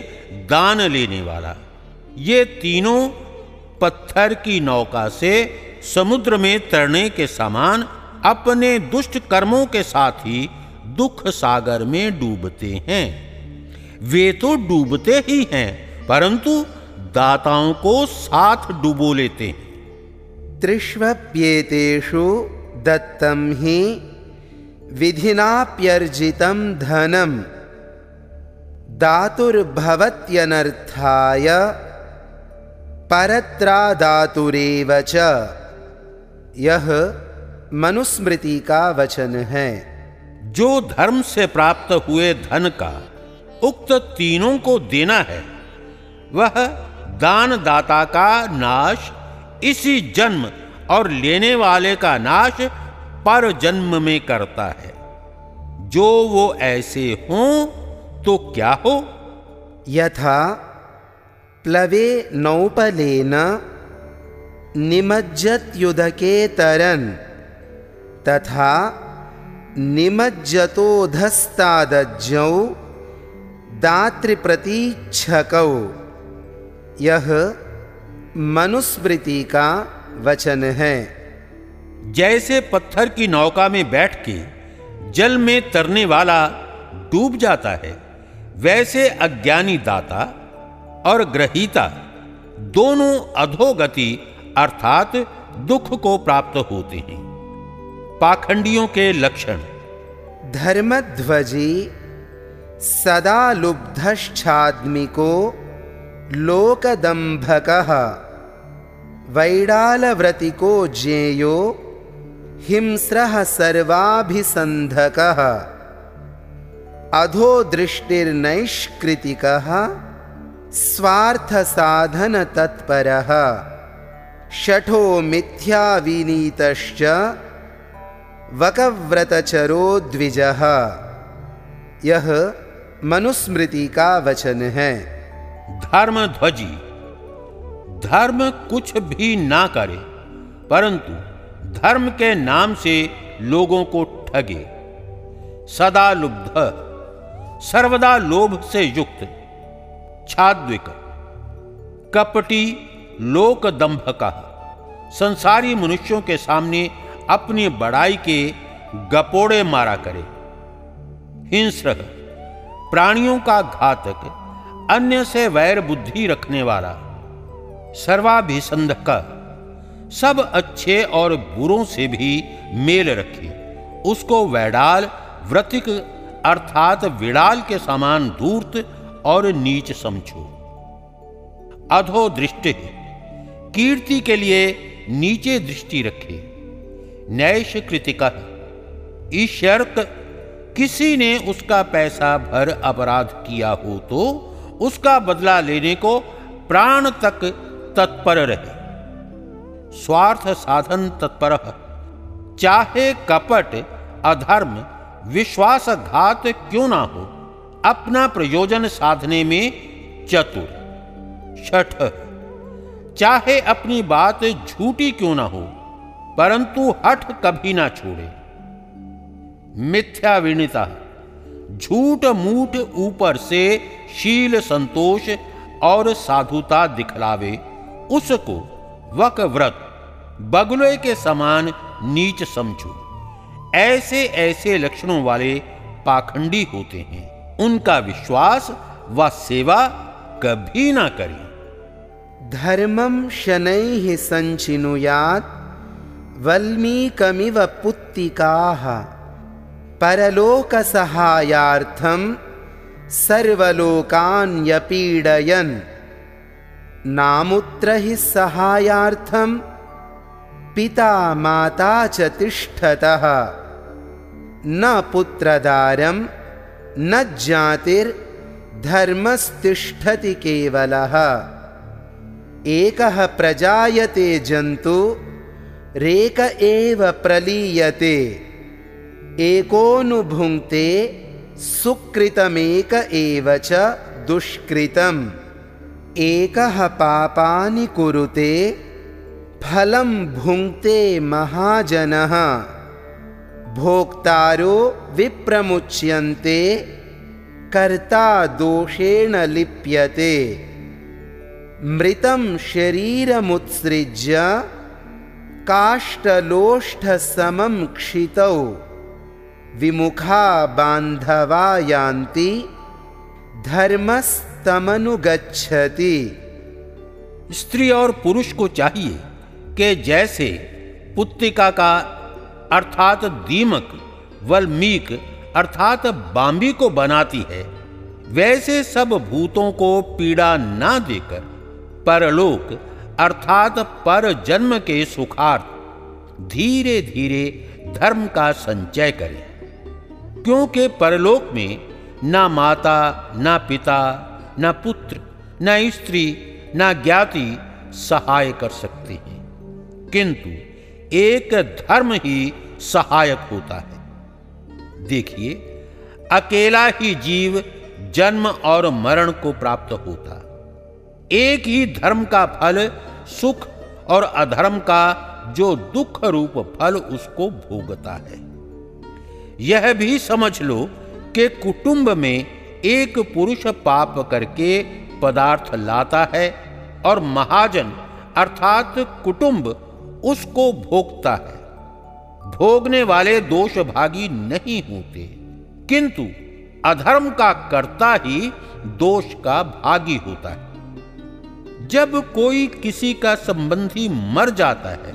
S2: दान लेने वाला। ये तीनों पत्थर की नौका से समुद्र में तरने के समान अपने दुष्ट कर्मों के साथ ही दुख सागर में डूबते हैं। वे तो डूबते ही हैं परंतु दाताओं को साथ डुबो लेते हैं।
S1: त्रिष्वप्येतेषु दत्तम ही विधिनाप्यर्जितं धनम दातुर्भवत्यनर्थाय परत्रादातुरेव च। यह मनुस्मृति का वचन है।
S2: जो धर्म से प्राप्त हुए धन का उक्त तीनों को देना है। वह दानदाता का नाश, इसी जन्म और लेने वाले का नाश पर जन्म में करता है। जो वो ऐसे हों तो क्या हो?
S1: यथा प्लवे नौपलेन निमज्जत्युदके तरन तथा निमज्जतोधस्तादज्जौ दातृप्रतीक्षकौ यह मनुस्मृति का वचन है।
S2: जैसे पत्थर की नौका में बैठ के जल में तरने वाला डूब जाता है वैसे अज्ञानी दाता और ग्रहीता दोनों अधोगति अर्थात दुख को प्राप्त होते हैं। पाखंडियों के लक्षण।
S1: धर्मध्वजी सदा लुब्धश्चात्मिको लोकदम्भकः, वैडालव्रतिको ज्ञेयो हिंस्रः सर्वाभिसन्धकः अधो दृष्टिर्नैष्कृतिकः स्वार्थसाधनतत्परः, शठो मिथ्याविनीतश्च, वकव्रतचरो द्विजः। यह मनुस्मृति का वचन है।
S2: धर्म ध्वजी। धर्म कुछ भी ना करे, परंतु धर्म के नाम से लोगों को ठगे। सदा लुब्ध, सर्वदा लोभ से युक्त, छाद्विक, कपटी लोक दंभ का संसारी मनुष्यों के सामने अपनी बड़ाई के गपोड़े मारा करे। हिंस्र प्राणियों का घातक, अन्य से वैर बुद्धि रखने वाला सर्वाभिसंध का सब अच्छे और बुरों से भी मेल रखे। उसको वैडाल, व्रतिक अर्थात विडाल के समान धूर्त और नीच समझो। अधो दृष्टि, कीर्ति के लिए नीचे दृष्टि रखे। नैश कृतिका ईश्वर किसी ने उसका पैसा भर अपराध किया हो तो उसका बदला लेने को प्राण तक तत्पर रहे। स्वार्थ साधन तत्पर चाहे कपट, अधर्म, विश्वासघात क्यों ना हो, अपना प्रयोजन साधने में चतुर छठ चाहे अपनी बात झूठी क्यों ना हो, परंतु हठ कभी ना छोड़े। मिथ्या विणिता झूठ मूठ ऊपर से शील संतोष और साधुता दिखलावे। उसको वक व्रत, बगुले के समान नीच समझो। ऐसे ऐसे लक्षणों वाले पाखंडी होते हैं। उनका विश्वास व सेवा कभी ना करें।
S1: धर्मम शनै संचिनुयात, वल्मीकमिव पुत्तिकाः। परलोक सहायार्थम सर्वलोकान्यपीडयन्। नामुत्र हि सहायार्थम पिता माता च तिष्ठतः। न पुत्रदारं न ज्ञातिर्धर्मस्तिष्ठति केवलः। एकः प्रजायते जन्तु रेक एव प्रलीयते एकोऽनुभुङ्क्ते सुकृतमेक एव च दुष्कृतम्। एकः पापानि कुरुते फलं भुङ्क्ते महाजनः। भोक्तारो विप्रमुच्यन्ते कर्ता दोषेण लिप्यते। मृतं शरीरमुत्सृज्य काष्ठलोष्ठसमं क्षितौ विमुखा बांधवा यान्ति धर्मस्तमनुगच्छति।
S2: स्त्री और पुरुष को चाहिए कि जैसे पुत्तिका का, अर्थात दीमक, वल्मीक, अर्थात बांबी को बनाती है, वैसे सब भूतों को पीड़ा ना देकर परलोक, अर्थात पर जन्म के सुखार्थ धीरे धीरे धर्म का संचय करें। क्योंकि परलोक में ना माता, ना पिता, ना पुत्र, न स्त्री, न ज्ञाति सहाय कर सकते हैं। किंतु एक धर्म ही सहायक होता है। देखिए, अकेला ही जीव जन्म और मरण को प्राप्त होता। एक ही धर्म का फल सुख और अधर्म का जो दुख रूप फल उसको भोगता है। यह भी समझ लो कि कुटुंब में एक पुरुष पाप करके पदार्थ लाता है और महाजन, अर्थात कुटुंब, उसको भोगता है। भोगने वाले दोष भागी नहीं होते, किंतु अधर्म का कर्ता ही दोष का भागी होता है। जब कोई किसी का संबंधी मर जाता है,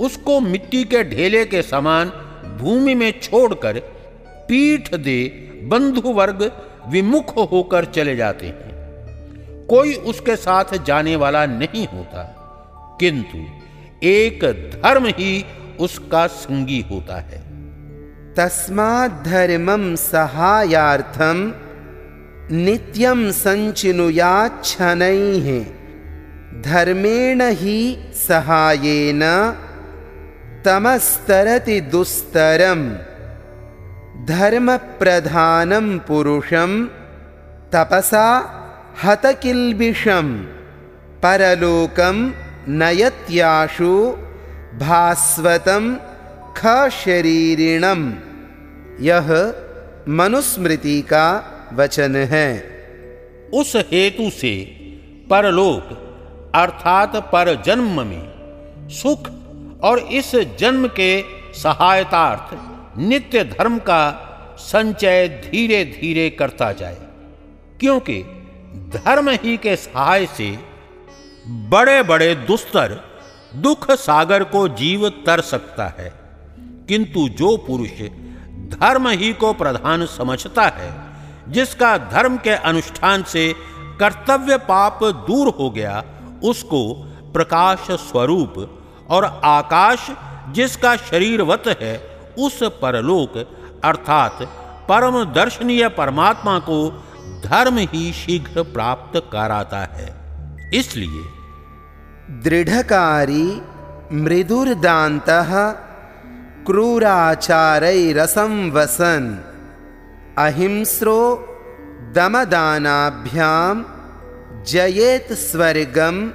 S2: उसको मिट्टी के ढेले के समान भूमि में छोड़कर पीठ दे बंधु वर्ग विमुख होकर चले जाते हैं। कोई उसके साथ जाने वाला नहीं होता, किंतु एक धर्म ही उसका संगी होता है।
S1: तस्माद्धर्मं सहायार्थं नित्यं सञ्चिनुयाच्छनैः धर्मेण ही सहायेन तमस्तरति दुस्तरम धर्म प्रधानम पुरुषम तपसा हतकिल्बिषं। परलोकं नयत्याशु। भास्वतम ख खशरीरिणम यह मनुस्मृति का वचन है।
S2: उस हेतु से परलोक, अर्थात पर जन्म में सुख और इस जन्म के सहायतार्थ नित्य धर्म का संचय धीरे धीरे करता जाए। क्योंकि धर्म ही के सहाय से बड़े बड़े दुस्तर दुख सागर को जीव तर सकता है। किंतु जो पुरुष धर्म ही को प्रधान समझता है, जिसका धर्म के अनुष्ठान से कर्तव्य पाप दूर हो गया, उसको प्रकाश स्वरूप और आकाश जिसका शरीरवत है, उस परलोक, अर्थात परम दर्शनीय परमात्मा को धर्म ही शीघ्र प्राप्त कराता है। इसलिए
S1: दृढ़कारी मृदुर्दान्तः क्रूराचारैरसं वसन। अहिंस्रो दमदानाभ्याम जयेत स्वर्गम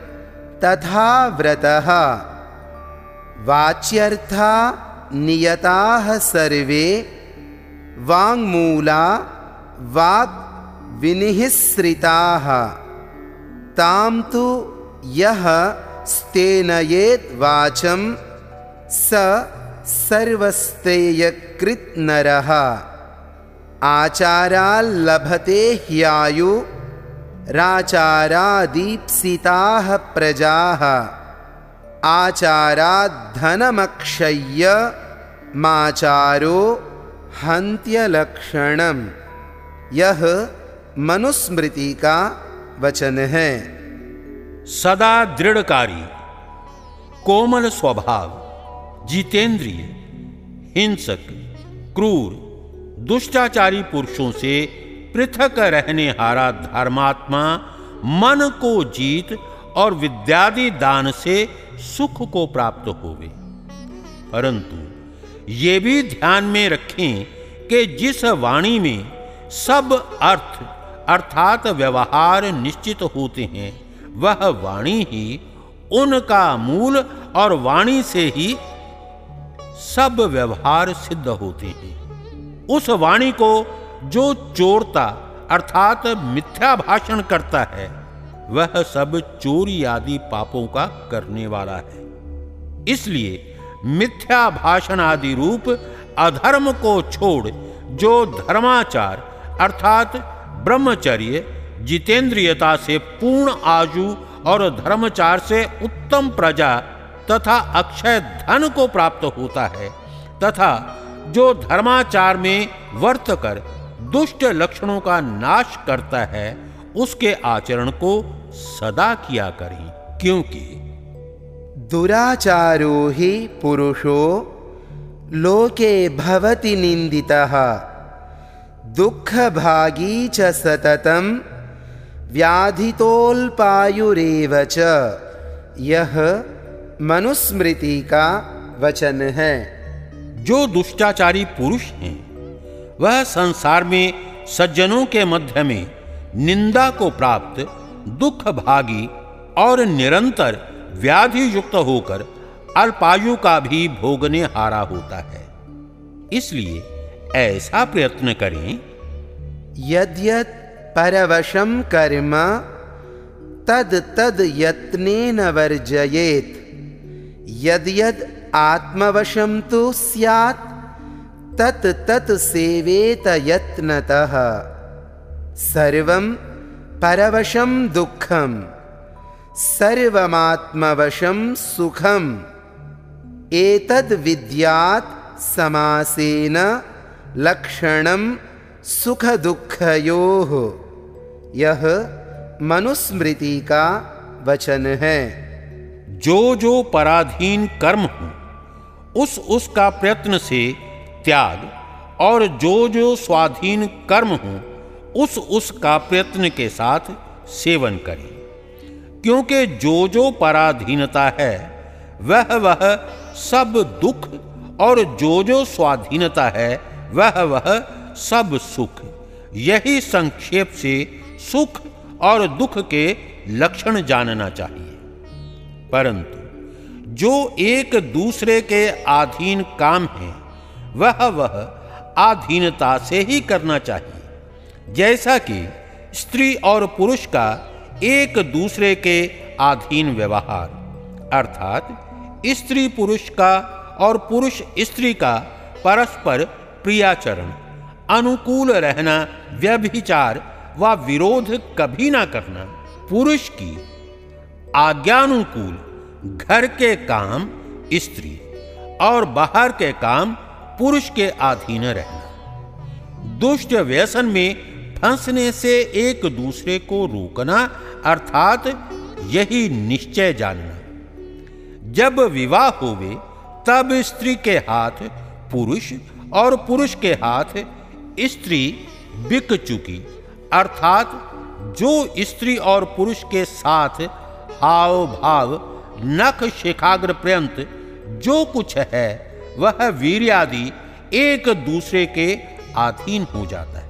S1: तथा व्रतः। वाच्यर्था नियताः सर्वे वाङ्मूला वाग् विनिःसृताः तां तु यः स्तेनयेत् वाचं स सर्वस्तेयकृत् नरः आचाराल्लभते ह्यायु राचारादीप्सिताः प्रजाः आचाराद्धनमक्षय्य माचारो हन्त्यलक्षणम्। यह मनुस्मृति का वचन है।
S2: सदा दृढ़कारी, कोमल स्वभाव, जितेंद्रिय, हिंसक, क्रूर, दुष्टाचारी पुरुषों से पृथक रहने हारा धर्मात्मा मन को जीत और विद्यादि दान से सुख को प्राप्त होवे। परंतु ये भी ध्यान में रखें कि जिस वाणी में सब अर्थ, अर्थात व्यवहार निश्चित होते हैं, वह वाणी ही उनका मूल और वाणी से ही सब व्यवहार सिद्ध होते हैं। उस वाणी को जो चोरता, अर्थात मिथ्या भाषण करता है वह सब चोरी आदि पापों का करने वाला है। इसलिए मिथ्या भाषण आदि रूप अधर्म को छोड़, जो धर्माचार अर्थात ब्रह्मचर्य, जितेंद्रियता से पूर्ण आजु और धर्मचार से उत्तम प्रजा तथा अक्षय धन को प्राप्त होता है, तथा जो धर्माचार में वर्त कर दुष्ट लक्षणों का नाश करता है उसके आचरण को सदा किया करें क्योंकि
S1: दुराचारो ही पुरुषो लोके भवति निंदितः दुःखभागी च सततं व्याधितोल्पायुरेव च यह मनुस्मृति का वचन है।
S2: जो दुष्टाचारी पुरुष हैं वह संसार में सज्जनों के मध्य में निंदा को प्राप्त, दुख भागी और निरंतर व्याधि युक्त होकर अल्पायु का भी भोगने हारा होता है। इसलिए ऐसा प्रयत्न करें।
S1: यद्यत् परवशम कर्म, तद तद यत्नेन वर्जयेत्। यद्यद् आत्मवशं तु स्यात्, तत् तत् सेवेत यत्नतः। सर्वं परवशं दुःखं सर्वमात्मवशं सुखम् एतद् विद्यात् समासेन लक्षणं सुख दुखयोः यह मनुस्मृति का वचन है
S2: जो जो पराधीन कर्म हो, उस उसका प्रयत्न से त्याग और जो जो स्वाधीन कर्म हो उस उसका प्रयत्न के साथ सेवन करें। क्योंकि जो जो पराधीनता है, वह वह सब दुख और जो जो स्वाधीनता है, वह वह सब सुख। यही संक्षेप से सुख और दुख के लक्षण जानना चाहिए। परंतु जो एक दूसरे के अधीन काम है, वह वह आधीनता से ही करना चाहिए। जैसा कि स्त्री और पुरुष का एक दूसरे के अधीन व्यवहार, अर्थात स्त्री पुरुष का और पुरुष स्त्री का परस्पर प्रियाचरण, अनुकूल रहना, व्यभिचार व विरोध कभी ना करना, पुरुष की आज्ञानुकूल घर के काम स्त्री और बाहर के काम पुरुष के अधीन रहना। दुष्ट व्यसन में फंसने से एक दूसरे को रोकना, अर्थात यही निश्चय जानना। जब विवाह होवे, तब स्त्री के हाथ पुरुष और पुरुष के हाथ स्त्री बिक चुकी, अर्थात जो स्त्री और पुरुष के साथ हाव भाव नख शिखाग्र पर्यंत जो कुछ है, वह वीर आदि एक दूसरे के अधीन हो जाता है।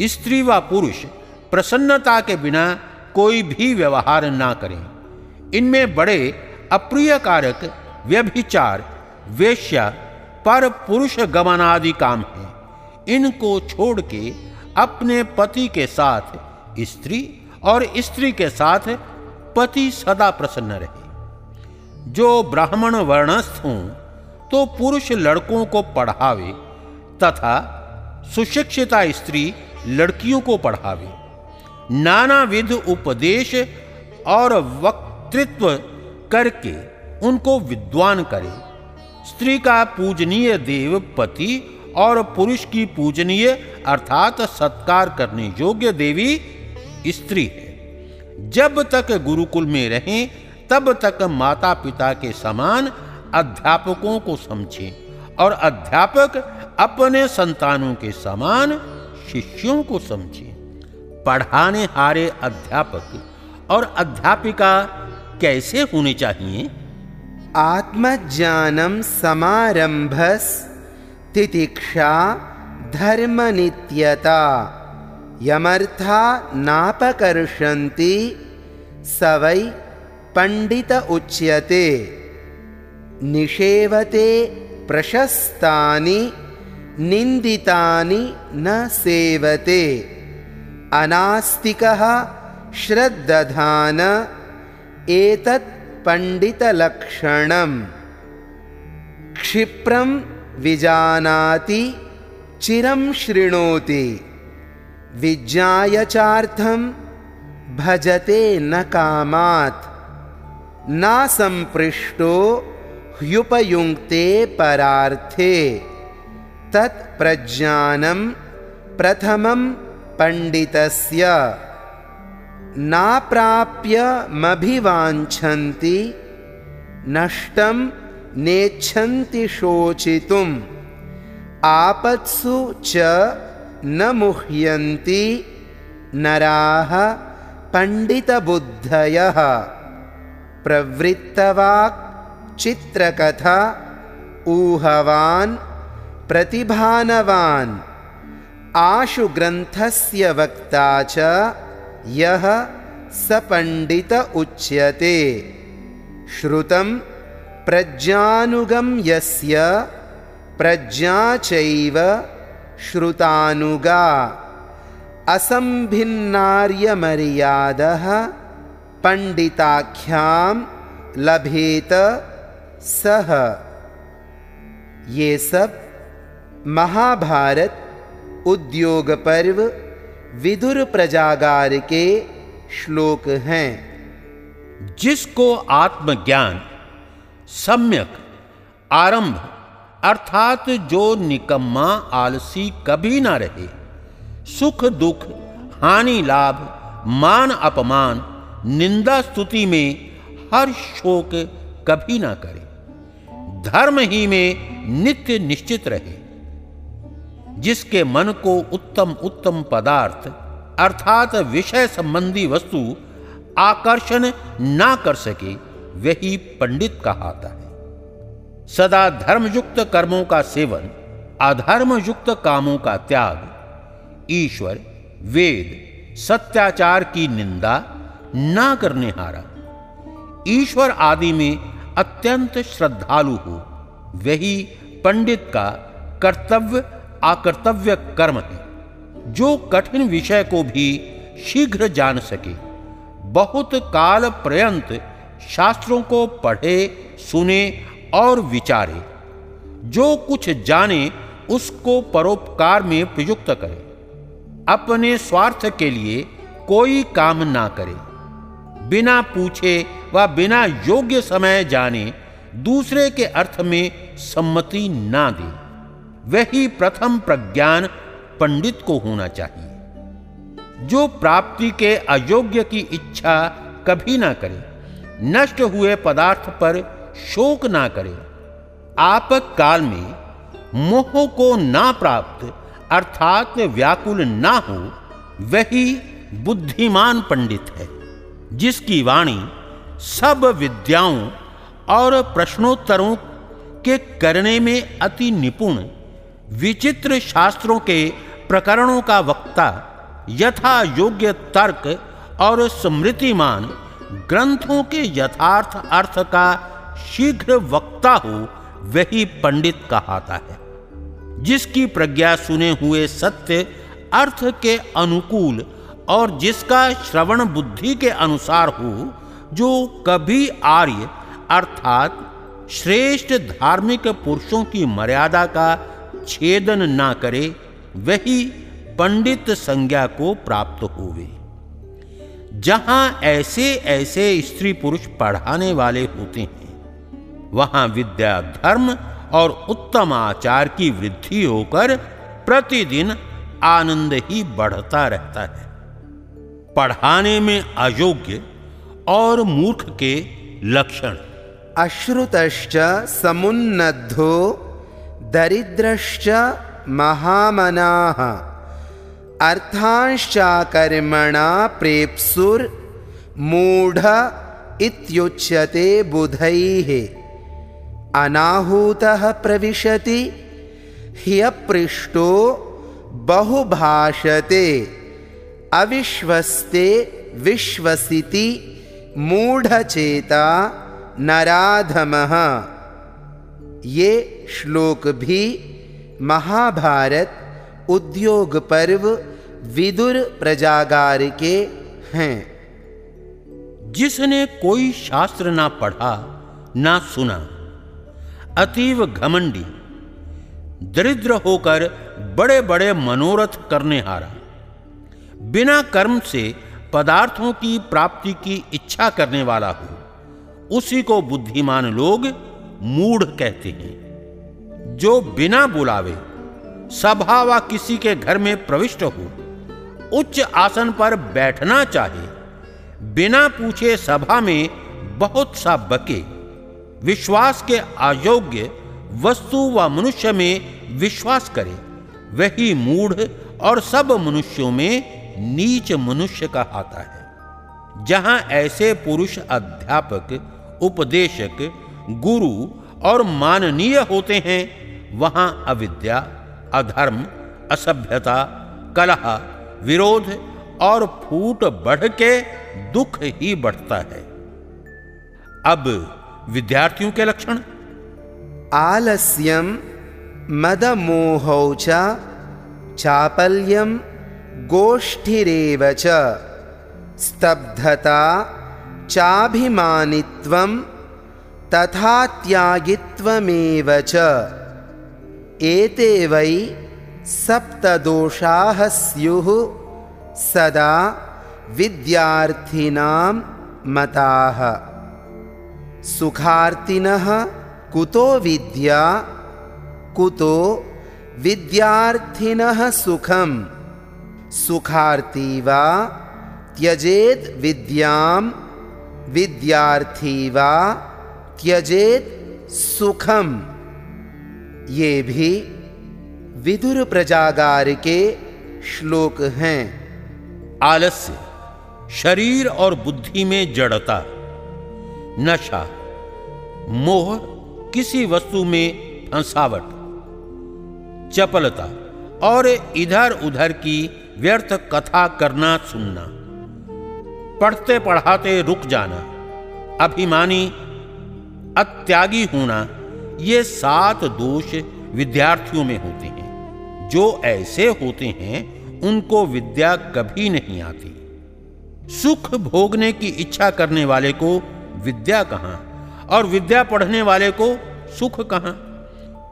S2: स्त्री व पुरुष प्रसन्नता के बिना कोई भी व्यवहार ना करें। इनमें बड़े अप्रिय कारक, व्यभिचार, वेश्या पर पुरुष गमनादि काम है। इनको छोड़ के अपने पति के साथ स्त्री और स्त्री के साथ पति सदा प्रसन्न रहे। जो ब्राह्मण वर्णस्थ हों तो पुरुष लड़कों को पढ़ावे तथा सुशिक्षिता स्त्री लड़कियों को पढ़ावे। नाना विध उपदेश और वक्तृत्व करके उनको विद्वान करे। स्त्री का पूजनीय देव पति और पुरुष की पूजनीय अर्थात सत्कार करने योग्य देवी स्त्री है। जब तक गुरुकुल में रहें, तब तक माता पिता के समान अध्यापकों को समझें और अध्यापक अपने संतानों के समान शिष्यों को समझें। पढ़ाने हारे अध्यापक और अध्यापिका कैसे होने चाहिए?
S1: आत्मज्ञानम समारंभस तितिक्षा धर्मनित्यता यमर्था नापकर्षन्ति सवै पंडित उच्यते निषेवते प्रशस्तानि निन्दितानि न सेवते। अनास्तिकः श्रद्दधान एतत् पंडितलक्षणम् क्षिप्रं विजानाति चिरं शृणोति। विज्ञाय चार्थं भजते न कामात्। न संपृष्टो ह्युपयुङ्क्ते परार्थे तत्प्रज्ञानं प्रथमं पण्डितस्य। नाप्राप्यमभिवाञ्छन्ति नष्टं नेच्छन्ति शोचितुम् आपत्सु च न मुह्यन्ति नराः पण्डितबुद्धयः। प्रवृत्तवाक् चित्रकथा ऊहवान् प्रतिभानवान्। आशुग्रन्थस्य वक्ता च यः स पण्डित उच्यते। श्रुतं प्रज्ञानुगं यस्य प्रज्ञा चैव श्रुतानुगा। असम्भिन्नार्यमर्यादः पंडिताख्याम लभेत सह ये सब महाभारत उद्योग पर्व विदुर प्रजागार के श्लोक हैं।
S2: जिसको आत्मज्ञान, सम्यक, आरंभ, अर्थात जो निकम्मा आलसी कभी ना रहे, सुख दुख, हानि लाभ, मान अपमान, निंदा स्तुति में हर शोक कभी ना करे। धर्म ही में नित्य निश्चित रहे। जिसके मन को उत्तम उत्तम पदार्थ, अर्थात विषय संबंधी वस्तु, आकर्षण ना कर सके, वही पंडित कहाता है। सदा धर्मयुक्त कर्मों का सेवन अधर्म युक्त कामों का त्याग, ईश्वर, वेद, सत्याचार की निंदा ना करने हारा। ईश्वर आदि में अत्यंत श्रद्धालु हो, वही पंडित का कर्तव्य आकर्तव्य कर्म है जो कठिन विषय को भी शीघ्र जान सके। बहुत काल पर्यंत शास्त्रों को पढ़े, सुने और विचारे। जो कुछ जाने, उसको परोपकार में प्रयुक्त करे। अपने स्वार्थ के लिए कोई काम ना करे। बिना पूछे व बिना योग्य समय जाने, दूसरे के अर्थ में सम्मति ना दे। वही प्रथम प्रज्ञान पंडित को होना चाहिए। जो प्राप्ति के अयोग्य की इच्छा कभी ना करे, नष्ट हुए पदार्थ पर शोक ना करे आपक काल में मोह को ना प्राप्त अर्थात व्याकुल ना हो, वही बुद्धिमान पंडित है, जिसकी वाणी सब विद्याओं और प्रश्नोत्तरों के करने में अति निपुण विचित्र शास्त्रों के प्रकरणों का वक्ता, यथा योग्य तर्क और स्मृतिमान ग्रंथों के यथार्थ अर्थ का शीघ्र वक्ता हो, वही पंडित कहाता है, जिसकी प्रज्ञा सुने हुए सत्य अर्थ के अनुकूल और जिसका श्रवण बुद्धि के अनुसार हो, जो कभी आर्य अर्थात श्रेष्ठ धार्मिक पुरुषों की मर्यादा का छेदन ना करे, वही पंडित संज्ञा को प्राप्त होवे। जहाँ ऐसे ऐसे स्त्री पुरुष पढ़ाने वाले होते हैं, वहाँ विद्या धर्म और उत्तम आचार की वृद्धि होकर प्रतिदिन आनंद ही बढ़ता रहता है। पढ़ाने में अयोग्य और मूर्ख के लक्षण।
S1: अश्रुतश्च समुन्नद्धो दरिद्रश्च महामनाः। अर्थांश्चाकर्मणा प्रेप्सुर मूढ़ इत्युच्यते बुधैः। अनाहूतः प्रविशति ह्यपृष्टो बहुभाषते अविश्वस्ते विश्वसिति मूढ़चेता नराधमः ये श्लोक भी महाभारत उद्योग पर्व विदुर प्रजागार के हैं।
S2: जिसने कोई शास्त्र ना पढ़ा, ना सुना, अतीव घमंडी, दरिद्र होकर बड़े बड़े मनोरथ करने हारा, बिना कर्म से पदार्थों की प्राप्ति की इच्छा करने वाला हो, उसी को बुद्धिमान लोग मूढ़ कहते हैं। जो बिना बुलावे सभा व किसी के घर में प्रविष्ट हो, उच्च आसन पर बैठना चाहे, बिना पूछे सभा में बहुत सा बके, विश्वास के अयोग्य वस्तु व मनुष्य में विश्वास करे, वही मूढ़ और सब मनुष्यों में नीच मनुष्य का कहाता है। जहाँ ऐसे पुरुष अध्यापक, उपदेशक गुरु और माननीय होते हैं, वहाँ अविद्या, अधर्म, असभ्यता, कलह, विरोध और फूट बढ़ के दुख ही बढ़ता है। अब विद्यार्थियों के लक्षण।
S1: आलस्यम मदमोहौ चापल्यम गोष्ठिरेव च, स्तब्धता, चाभिमानित्वं तथा त्यागित्वमेव च। एते वै सप्तदोषाः स्युः सदा विद्यार्थिनां मताः। सुखार्तिनः कुतो विद्या कुतो विद्यार्थिनः सुखं सुखार्ती वा त्यजेत् विद्यां विद्यार्थी वा त्यजेत सुखम। ये भी विदुर प्रजागार के श्लोक हैं।
S2: आलस्य, शरीर और बुद्धि में जड़ता, नशा, मोह किसी वस्तु में फंसावट, चपलता और इधर उधर की व्यर्थ कथा करना सुनना पढ़ते पढ़ाते रुक जाना, अभिमानी अत्यागी होना, ये सात दोष विद्यार्थियों में होते हैं। जो ऐसे होते हैं, उनको विद्या कभी नहीं आती। सुख भोगने की इच्छा करने वाले को विद्या कहाँ? और विद्या पढ़ने वाले को सुख कहाँ?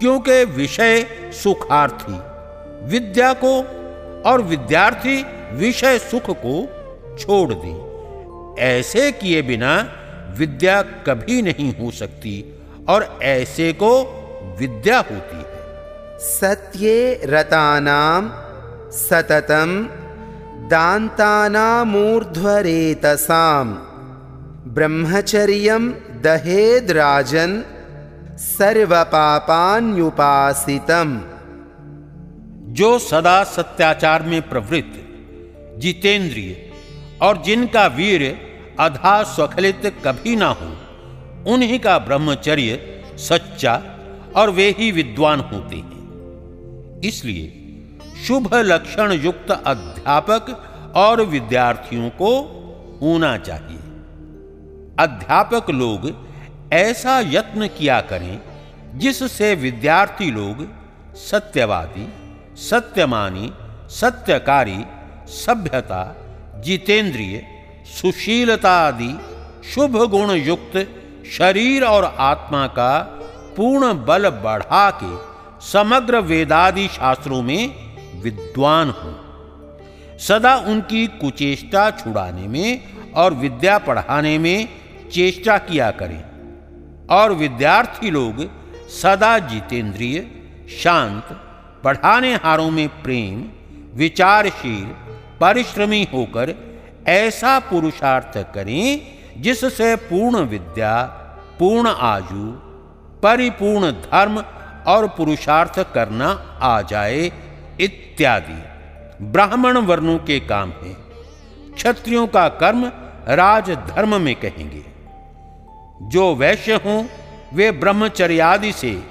S2: क्योंकि विषय सुखार्थी, विद्या को और विद्यार्थी विषय सुख को छोड़ दे। ऐसे किए बिना विद्या कभी नहीं हो सकती और ऐसे को विद्या होती है।
S1: सत्ये रतानाम सततम दान्तानामूर्ध्वरेतसाम ब्रह्मचर्यम दहेद राजन सर्वपापान्युपासितम।
S2: जो सदा सत्याचार में प्रवृत्त जितेंद्रिय और जिनका वीर अधा स्वखलित कभी ना हो। उन्हीं का ब्रह्मचर्य सच्चा और वे ही विद्वान होते हैं। इसलिए शुभ लक्षण युक्त अध्यापक और विद्यार्थियों को होना चाहिए। अध्यापक लोग ऐसा यत्न किया करें जिससे विद्यार्थी लोग सत्यवादी, सत्यमानी, सत्यकारी, सभ्यता, जितेंद्रिय सुशीलता आदि शुभ गुण युक्त शरीर और आत्मा का पूर्ण बल बढ़ा के समग्र वेदादि शास्त्रों में विद्वान हो। सदा उनकी कुचेष्टा छुड़ाने में और विद्या पढ़ाने में चेष्टा किया करें। और विद्यार्थी लोग सदा जितेंद्रिय, शांत पढ़ाने हारों में प्रेम, विचारशील, परिश्रमी होकर ऐसा पुरुषार्थ करें, जिससे पूर्ण विद्या, पूर्ण आयु, परिपूर्ण धर्म और पुरुषार्थ करना आ जाए, इत्यादि। ब्राह्मण वर्णों के काम है। क्षत्रियों का कर्म राज धर्म में कहेंगे। जो वैश्य हों, वे ब्रह्मचर्यादि से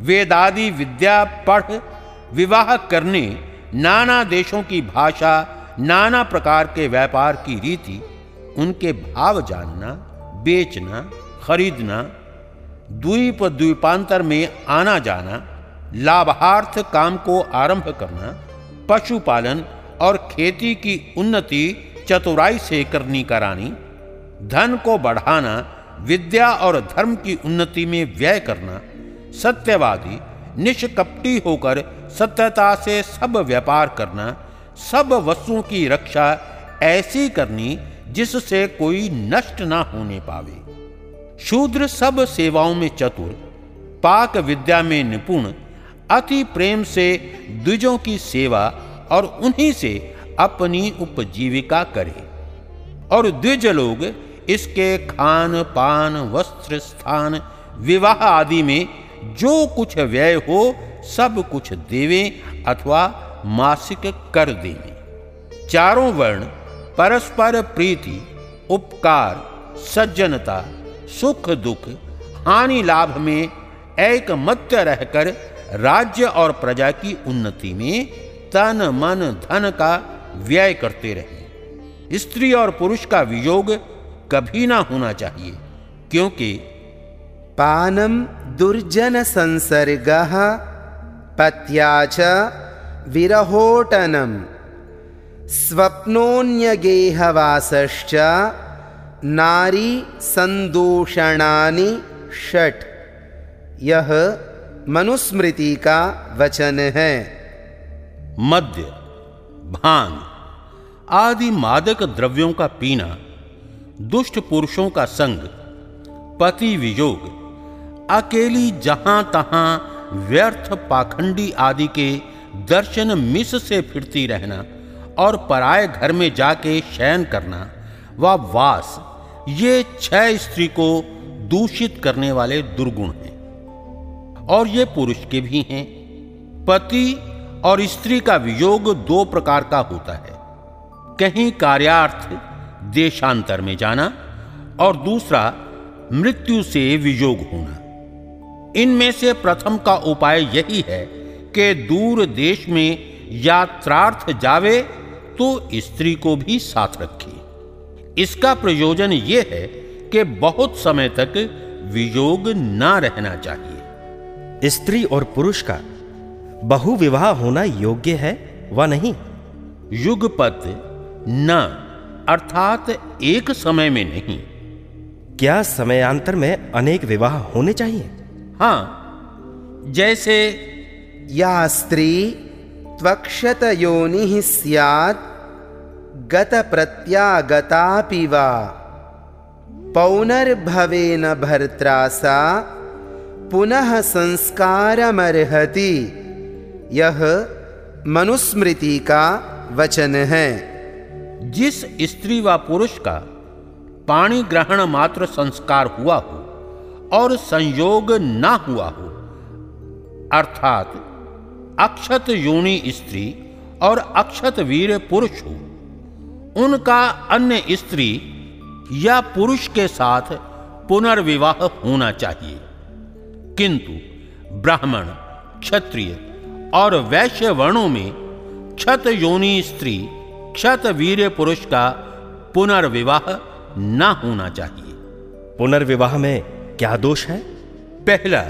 S2: वेदादि विद्या पढ़, विवाह करने, नाना देशों की भाषा नाना प्रकार के व्यापार की रीति, उनके भाव जानना, बेचना, खरीदना द्वीप द्वीपांतर में आना जाना, लाभार्थ काम को आरंभ करना, पशुपालन और खेती की उन्नति चतुराई से करनी करानी, धन को बढ़ाना, विद्या और धर्म की उन्नति में व्यय करना, सत्यवादी, निष्कपटी होकर सत्यता से सब व्यापार करना सब वस्तुओं की रक्षा ऐसी करनी जिससे कोई नष्ट ना होने पावे। शूद्र सब सेवाओं में चतुर, पाक विद्या में निपुण, अति प्रेम से द्विजों की सेवा और उन्हीं से अपनी उपजीविका करे। और द्विज लोग इसके खान, पान, वस्त्र, स्थान, विवाह आदि में जो कुछ व्यय हो सब कुछ देवे अथवा मासिक कर देंगे। चारों वर्ण, परस्पर प्रीति, उपकार, सज्जनता, सुख, दुख, हानि, लाभ में एक मत्य रहकर राज्य और प्रजा की उन्नति में तन, मन, धन का व्यय करते रहे। स्त्री और पुरुष का वियोग कभी ना होना चाहिए, क्योंकि
S1: पानम दुर्जन संसर्ग, पत्या विरहोटनम। स्वप्नोन्यगेहवासश्च नारी संदूषणानि षट। यह मनुस्मृति का वचन। है
S2: मद्य भाँग आदि मादक द्रव्यों का पीना, दुष्ट पुरुषों का संग, पति वियोग अकेली जहाँ तहां व्यर्थ पाखंडी आदि के दर्शन मिस से फिरती रहना और पराए घर में जाके शयन करना, व वास, ये छह स्त्री को दूषित करने वाले दुर्गुण हैं। और ये पुरुष के भी हैं। पति और स्त्री का वियोग दो प्रकार का होता है। कहीं कार्यार्थ देशांतर में जाना और दूसरा मृत्यु से वियोग होना। इनमें से प्रथम का उपाय यही है कि दूर देश में यात्रार्थ जावे तो स्त्री को भी साथ रखे। इसका प्रयोजन यह है कि बहुत समय तक वियोग ना रहना चाहिए।
S3: स्त्री और पुरुष का बहुविवाह होना योग्य है व नहीं?
S2: युगपत न अर्थात एक समय में नहीं।
S3: क्या समयांतर में अनेक विवाह होने चाहिए?
S2: हाँ जैसे
S1: या स्त्री त्वक्षत योनि स्यात् गत प्रत्यागतापि वा। पौनर्भवेन भर्त्रा सा पुनः संस्कारमर्हति। यह मनुस्मृति का वचन। है
S2: जिस स्त्री व पुरुष का पाणी ग्रहण मात्र संस्कार हुआ हो, और संयोग ना हुआ हो, अर्थात अक्षत योनि स्त्री और अक्षत वीर पुरुष हो। उनका अन्य स्त्री या पुरुष के साथ पुनर्विवाह होना चाहिए। किंतु ब्राह्मण क्षत्रिय और वैश्य वर्णों में क्षत योनि स्त्री क्षत वीर पुरुष का पुनर्विवाह न होना चाहिए।
S3: पुनर्विवाह में क्या दोष है?
S2: पहला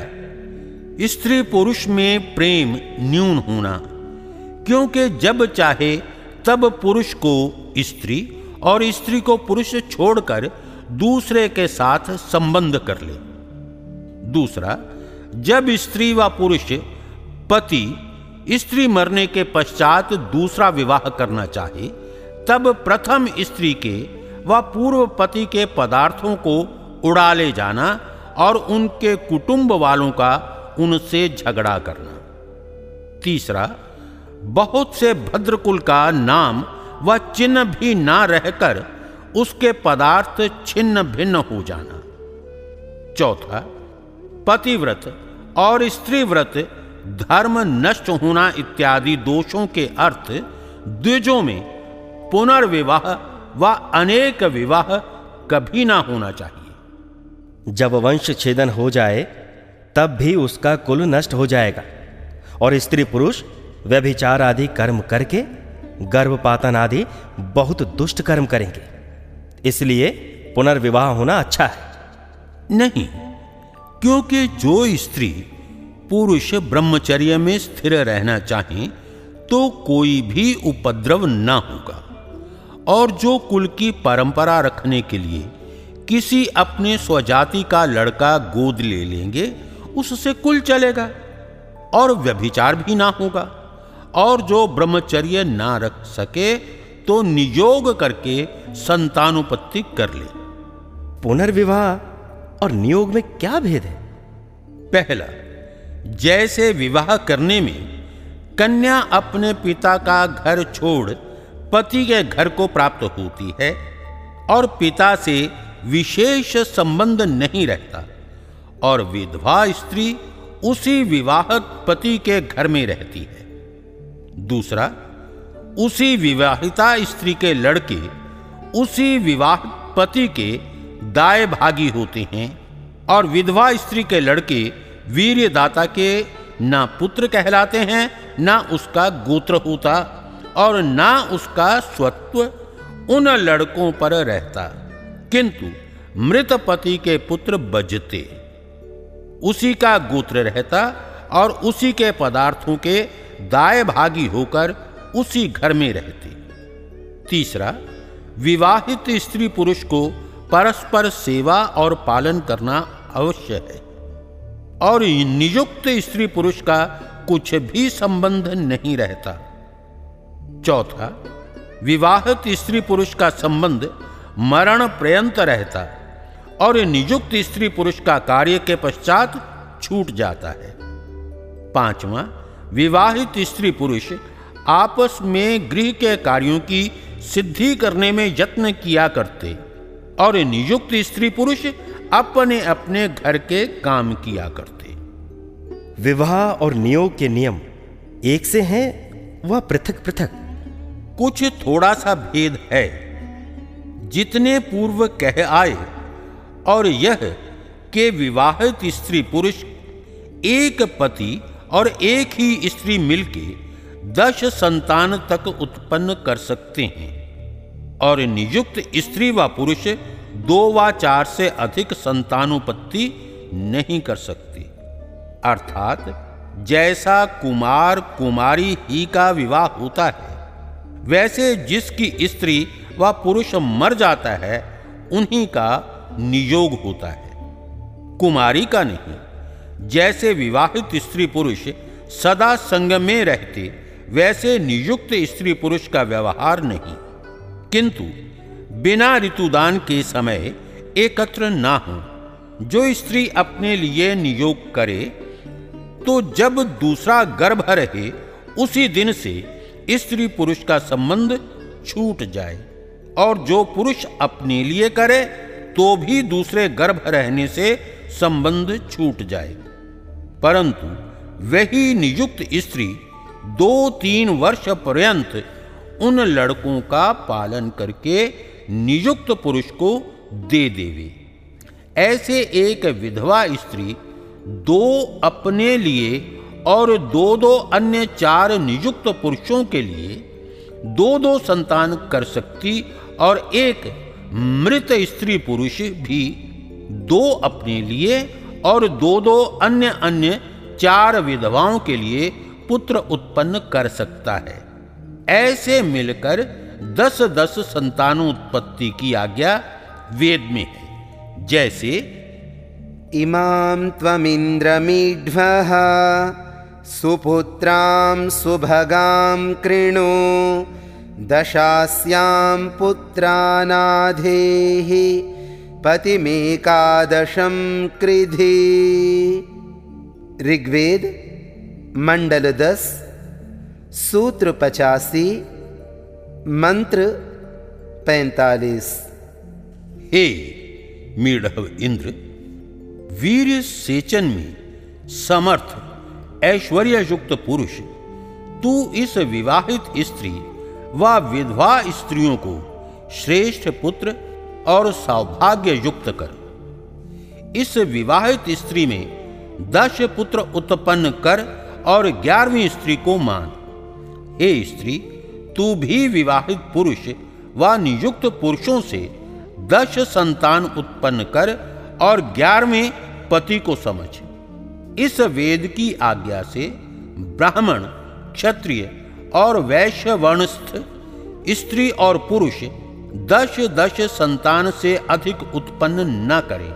S2: स्त्री पुरुष में प्रेम न्यून होना। क्योंकि जब चाहे तब पुरुष को स्त्री और स्त्री को पुरुष छोड़कर दूसरे के साथ संबंध कर ले। दूसरा, जब स्त्री व पुरुष पति स्त्री मरने के पश्चात दूसरा विवाह करना चाहे, तब प्रथम स्त्री के व पूर्व पति के पदार्थों को उड़ा ले जाना और उनके कुटुंब वालों का उनसे झगड़ा करना। तीसरा, बहुत से भद्रकुल का नाम व चिन्ह भी ना रहकर उसके पदार्थ छिन्न भिन्न हो जाना। चौथा, पतिव्रत और स्त्री व्रत धर्म नष्ट होना इत्यादि दोषों के अर्थ द्विजों में पुनर्विवाह व अनेक विवाह कभी ना होना चाहिए।
S3: जब वंश छेदन हो जाए तब भी उसका कुल नष्ट हो जाएगा। और स्त्री पुरुष व्यभिचार आदि कर्म करके, गर्भपातन आदि बहुत दुष्ट कर्म करेंगे। इसलिए पुनर्विवाह होना अच्छा है।
S2: नहीं, क्योंकि जो स्त्री पुरुष ब्रह्मचर्य में स्थिर रहना चाहे तो कोई भी उपद्रव ना होगा। और जो कुल की परंपरा रखने के लिए किसी अपने स्वजाति का लड़का गोद ले लेंगे उससे कुल चलेगा और व्यभिचार भी ना होगा। और जो ब्रह्मचर्य ना रख सके तो नियोग करके संतानुपत्ति कर ले।
S3: पुनर्विवाह और नियोग में क्या भेद है?
S2: पहला जैसे विवाह करने में कन्या अपने पिता का घर छोड़ पति के घर को प्राप्त होती है और पिता से विशेष संबंध नहीं रहता और विधवा स्त्री उसी विवाहक पति के घर में रहती है। दूसरा, उसी विवाहिता स्त्री के लड़के उसी विवाह पति के दाय भागी होते हैं और विधवा स्त्री के लड़के वीरदाता के ना पुत्र कहलाते हैं, ना उसका गोत्र होता और ना उसका स्वत्व उन लड़कों पर रहता। किंतु मृत पति के पुत्र बजते। उसी का गोत्र रहता और उसी के पदार्थों के दाय भागी होकर उसी घर में रहते। तीसरा, विवाहित स्त्री पुरुष को परस्पर सेवा और पालन करना अवश्य है और नियुक्त स्त्री पुरुष का कुछ भी संबंध नहीं रहता। चौथा, विवाहित स्त्री पुरुष का संबंध मरण पर्यंत रहता। और नियुक्त स्त्री पुरुष का कार्य के पश्चात छूट जाता है। पांचवा विवाहित स्त्री पुरुष आपस में गृह के कार्यों की सिद्धि करने में यत्न किया करते और नियुक्त स्त्री पुरुष अपने अपने घर के काम किया करते।
S3: विवाह और नियोग के नियम एक से हैं वह पृथक पृथक
S2: कुछ थोड़ा सा भेद है। जितने पूर्व कह आए और यह के विवाहित स्त्री पुरुष एक पति और एक ही स्त्री मिलके दस संतान तक उत्पन्न कर सकते हैं। और नियुक्त स्त्री व पुरुष दो व चार से अधिक संतानोपत्ति नहीं कर सकते। अर्थात, जैसा कुमार कुमारी ही का विवाह होता है, वैसे जिसकी स्त्री व पुरुष मर जाता है, उन्हीं का नियोग होता है। कुमारी का नहीं। जैसे विवाहित स्त्री पुरुष सदा संग में रहते, वैसे नियुक्त स्त्री पुरुष का व्यवहार नहीं। किंतु बिना ऋतुदान के समय एकत्र ना हो। जो स्त्री अपने लिए नियोग करे तो जब दूसरा गर्भ रहे, उसी दिन से स्त्री पुरुष का संबंध छूट जाए। और जो पुरुष अपने लिए करे तो भी दूसरे गर्भ रहने से संबंध छूट जाए। परंतु वही नियुक्त स्त्री दो तीन वर्ष पर्यंत उन लड़कों का पालन करके नियुक्त पुरुष को दे देवे। ऐसे एक विधवा स्त्री दो अपने लिए और दो दो अन्य चार नियुक्त पुरुषों के लिए दो दो संतान कर सकती और एक मृत स्त्री पुरुष भी दो अपने लिए और दो दो अन्य अन्य चार विधवाओं के लिए पुत्र उत्पन्न कर सकता है। ऐसे मिलकर दस दस संतानोत्पत्ति की आज्ञा वेद में है। जैसे
S1: इमाम त्वमिन्द्रमीढ्वः, सुपुत्रां सुभगां कृणु दशास्यां पुत्रानाधेहि पतिमेकादशं कृधि। ऋग्वेद मंडल दस सूत्र पचासी मंत्र पैंतालीस।
S2: हे मीढ़व इंद्र, वीर सेचन में समर्थ ऐश्वर्य युक्त पुरुष, तू इस विवाहित स्त्री व विधवा स्त्रियों को श्रेष्ठ पुत्र और सौभाग्य युक्त कर। इस विवाहित स्त्री में दस पुत्र उत्पन्न कर और ग्यारहवीं स्त्री को मान। हे स्त्री, तू भी विवाहित पुरुष व नियुक्त पुरुषों से दस संतान उत्पन्न कर और ग्यारहवें पति को समझ। इस वेद की आज्ञा से ब्राह्मण क्षत्रिय और वैश्य वर्णस्थ स्त्री और पुरुष दश दश संतान से अधिक उत्पन्न न करें,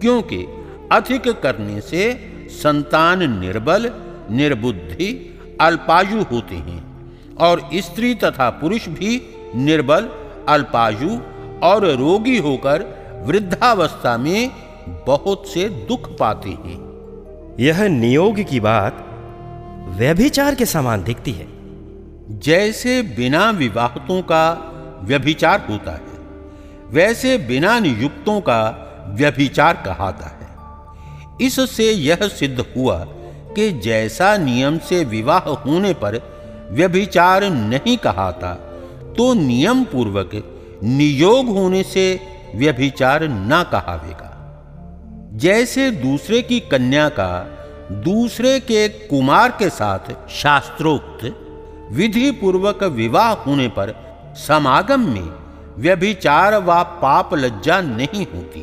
S2: क्योंकि अधिक करने से संतान निर्बल, निर्बुद्धि, अल्पायु होते हैं, और स्त्री तथा पुरुष भी निर्बल, अल्पायु और रोगी होकर वृद्धावस्था में बहुत से दुख पाते हैं।
S3: यह नियोग की बात व्यभिचार के समान दिखती है।
S2: जैसे बिना विवाहतों का व्यभिचार होता है, वैसे बिना नियुक्तों का व्यभिचार कहाता है। इससे यह सिद्ध हुआ कि जैसा नियम से विवाह होने पर व्यभिचार नहीं कहाता तो नियम पूर्वक नियोग होने से व्यभिचार ना कहावेगा। जैसे दूसरे की कन्या का दूसरे के कुमार के साथ शास्त्रोक्त विधि पूर्वक विवाह होने पर समागम में व्यभिचार व पाप लज्जा नहीं होती।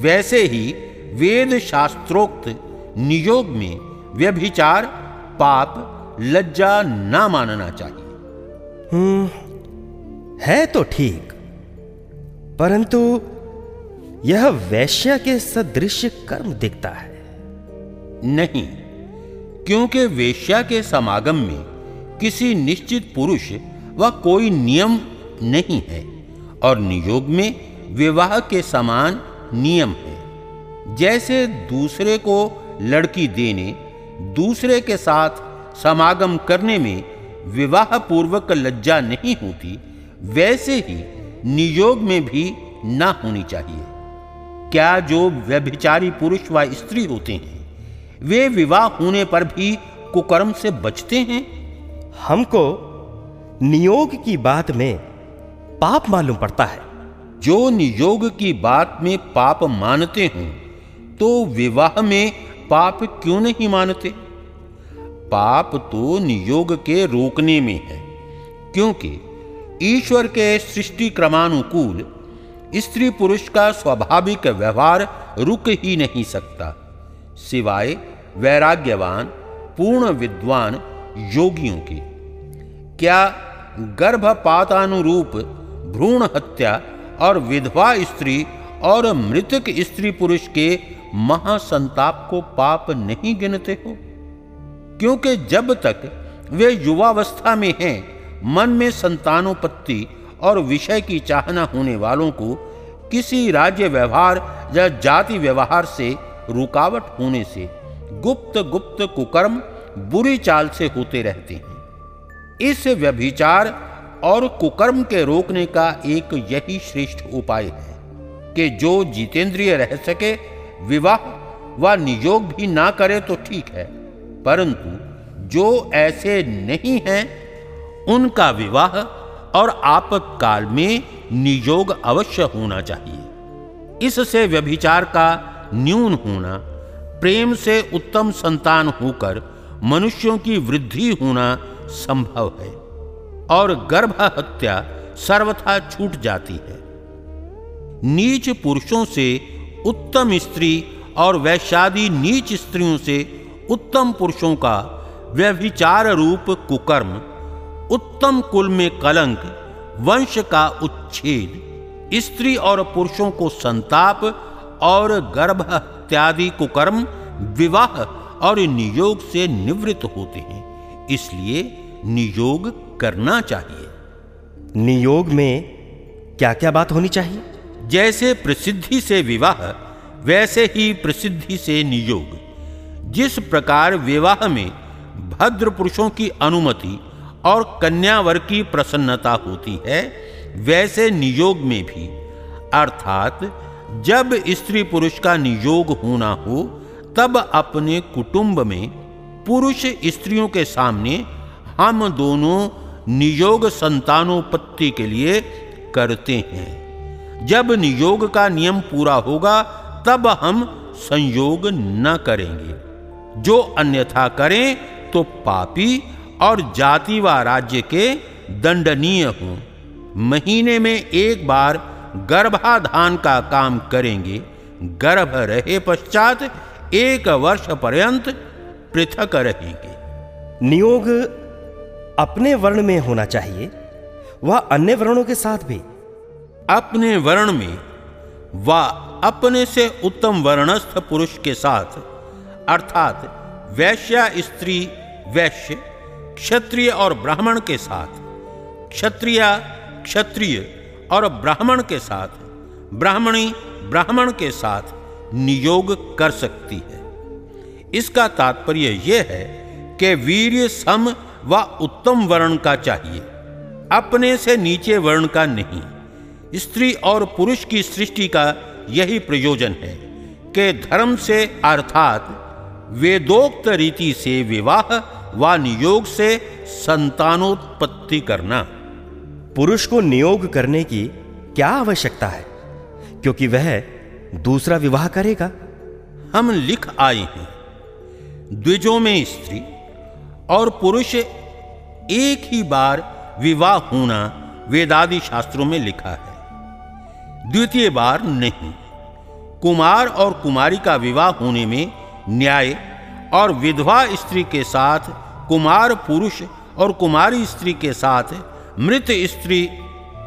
S2: वैसे ही वेद शास्त्रोक्त नियोग में व्यभिचार पाप लज्जा ना मानना चाहिए।
S3: है तो ठीक परंतु यह वैश्य के सदृश कर्म दिखता है।
S2: नहीं क्योंकि वेश्या के समागम में किसी निश्चित पुरुष व कोई नियम नहीं है, और नियोग में विवाह के समान नियम है। जैसे दूसरे को लड़की देने, दूसरे के साथ समागम करने में विवाह पूर्वक लज्जा नहीं होती, वैसे ही नियोग में भी ना होनी चाहिए। क्या जो व्यभिचारी पुरुष व स्त्री होते हैं, वे विवाह होने पर भी कुकर्म से बचते हैं?
S3: हमको नियोग की बात में पाप मालूम पड़ता है।
S2: जो नियोग की बात में पाप मानते हों तो विवाह में पाप क्यों नहीं मानते? पाप तो नियोग के रोकने में है, क्योंकि ईश्वर के सृष्टि क्रमानुकूल स्त्री पुरुष का स्वाभाविक व्यवहार रुक ही नहीं सकता। सिवाय वैराग्यवान, पूर्ण विद्वान योगियों की। क्या गर्भपातानुरूप भ्रूण हत्या और विधवा स्त्री और मृतक स्त्री पुरुष के महासंताप को पाप नहीं गिनते हो? क्योंकि जब तक वे युवावस्था में हैं, मन में संतानोपत्ति और विषय की चाहना होने वालों को किसी राज्य व्यवहार या जाति व्यवहार से रुकावट होने से गुप्त गुप्त कुकर्म बुरी चाल से होते रहते हैं। इस व्यभिचार और कुकर्म के रोकने का एक यही श्रेष्ठ उपाय है कि जो जितेंद्रिय रह सके, विवाह व नियोग भी ना करे तो ठीक है, परंतु जो ऐसे नहीं हैं, उनका विवाह और आपातकाल में नियोग अवश्य होना चाहिए। इससे व्यभिचार का न्यून होना, प्रेम से उत्तम संतान होकर मनुष्यों की वृद्धि होना संभव है और गर्भ हत्या सर्वथा छूट जाती है। नीच पुरुषों से उत्तम स्त्री और वैश्यादि नीच स्त्रियों से उत्तम पुरुषों का व्यभिचार रूप कुकर्म, उत्तम कुल में कलंक, वंश का उच्छेद, स्त्री और पुरुषों को संताप और गर्भ इत्यादि कुकर्म, विवाह और नियोग से निवृत्त होते हैं इसलिए नियोग करना चाहिए।
S3: नियोग में क्या क्या बात होनी चाहिए?
S2: जैसे प्रसिद्धि से विवाह वैसे ही प्रसिद्धि से नियोग। जिस प्रकार विवाह में भद्र पुरुषों की अनुमति और कन्यावर की प्रसन्नता होती है वैसे नियोग में भी। अर्थात जब स्त्री पुरुष का नियोग होना हो तब अपने कुटुंब में पुरुष स्त्रियों के सामने हम दोनों नियोग संतानोपत्ति के लिए करते हैं। जब नियोग का नियम पूरा होगा, तब हम संयोग न करेंगे। जो अन्यथा करें तो पापी और जाति व राज्य के दंडनीय हों। महीने में एक बार गर्भाधान का काम करेंगे। गर्भ रहे पश्चात एक वर्ष पर्यंत पृथक रहेंगे।
S3: नियोग अपने वर्ण में होना चाहिए वह अन्य वर्णों के साथ भी।
S2: अपने वर्ण में व अपने से उत्तम वर्णस्थ पुरुष के साथ अर्थात वैश्या स्त्री वैश्य क्षत्रिय और ब्राह्मण के साथ क्षत्रिय क्षत्रिय और ब्राह्मण के साथ ब्राह्मणी ब्राह्मण के साथ नियोग कर सकती है। इसका तात्पर्य यह है कि वीर्य सम व उत्तम वर्ण का चाहिए। अपने से नीचे वर्ण का नहीं। स्त्री और पुरुष की सृष्टि का यही प्रयोजन है कि धर्म से अर्थात वेदोक्त रीति से विवाह व नियोग से संतानोत्पत्ति करना।
S3: पुरुष को नियोग करने की क्या आवश्यकता है? क्योंकि वह दूसरा विवाह करेगा?
S2: हम लिख आए हैं, द्विजों में स्त्री और पुरुष एक ही बार विवाह होना वेदादि शास्त्रों में लिखा है। द्वितीय बार नहीं, कुमार और कुमारी का विवाह होने में न्याय और विधवा स्त्री के साथ, कुमार पुरुष और कुमारी स्त्री के साथ मृत स्त्री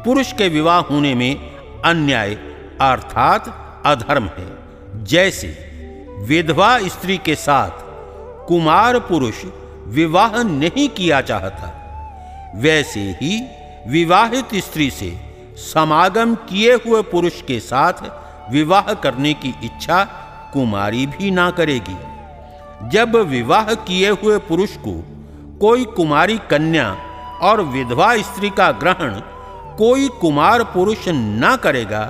S2: पुरुष के विवाह होने में अन्याय, अर्थात अधर्म है। जैसे विधवा स्त्री के साथ कुमार पुरुष विवाह नहीं किया चाहता, वैसे ही विवाहित स्त्री से समागम किए हुए पुरुष के साथ विवाह करने की इच्छा कुमारी भी ना करेगी। जब विवाह किए हुए पुरुष को कोई कुमारी कन्या और विधवा स्त्री का ग्रहण कोई कुमार पुरुष ना करेगा,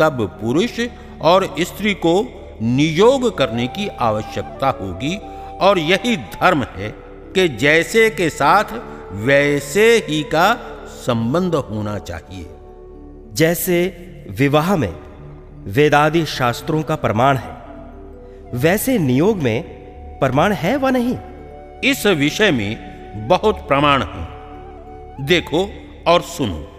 S2: तब पुरुष और स्त्री को नियोग करने की आवश्यकता होगी। और यही धर्म है कि जैसे के साथ वैसे ही का संबंध होना चाहिए।
S3: जैसे विवाह में वेदादि शास्त्रों का प्रमाण है वैसे नियोग में प्रमाण है व नहीं?
S2: इस विषय में बहुत प्रमाण है। देखो और सुनो।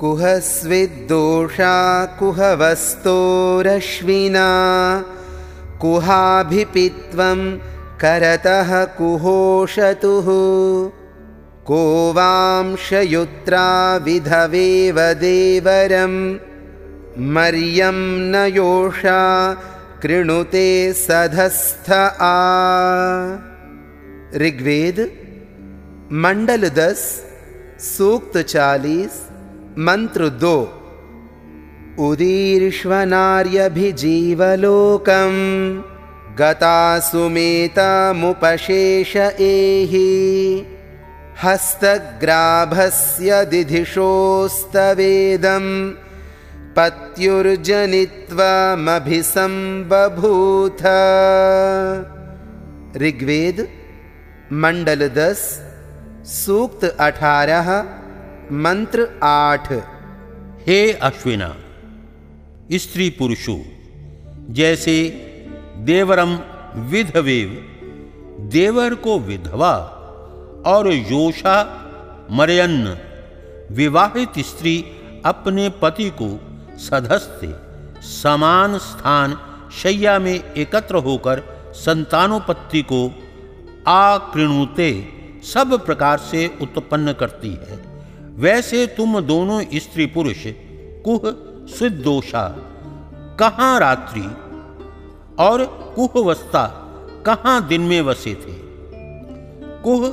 S1: कुहस्विद्दोषा कुहवस्तोरश्विना। कुहाभिपित्वं करतः कुहोषतुः। को वांशयुत्रा विधवेव देवरं। मर्यं न योषा कृणुते सधस्थ आ। ऋग्वेद मंडल दस सूक्त चालीस मंत्र दो उदीर्ष्वनार्यभिजीवलोकं गता सुमेतामुपशेष एहि। हस्तग्राभस्य दिधिषोस्तवेदं पत्युर्जनित्वमभिसंबभूथ। ऋग्वेद मंडल दस सूक्त अठारह मंत्र आठ।
S2: हे अश्विना, स्त्री पुरुषो, जैसे देवरम विधवेव, देवर को विधवा और योषा मरयन्न विवाहित स्त्री अपने पति को सदस्य समान स्थान शैया में एकत्र होकर संतानोपत्ति को आकृणुते सब प्रकार से उत्पन्न करती है। वैसे तुम दोनों स्त्री पुरुष, कुह सुदोषा। कहाँ रात्रि? और कुहवस्ता कहाँ दिन में वसे थे? कुह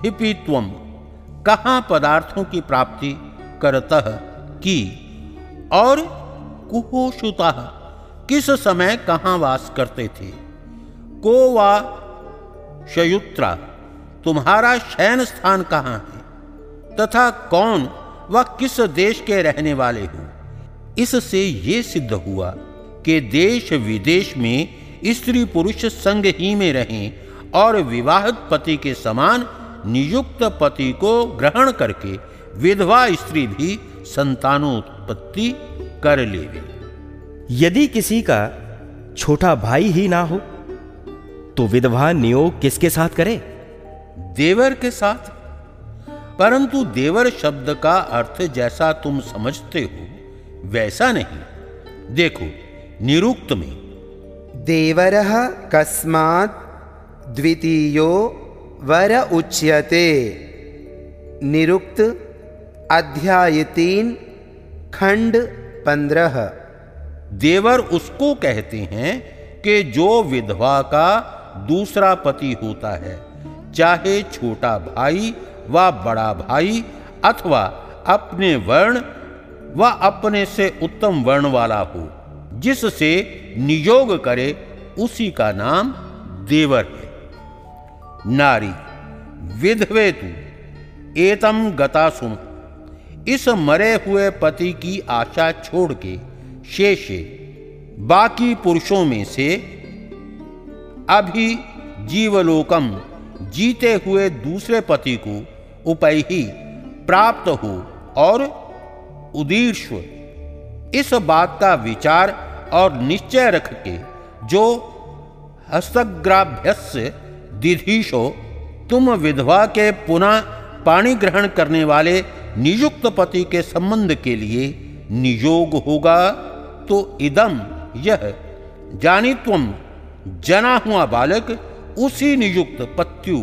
S2: भिपित्वम, कहाँ पदार्थों की प्राप्ति करतः की? और कुहोशुता किस समय कहाँ वास करते थे? को वा शयुत्रा, तुम्हारा शयन स्थान कहाँ है? तथा कौन व किस देश के रहने वाले हो? इससे ये सिद्ध हुआ कि देश विदेश में स्त्री पुरुष संग ही में रहें और विवाहित पति के समान नियुक्त पति को ग्रहण करके विधवा स्त्री भी संतानोत्पत्ति कर लेवे।
S3: यदि किसी का छोटा भाई ही ना हो तो विधवा नियोग किसके साथ करे?
S2: देवर के साथ परंतु देवर शब्द का अर्थ जैसा तुम समझते हो वैसा नहीं। देखो निरुक्त में
S1: देवर कस्मात् द्वितीयो वर उच्यते। निरुक्त अध्याय तीन खंड पंद्रह।
S2: देवर उसको कहते हैं कि जो विधवा का दूसरा पति होता है चाहे छोटा भाई व बड़ा भाई अथवा अपने वर्ण व अपने से उत्तम वर्ण वाला हो, जिससे नियोग करे, उसी का नाम देवर है। नारी, विधवे तु, एतम गता सुन। इस मरे हुए पति की आशा छोड़ के शेषे, बाकी पुरुषों में से अभी जीवलोकम जीते हुए दूसरे पति को उपही प्राप्त हो और उदीर्ष्व इस बात का विचार और निश्चय रख के जो हस्तग्राभ्यस्य दिधीशो, तुम विधवा के पुनः पाणी ग्रहण करने वाले नियुक्त पति के संबंध के लिए नियोग होगा तो इदम यह जानी तुम जना हुआ बालक उसी नियुक्त पत्यु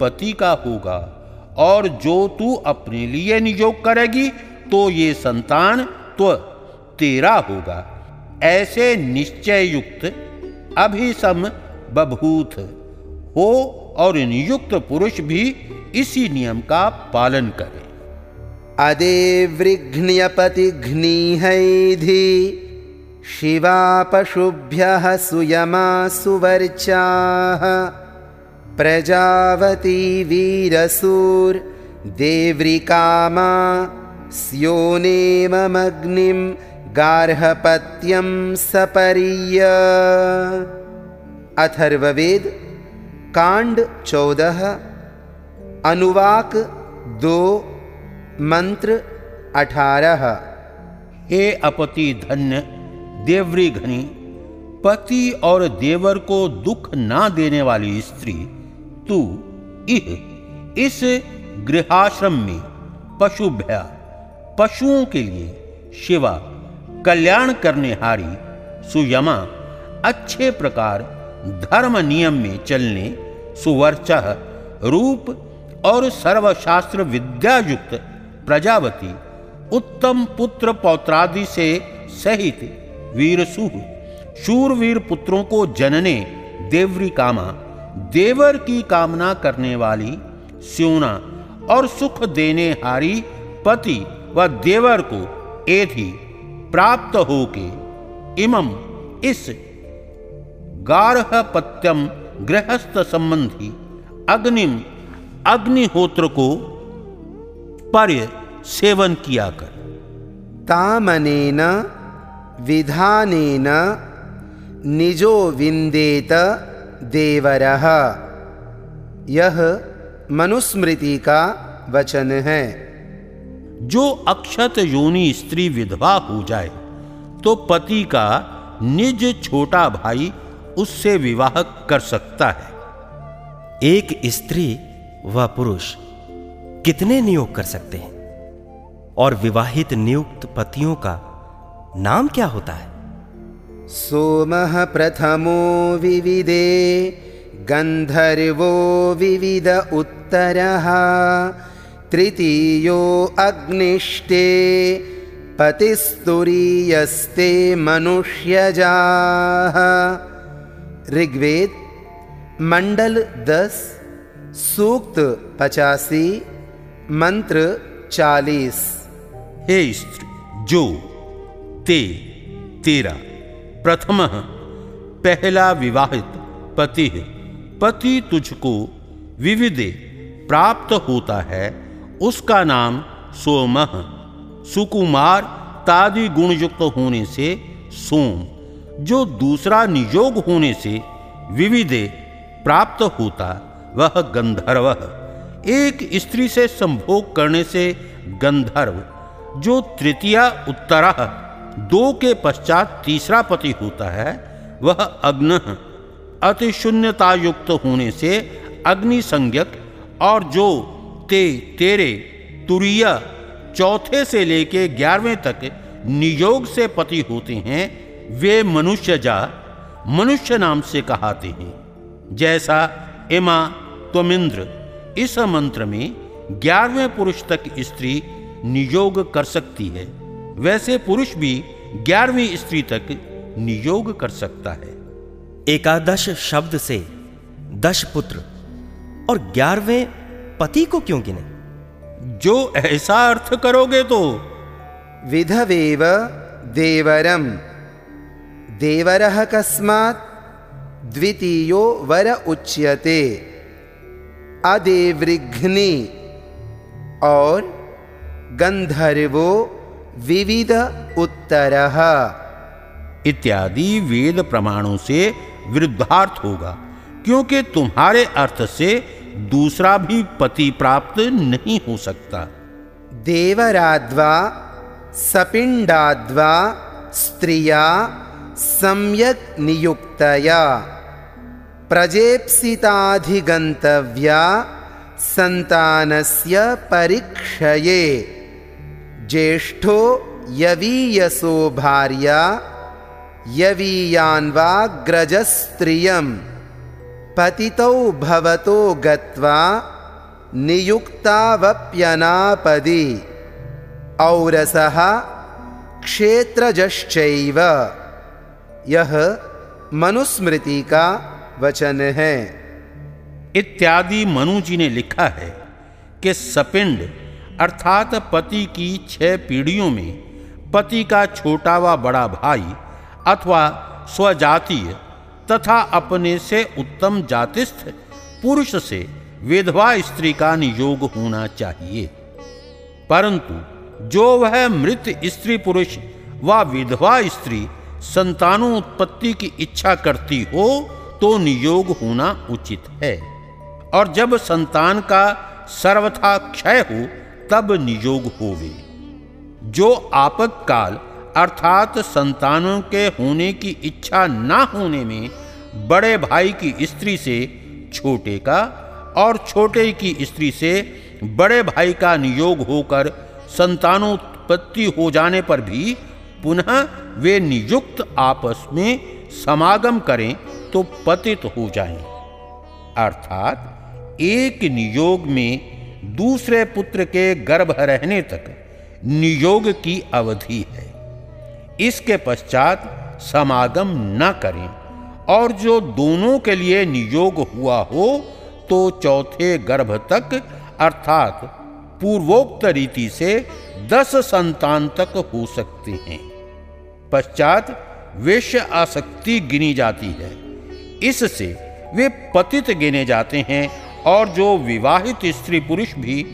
S2: पति का होगा। और जो तू अपने लिए नियोग करेगी तो ये संतान तो तेरा होगा। ऐसे निश्चय युक्त अभिसम बभूत हो और नियुक्त पुरुष भी इसी नियम का पालन करे।
S1: अदेवृघ्न्यपतिघ्नीहैधि शिवा पशुभ्यः सुयमा सुवर्चाः। प्रजावती वीरसूर्देव्रिकामा स्योनेममग्निं, गार्हपत्यं सपरीय। अथर्ववेद कांड चौदह, अनुवाक दो, मंत्र अठारह।
S2: हे अपति धन्य, देवरी घनी, पति और देवर को दुख ना देने वाली स्त्री तू इह, इस गृहाश्रम में पशुभ्या पशुओं के लिए शिवा, कल्याण करने हारी सुयमा, अच्छे प्रकार धर्म नियम में चलने सुवर्च रूप और सर्वशास्त्र विद्यायुक्त प्रजावती, उत्तम पुत्र पौत्रादि से सहित वीरसुह, शूरवीर पुत्रों को जनने देवरी कामा देवर की कामना करने वाली, स्योना और सुख देने हारी पति व देवर को एथि प्राप्त होके इमम इस गार्हपत्यम गृहस्थ संबंधी अग्निम अग्निहोत्र को पर्य सेवन किया कर।
S1: तामनेन, विधानेन, निजो विंदेत देवरः। यह मनुस्मृति का वचन है।
S2: जो अक्षत योनि स्त्री विधवा हो जाए तो पति का निज छोटा भाई उससे विवाह कर सकता है।
S3: एक स्त्री व पुरुष कितने नियोग कर सकते हैं? और विवाहित नियुक्त पतियों का नाम क्या होता है?
S1: सोम प्रथमो विविदे गंधर्वो विविध उत्तर तृतीयो अग्निष्टे पतिस्तुरीयस्ते मनुष्यजा। ऋग्वेद मंडल दस सूक्त पचासी
S2: हे स्त्री जो ते तेरा प्रथम, पहला विवाहित पति पति तुझको विविधे प्राप्त होता है। उसका नाम सोम। सुकुमार तादि गुण युक्त होने से सोम, जो दूसरा नियोग होने से विविधे प्राप्त होता, वह गंधर्व। एक स्त्री से संभोग करने से गंधर्व, जो तृतीय उत्तर दो के पश्चात तीसरा पति होता है, वह अग्न, अति शून्यता युक्त होने से अग्नि संज्ञक और जो ते, तेरे, तुरीय चौथे से लेके ग्यारहवें तक नियोग से पति होते हैं, वे मनुष्य जा, मनुष्य नाम से कहाते हैं। जैसा इमा त्वमिंद्र, इस मंत्र में ग्यारहवें पुरुष तक स्त्री नियोग कर सकती है। वैसे पुरुष भी ग्यारहवीं स्त्री तक नियोग कर सकता है।
S3: एकादश शब्द से दश पुत्र और ग्यारहवें पति को क्यों गिने?
S2: जो ऐसा अर्थ करोगे तो।
S1: विधवेव देवरम। देवर कस्मात् द्वितीयो वर उच्यते। अदेवृघ्नि। और गंधर्वो विविध उत्तर।
S2: इत्यादि वेद प्रमाणों से विरुद्धार्थ होगा क्योंकि तुम्हारे अर्थ से दूसरा भी पति प्राप्त नहीं हो सकता।
S1: देवराद्वा सपिंडाद्वा स्त्रिया सम्यक नियुक्तया प्रजेप्सिताधिगन्तव्या सन्तानस्य परीक्षये। ज्येष्ठो यवीयसो भार्या यवीयान्वाग्रजस्त्रियं पतितौ भवतो गत्वा नियुक्तावप्यनापदि। औरसः क्षेत्रजश्चैव। यह मनुस्मृति का वचन है।
S2: इत्यादि मनु जी ने लिखा है कि सपिंड अर्थात पति की छह पीढ़ियों में पति का छोटा व बड़ा भाई अथवा स्वजातीय तथा अपने से उत्तम जातिस्थ पुरुष से विधवा स्त्री का नियोग होना चाहिए। परंतु जो वह मृत स्त्री पुरुष व विधवा स्त्री संतानोत्पत्ति की इच्छा करती हो तो नियोग होना उचित है। और जब संतान का सर्वथा क्षय हो तब नियोग होवे। जो आपत्काल, अर्थात संतानों के होने की इच्छा ना होने में बड़े भाई की स्त्री से छोटे का और छोटे की स्त्री से बड़े भाई का नियोग होकर संतानोत्पत्ति हो जाने पर भी पुनः वे नियुक्त आपस में समागम करें तो पतित हो जाएँ। अर्थात एक नियोग में दूसरे पुत्र के गर्भ रहने तक नियोग की अवधि है। इसके पश्चात समागम न करें और जो दोनों के लिए नियोग हुआ हो तो चौथे गर्भ तक, अर्थात पूर्वोक्त रीति से दस संतान तक हो सकते हैं। पश्चात वेश्य आसक्ति गिनी जाती है। इससे वे पतित गिने जाते हैं और जो विवाहित स्त्री पुरुष भी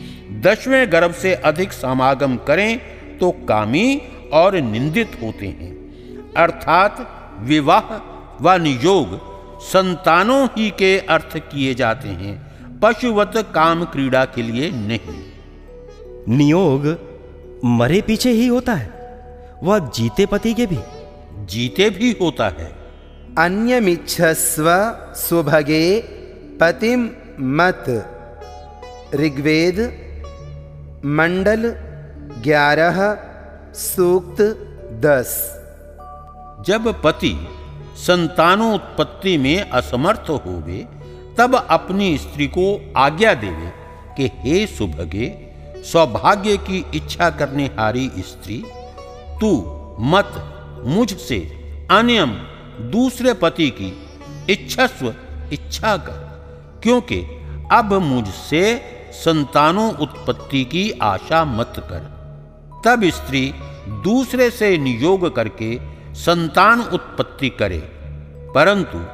S2: दसवें गर्भ से अधिक समागम करें तो कामी और निंदित होते हैं। अर्थात विवाह व नियोग संतानों ही के अर्थ किए जाते हैं पशुवत काम क्रीड़ा के लिए नहीं।
S3: नियोग मरे पीछे ही होता है वह जीते पति के भी।
S2: जीते भी होता है।
S1: अन्यमिच्छस्व सुभगे पतिम मत, ऋग्वेद, मंडल, ग्यारह, सूक्त, दस।
S2: जब पति संतानोत्पत्ति में असमर्थ होवे, तब अपनी स्त्री को आज्ञा देवे कि हे सुभगे, सौभाग्य की इच्छा करने हारी स्त्री, तू मत मुझसे, अनियम दूसरे पति की इच्छस्व इच्छा कर। क्योंकि अब मुझसे संतानों उत्पत्ति की आशा मत कर। तब स्त्री दूसरे से नियोग करके संतान उत्पत्ति करे। परंतु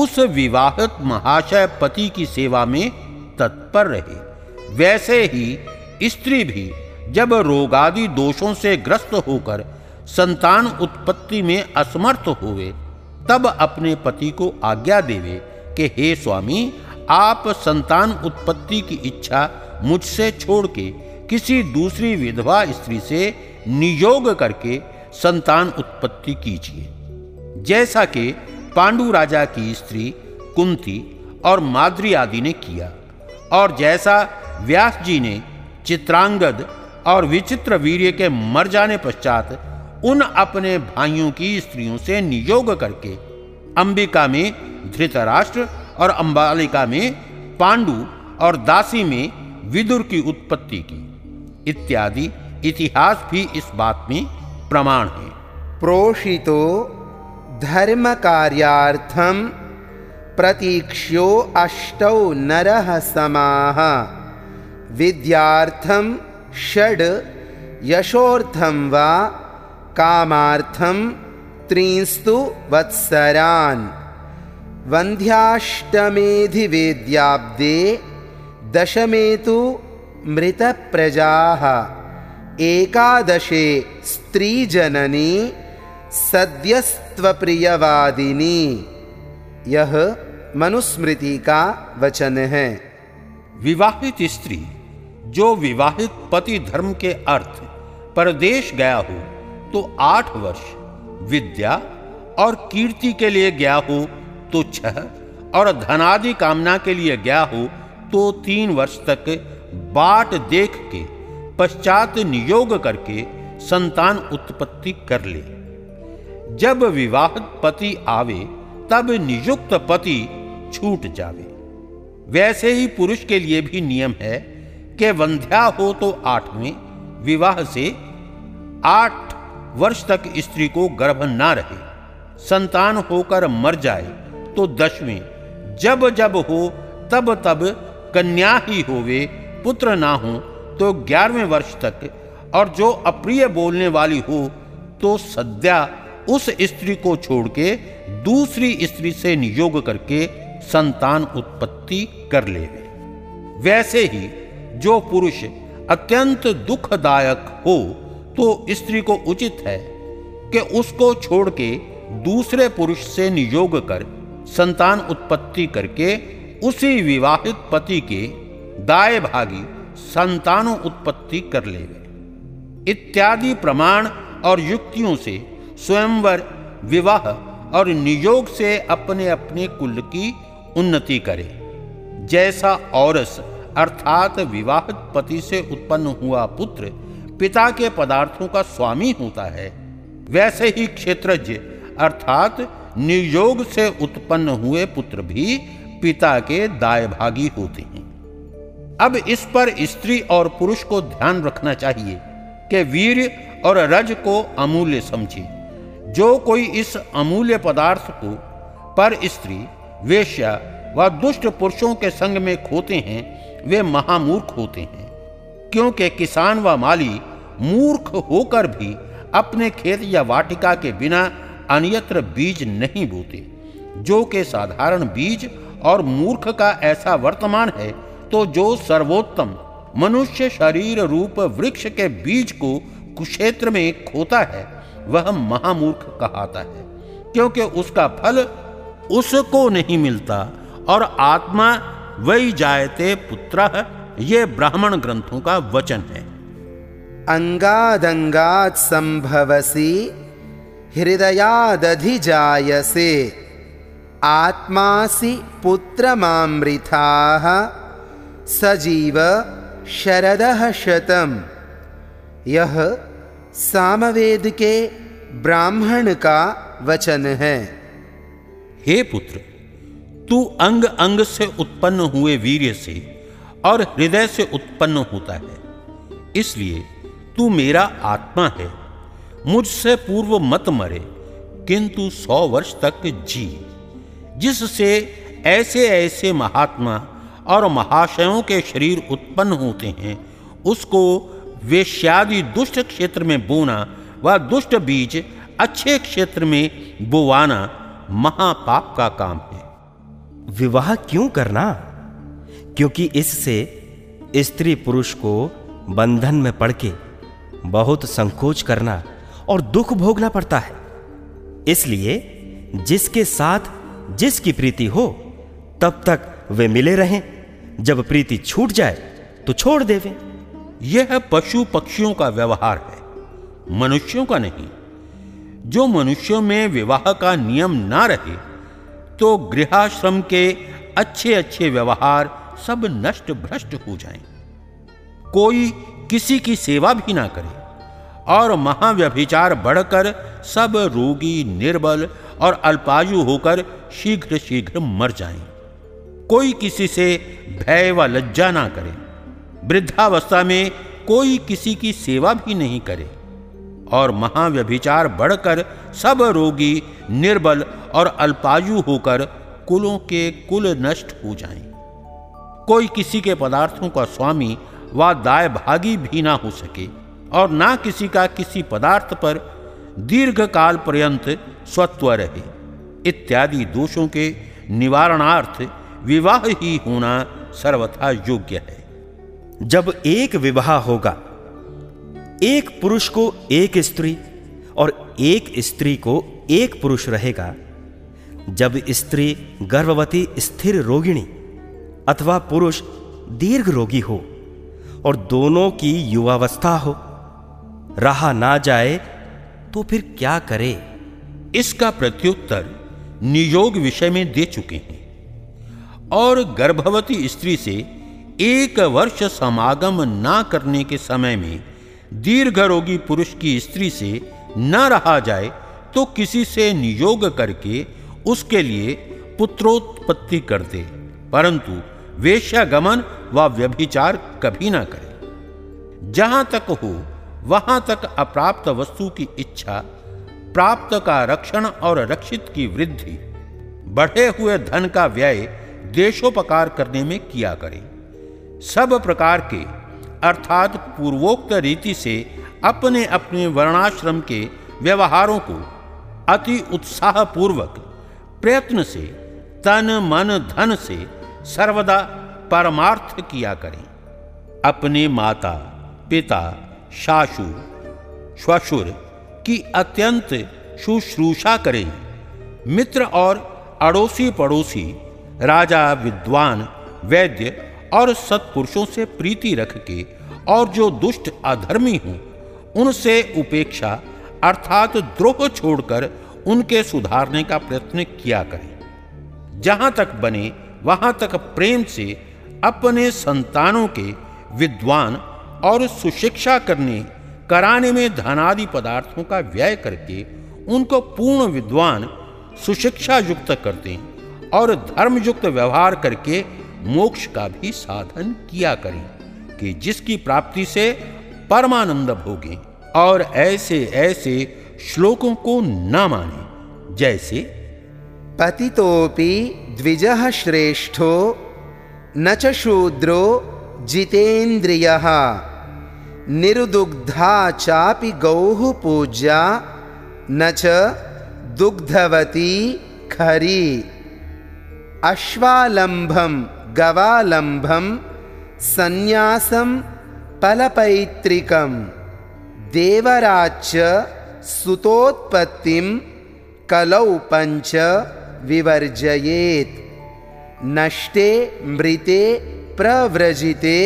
S2: उस विवाहित महाशय पति की सेवा में तत्पर रहे। वैसे ही स्त्री भी जब रोगादि दोषों से ग्रस्त होकर संतान उत्पत्ति में असमर्थ होवे, तब अपने पति को आज्ञा देवे कि, हे स्वामी आप संतान उत्पत्ति की इच्छा मुझसे छोड़ के किसी दूसरी विधवा स्त्री से नियोग करके संतान उत्पत्ति कीजिए। जैसा कि पांडु राजा की स्त्री कुंती और माद्री आदि ने किया, और जैसा व्यास जी ने चित्रांगद और विचित्र वीर्य के मर जाने पश्चात उन अपने भाइयों की स्त्रियों से नियोग करके अंबिका में धृतराष्ट्र और अंबालिका में पांडु और दासी में विदुर की उत्पत्ति की। इत्यादि इतिहास भी इस बात में प्रमाण है।
S1: प्रोषितो धर्म कार्यार्थम प्रतीक्ष्यो अष्टौ नरः समाः। विद्यार्थम षड यशोर्थम वा कामार्थम त्रिंस्तु वत्सरान्। वन्ध्याष्टमेधिवेद्याब्दे दशमे तु मृतप्रजाः। एकादशे स्त्रीजननी सद्यस्त्वप्रियवादिनी। यह मनुस्मृति का वचन है।
S2: विवाहित स्त्री, जो विवाहित पति धर्म के अर्थ, परदेश गया हो तो आठ वर्ष, विद्या और कीर्ति के लिए गया हो तो छह और धनादि कामना के लिए गया हो तो तीन वर्ष तक बाट देख के, पश्चात नियोग करके संतान उत्पत्ति कर ले। जब विवाहित पति आवे, तब नियुक्त पति छूट जावे। वैसे ही पुरुष के लिए भी नियम है कि वंध्या हो तो आठवें, विवाह से आठ वर्ष तक स्त्री को गर्भ ना रहे। संतान होकर मर जाए तो दसवें जब जब हो, तब तब कन्या ही होवे, पुत्र ना हो तो ग्यारहवें वर्ष तक। और जो अप्रिय बोलने वाली हो तो सद्या उस स्त्री को छोड़ के दूसरी स्त्री से नियोग करके संतान उत्पत्ति कर ले वैसे ही जो पुरुष अत्यंत दुखदायक हो तो स्त्री को उचित है कि उसको छोड़ के दूसरे पुरुष से नियोग कर संतान उत्पत्ति करके उसी विवाहित पति के दाय भागी संतानों उत्पत्ति कर ले इत्यादि प्रमाण और युक्तियों से स्वयंवर, विवाह और नियोग से अपने अपने कुल की उन्नति करे। जैसा औरस अर्थात विवाहित पति से उत्पन्न हुआ पुत्र पिता के पदार्थों का स्वामी होता है, वैसे ही क्षेत्रज्ञ अर्थात नियोग से उत्पन्न हुए पुत्र भी पिता के दायभागी होते हैं। अब इस पर स्त्री और पुरुष को ध्यान रखना चाहिए कि वीर और रज को अमूल्य समझे। जो कोई इस अमूल्य पदार्थ को पर स्त्री, वेश्या व दुष्ट पुरुषों के संग में खोते हैं, वे महामूर्ख होते हैं। क्योंकि किसान व माली मूर्ख होकर भी अपने खेत या वाटिका के बिना अन्यत्र बीज नहीं बोते। जो के साधारण बीज और मूर्ख का ऐसा वर्तमान है तो जो सर्वोत्तम मनुष्य शरीर रूप वृक्ष के बीज को कुक्षेत्र में खोता है, वह महामूर्ख कहाता है। क्योंकि उसका फल उसको नहीं मिलता और आत्मा वही जायते पुत्र, ये ब्राह्मण ग्रंथों का वचन है।
S1: अंगादंगात संभवसी हृदयादधिजायसे। आत्मासि पुत्रमामृथा। सजीव शरदः शतम। यह सामवेद के ब्राह्मण का वचन। है
S2: हे पुत्र, तू अंग अंग से उत्पन्न हुए वीर्य से और हृदय से उत्पन्न होता है। इसलिए तू मेरा आत्मा है। मुझसे पूर्व मत मरे, किंतु सौ वर्ष तक जी। जिससे ऐसे ऐसे महात्मा और महाशयों के शरीर उत्पन्न होते हैं, उसको वेश्यादि दुष्ट क्षेत्र में बोना व दुष्ट बीज अच्छे क्षेत्र में बोवाना महापाप का काम है।
S3: विवाह क्यों करना? क्योंकि इससे स्त्री पुरुष को बंधन में पड़ के बहुत संकोच करना और दुख भोगना पड़ता है। इसलिए जिसके साथ जिसकी प्रीति हो, तब तक वे मिले रहें। जब प्रीति छूट जाए तो छोड़ देवे।
S2: यह पशु पक्षियों का व्यवहार है, मनुष्यों का नहीं। जो मनुष्यों में विवाह का नियम ना रहे तो गृहाश्रम के अच्छे अच्छे व्यवहार सब नष्ट भ्रष्ट हो जाएँ। कोई किसी की सेवा भी ना करे। और महाव्यभिचार बढ़कर सब रोगी निर्बल और अल्पायु होकर शीघ्र शीघ्र मर जाएँ। कोई किसी से भय व लज्जा ना करे वृद्धावस्था में कोई किसी की सेवा भी नहीं करे और महाव्यभिचार बढ़कर सब रोगी निर्बल और अल्पायु होकर कुलों के कुल नष्ट हो जाएँ। कोई किसी के पदार्थों का स्वामी व दाय भागी भी ना हो सके और ना किसी का किसी पदार्थ पर दीर्घ काल पर्यंत स्वत्व रहे। इत्यादि दोषों के निवारणार्थ विवाह ही होना सर्वथा योग्य है।
S3: जब एक विवाह होगा, एक पुरुष को एक स्त्री और एक स्त्री को एक पुरुष रहेगा। जब स्त्री गर्भवती स्थिर रोगिणी अथवा पुरुष दीर्घ रोगी हो और दोनों की युवावस्था हो रहा ना जाए तो फिर क्या करे?
S2: इसका प्रत्युत्तर नियोग विषय में दे चुके हैं। और गर्भवती स्त्री से एक वर्ष समागम ना करने के समय में दीर्घ रोगी पुरुष की स्त्री से न रहा जाए तो किसी से नियोग करके उसके लिए पुत्रोत्पत्ति कर दे। परंतु वेश्यागमन व व्यभिचार कभी ना करे। जहाँ तक हो वहाँ तक अप्राप्त वस्तु की इच्छा, प्राप्त का रक्षण और रक्षित की वृद्धि, बढ़े हुए धन का व्यय देशोपकार करने में किया करें। सब प्रकार के, अर्थात पूर्वोक्त रीति से अपने अपने वर्णाश्रम के व्यवहारों को अति उत्साह पूर्वक प्रयत्न से, तन, मन, धन से सर्वदा परमार्थ किया करें। अपने माता, पिता शाशुर श्वशुर की अत्यंत शुश्रूषा करें। मित्र और अड़ोसी पड़ोसी राजा विद्वान, वैद्य और सत्पुरुषों से प्रीति रख के और जो दुष्ट अधर्मी हों, उनसे उपेक्षा, अर्थात द्रोह छोड़कर उनके सुधारने का प्रयत्न किया करें। जहाँ तक बने, वहाँ तक प्रेम से अपने संतानों के विद्वान और सुशिक्षा करने, कराने में धनादि पदार्थों का व्यय करके उनको पूर्ण विद्वान सुशिक्षा युक्त करते हैं और धर्म युक्त व्यवहार करके मोक्ष का भी साधन किया करें कि जिसकी प्राप्ति से परमानंद भोगे और ऐसे ऐसे श्लोकों को न माने, जैसे
S1: पतितोपि द्विजः श्रेष्ठो, न च शूद्रो जितेन्द्रियः। निरुदुग्धा चापि गौः पूज्या न च दुग्धवती खरी। अश्वालम्भं गवालम्भं सन्न्यासं फलपैत्रिकं देवराच्च सुतोत्पत्तिं कलौ पञ्च विवर्जयेत्। नष्टे मृते प्रव्रजिते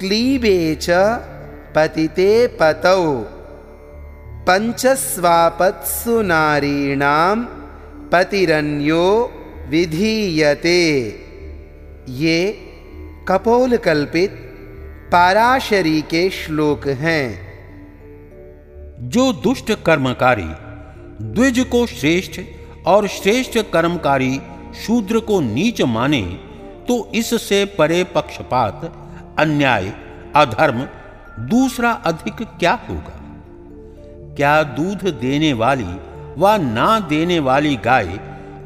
S1: क्लीबे च पतिते पतौ। पञ्चस्वापत्सु नारीणां पतिरन्यो विधीयते। ये कपोल कल्पित पाराशरी के श्लोक हैं।
S2: जो दुष्ट कर्मकारी, द्विज को श्रेष्ठ और श्रेष्ठ कर्मकारी शूद्र को नीच माने तो इससे परे पक्षपात, अन्याय, अधर्म दूसरा अधिक क्या होगा? क्या दूध देने वाली व ना देने वाली गाय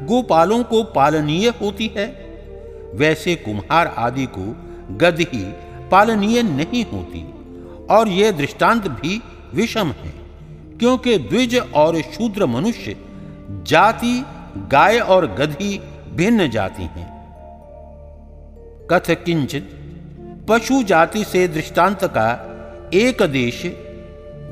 S2: गोपालों को पालनीय होती है? वैसे कुम्हार आदि को गदही पालनीय नहीं होती, और यह दृष्टांत भी विषम है, क्योंकि द्विज और शूद्र मनुष्य जाति, गाय और गधी भिन्न जाति हैं। कथ किंचित पशु जाति से दृष्टांत का एक देश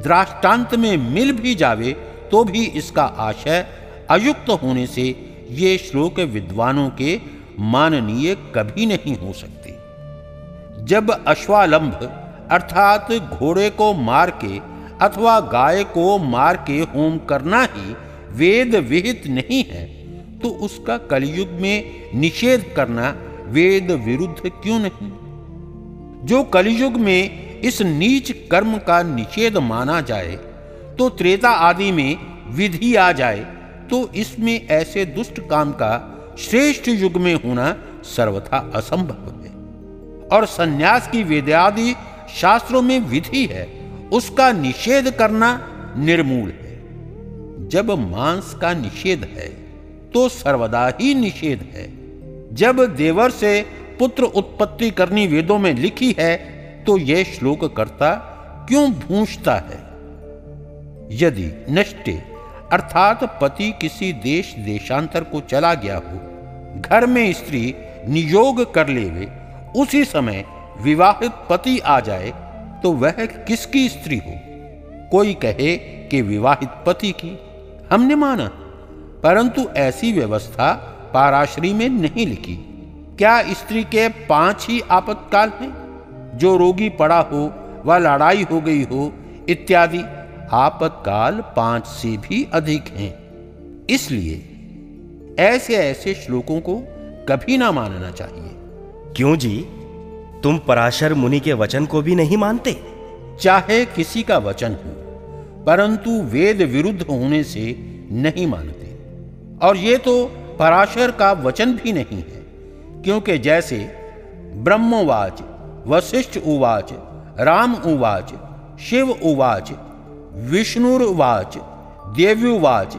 S2: दृष्टांत में मिल भी जावे तो भी इसका आशय अयुक्त होने से ये श्लोक विद्वानों के माननीय कभी नहीं हो सकते। जब अश्वालंभ अर्थात घोड़े को मार के अथवा गाय को मार के होम करना ही वेद विहित नहीं है तो उसका कलयुग में निषेध करना वेद विरुद्ध क्यों नहीं? जो कलयुग में इस नीच कर्म का निषेध माना जाए तो त्रेता आदि में विधि आ जाए तो इसमें ऐसे दुष्ट काम का श्रेष्ठ युग में होना सर्वथा असंभव है। और सन्यास की वेदादि शास्त्रों में विधि है, उसका निषेध करना निर्मूल है। जब मांस का निषेध है तो सर्वदा ही निषेध है। जब देवर से पुत्र उत्पत्ति करनी वेदों में लिखी है तो यह श्लोक करता क्यों भूंजता है? यदि नष्टे, अर्थात पति किसी देश देशांतर को चला गया हो, घर में स्त्री नियोग कर लेवे, उसी समय विवाहित पति आ जाए तो वह किसकी स्त्री हो? कोई कहे कि विवाहित पति की? हमने माना, परंतु ऐसी व्यवस्था पाराश्री में नहीं लिखी। क्या स्त्री के पाँच ही आपातकाल हैं? जो रोगी पड़ा हो व लड़ाई हो गई हो इत्यादि। आपत्काल पाँच से भी अधिक हैं। इसलिए ऐसे ऐसे श्लोकों को कभी ना मानना चाहिए।
S3: क्यों जी? तुम पराशर मुनि के वचन को भी नहीं मानते?
S2: चाहे किसी का वचन हो परंतु वेद विरुद्ध होने से नहीं मानते। और ये तो पराशर का वचन भी नहीं है क्योंकि जैसे ब्रह्मवाच वशिष्ठ उवाच, राम उवाच, शिव उवाच विष्णुवाच देव्युवाच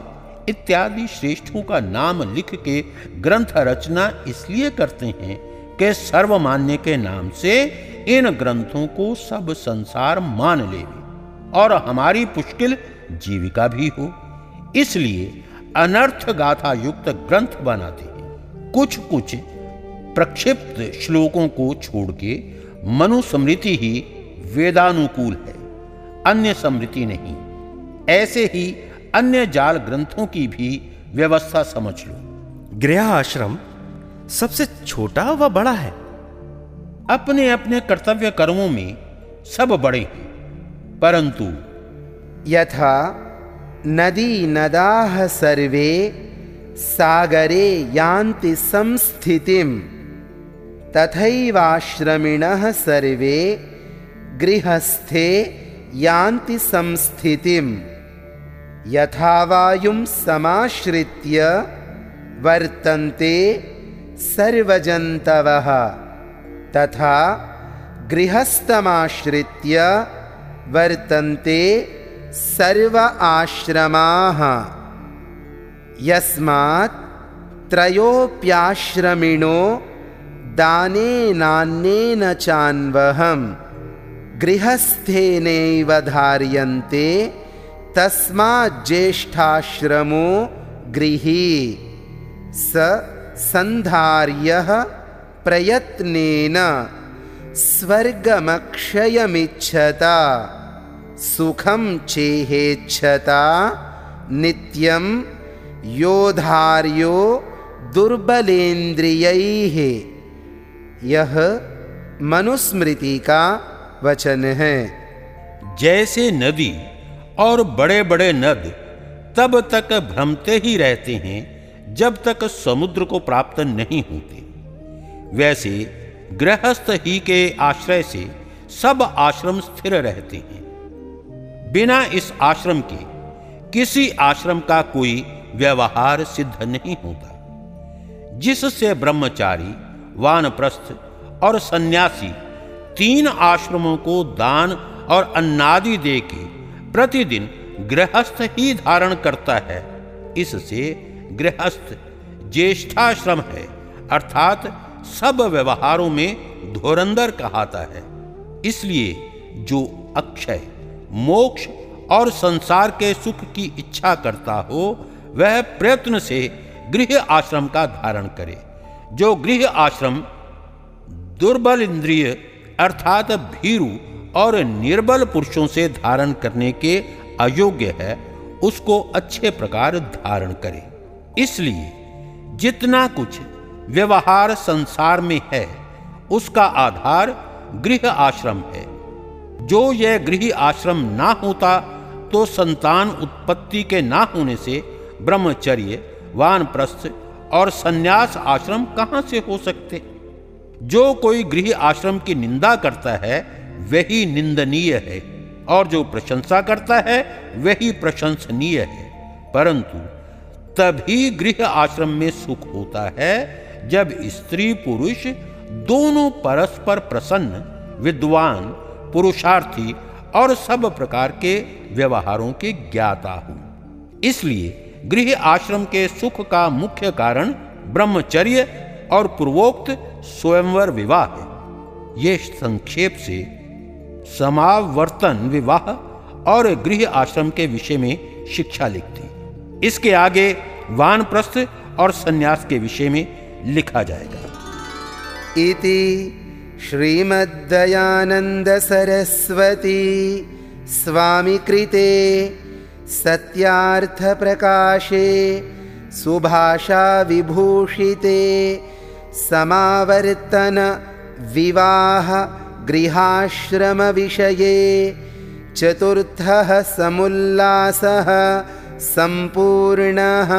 S2: इत्यादि श्रेष्ठों का नाम लिख के ग्रंथ रचना इसलिए करते हैं कि सर्वमान्य के नाम से इन ग्रंथों को सब संसार मान ले और हमारी पुष्किल जीविका भी हो। इसलिए अनर्थ गाथा युक्त ग्रंथ बनाते हैं। कुछ कुछ प्रक्षिप्त श्लोकों को छोड़ के मनुस्मृति ही वेदानुकूल है अन्य स्मृति नहीं। ऐसे ही अन्य जाल ग्रंथों की भी व्यवस्था समझ लो।
S3: गृह आश्रम सबसे छोटा व बड़ा है।
S2: अपने अपने कर्तव्य कर्मों में सब बड़े हैं परंतु
S1: यथा नदी नदाह सर्वे सागरे यान्ति संस्थितिम। तथैवाश्रमिणः सर्वे गृहस्थे यान्ति संस्थितिम। यथा वायुं समाश्रित्य वर्तन्ते सर्वजन्तवः। तथा गृहस्थमाश्रित्य वर्तन्ते सर्व आश्रमाः। यस्मात् त्रयोप्याश्रमिणो दानेनान्येन चान्वहम्। गृहस्थेनैव धार्यन्ते तस्माज्ज्येष्ठाश्रमो गृही। स सन्धार्यः प्रयत्नेन स्वर्गमक्षयमिच्छता सुखं चेहेच्छता नित्यं योधार्यो दुर्बलेन्द्रियैः यह मनुस्मृति का वचन है।
S2: जैसे नदी और बड़े बड़े नद तब तक भ्रमते ही रहते हैं, जब तक समुद्र को प्राप्त नहीं होते। वैसे गृहस्थ ही के आश्रय से सब आश्रम स्थिर रहते हैं। बिना इस आश्रम के किसी आश्रम का कोई व्यवहार सिद्ध नहीं होता। जिससे ब्रह्मचारी वानप्रस्थ और सन्यासी तीन आश्रमों को दान और अन्नादि दे के प्रतिदिन गृहस्थ ही धारण करता है। इससे गृहस्थ ज्येष्ठाश्रम है, अर्थात सब व्यवहारों में धुरंधर कहाता है। इसलिए जो अक्षय, मोक्ष और संसार के सुख की इच्छा करता हो, वह प्रयत्न से गृह आश्रम का धारण करे। जो गृह आश्रम, दुर्बल इंद्रिय अर्थात भीरु और निर्बल पुरुषों से धारण करने के अयोग्य है, उसको अच्छे प्रकार धारण करे। इसलिए जितना कुछ व्यवहार संसार में है, उसका आधार गृह आश्रम है। जो यह गृह आश्रम ना होता तो संतान उत्पत्ति के ना होने से ब्रह्मचर्य वानप्रस्थ और सन्यास आश्रम कहाँ से हो सकते? जो कोई गृह आश्रम की निंदा करता है, वही निंदनीय है, और जो प्रशंसा करता है, वही प्रशंसनीय है। परंतु तभी गृह आश्रम में सुख होता है, जब स्त्री पुरुष दोनों परस्पर प्रसन्न, विद्वान, पुरुषार्थी और सब प्रकार के व्यवहारों के ज्ञाता हो। इसलिए गृह आश्रम के सुख का मुख्य कारण ब्रह्मचर्य और पूर्वोक्त स्वयंवर विवाह है। ये संक्षेप से समावर्तन विवाह और गृह आश्रम के विषय में शिक्षा लिखती इसके आगे वानप्रस्थ और सन्यास के विषय में लिखा जाएगा।
S1: इति श्रीमद्दयानंद सरस्वती स्वामी कृते सत्यार्थ प्रकाशे सुभाषा विभूषिते समावर्तन विवाह गृहाश्रमविषये चतुर्थः समुल्लासः सम्पूर्णः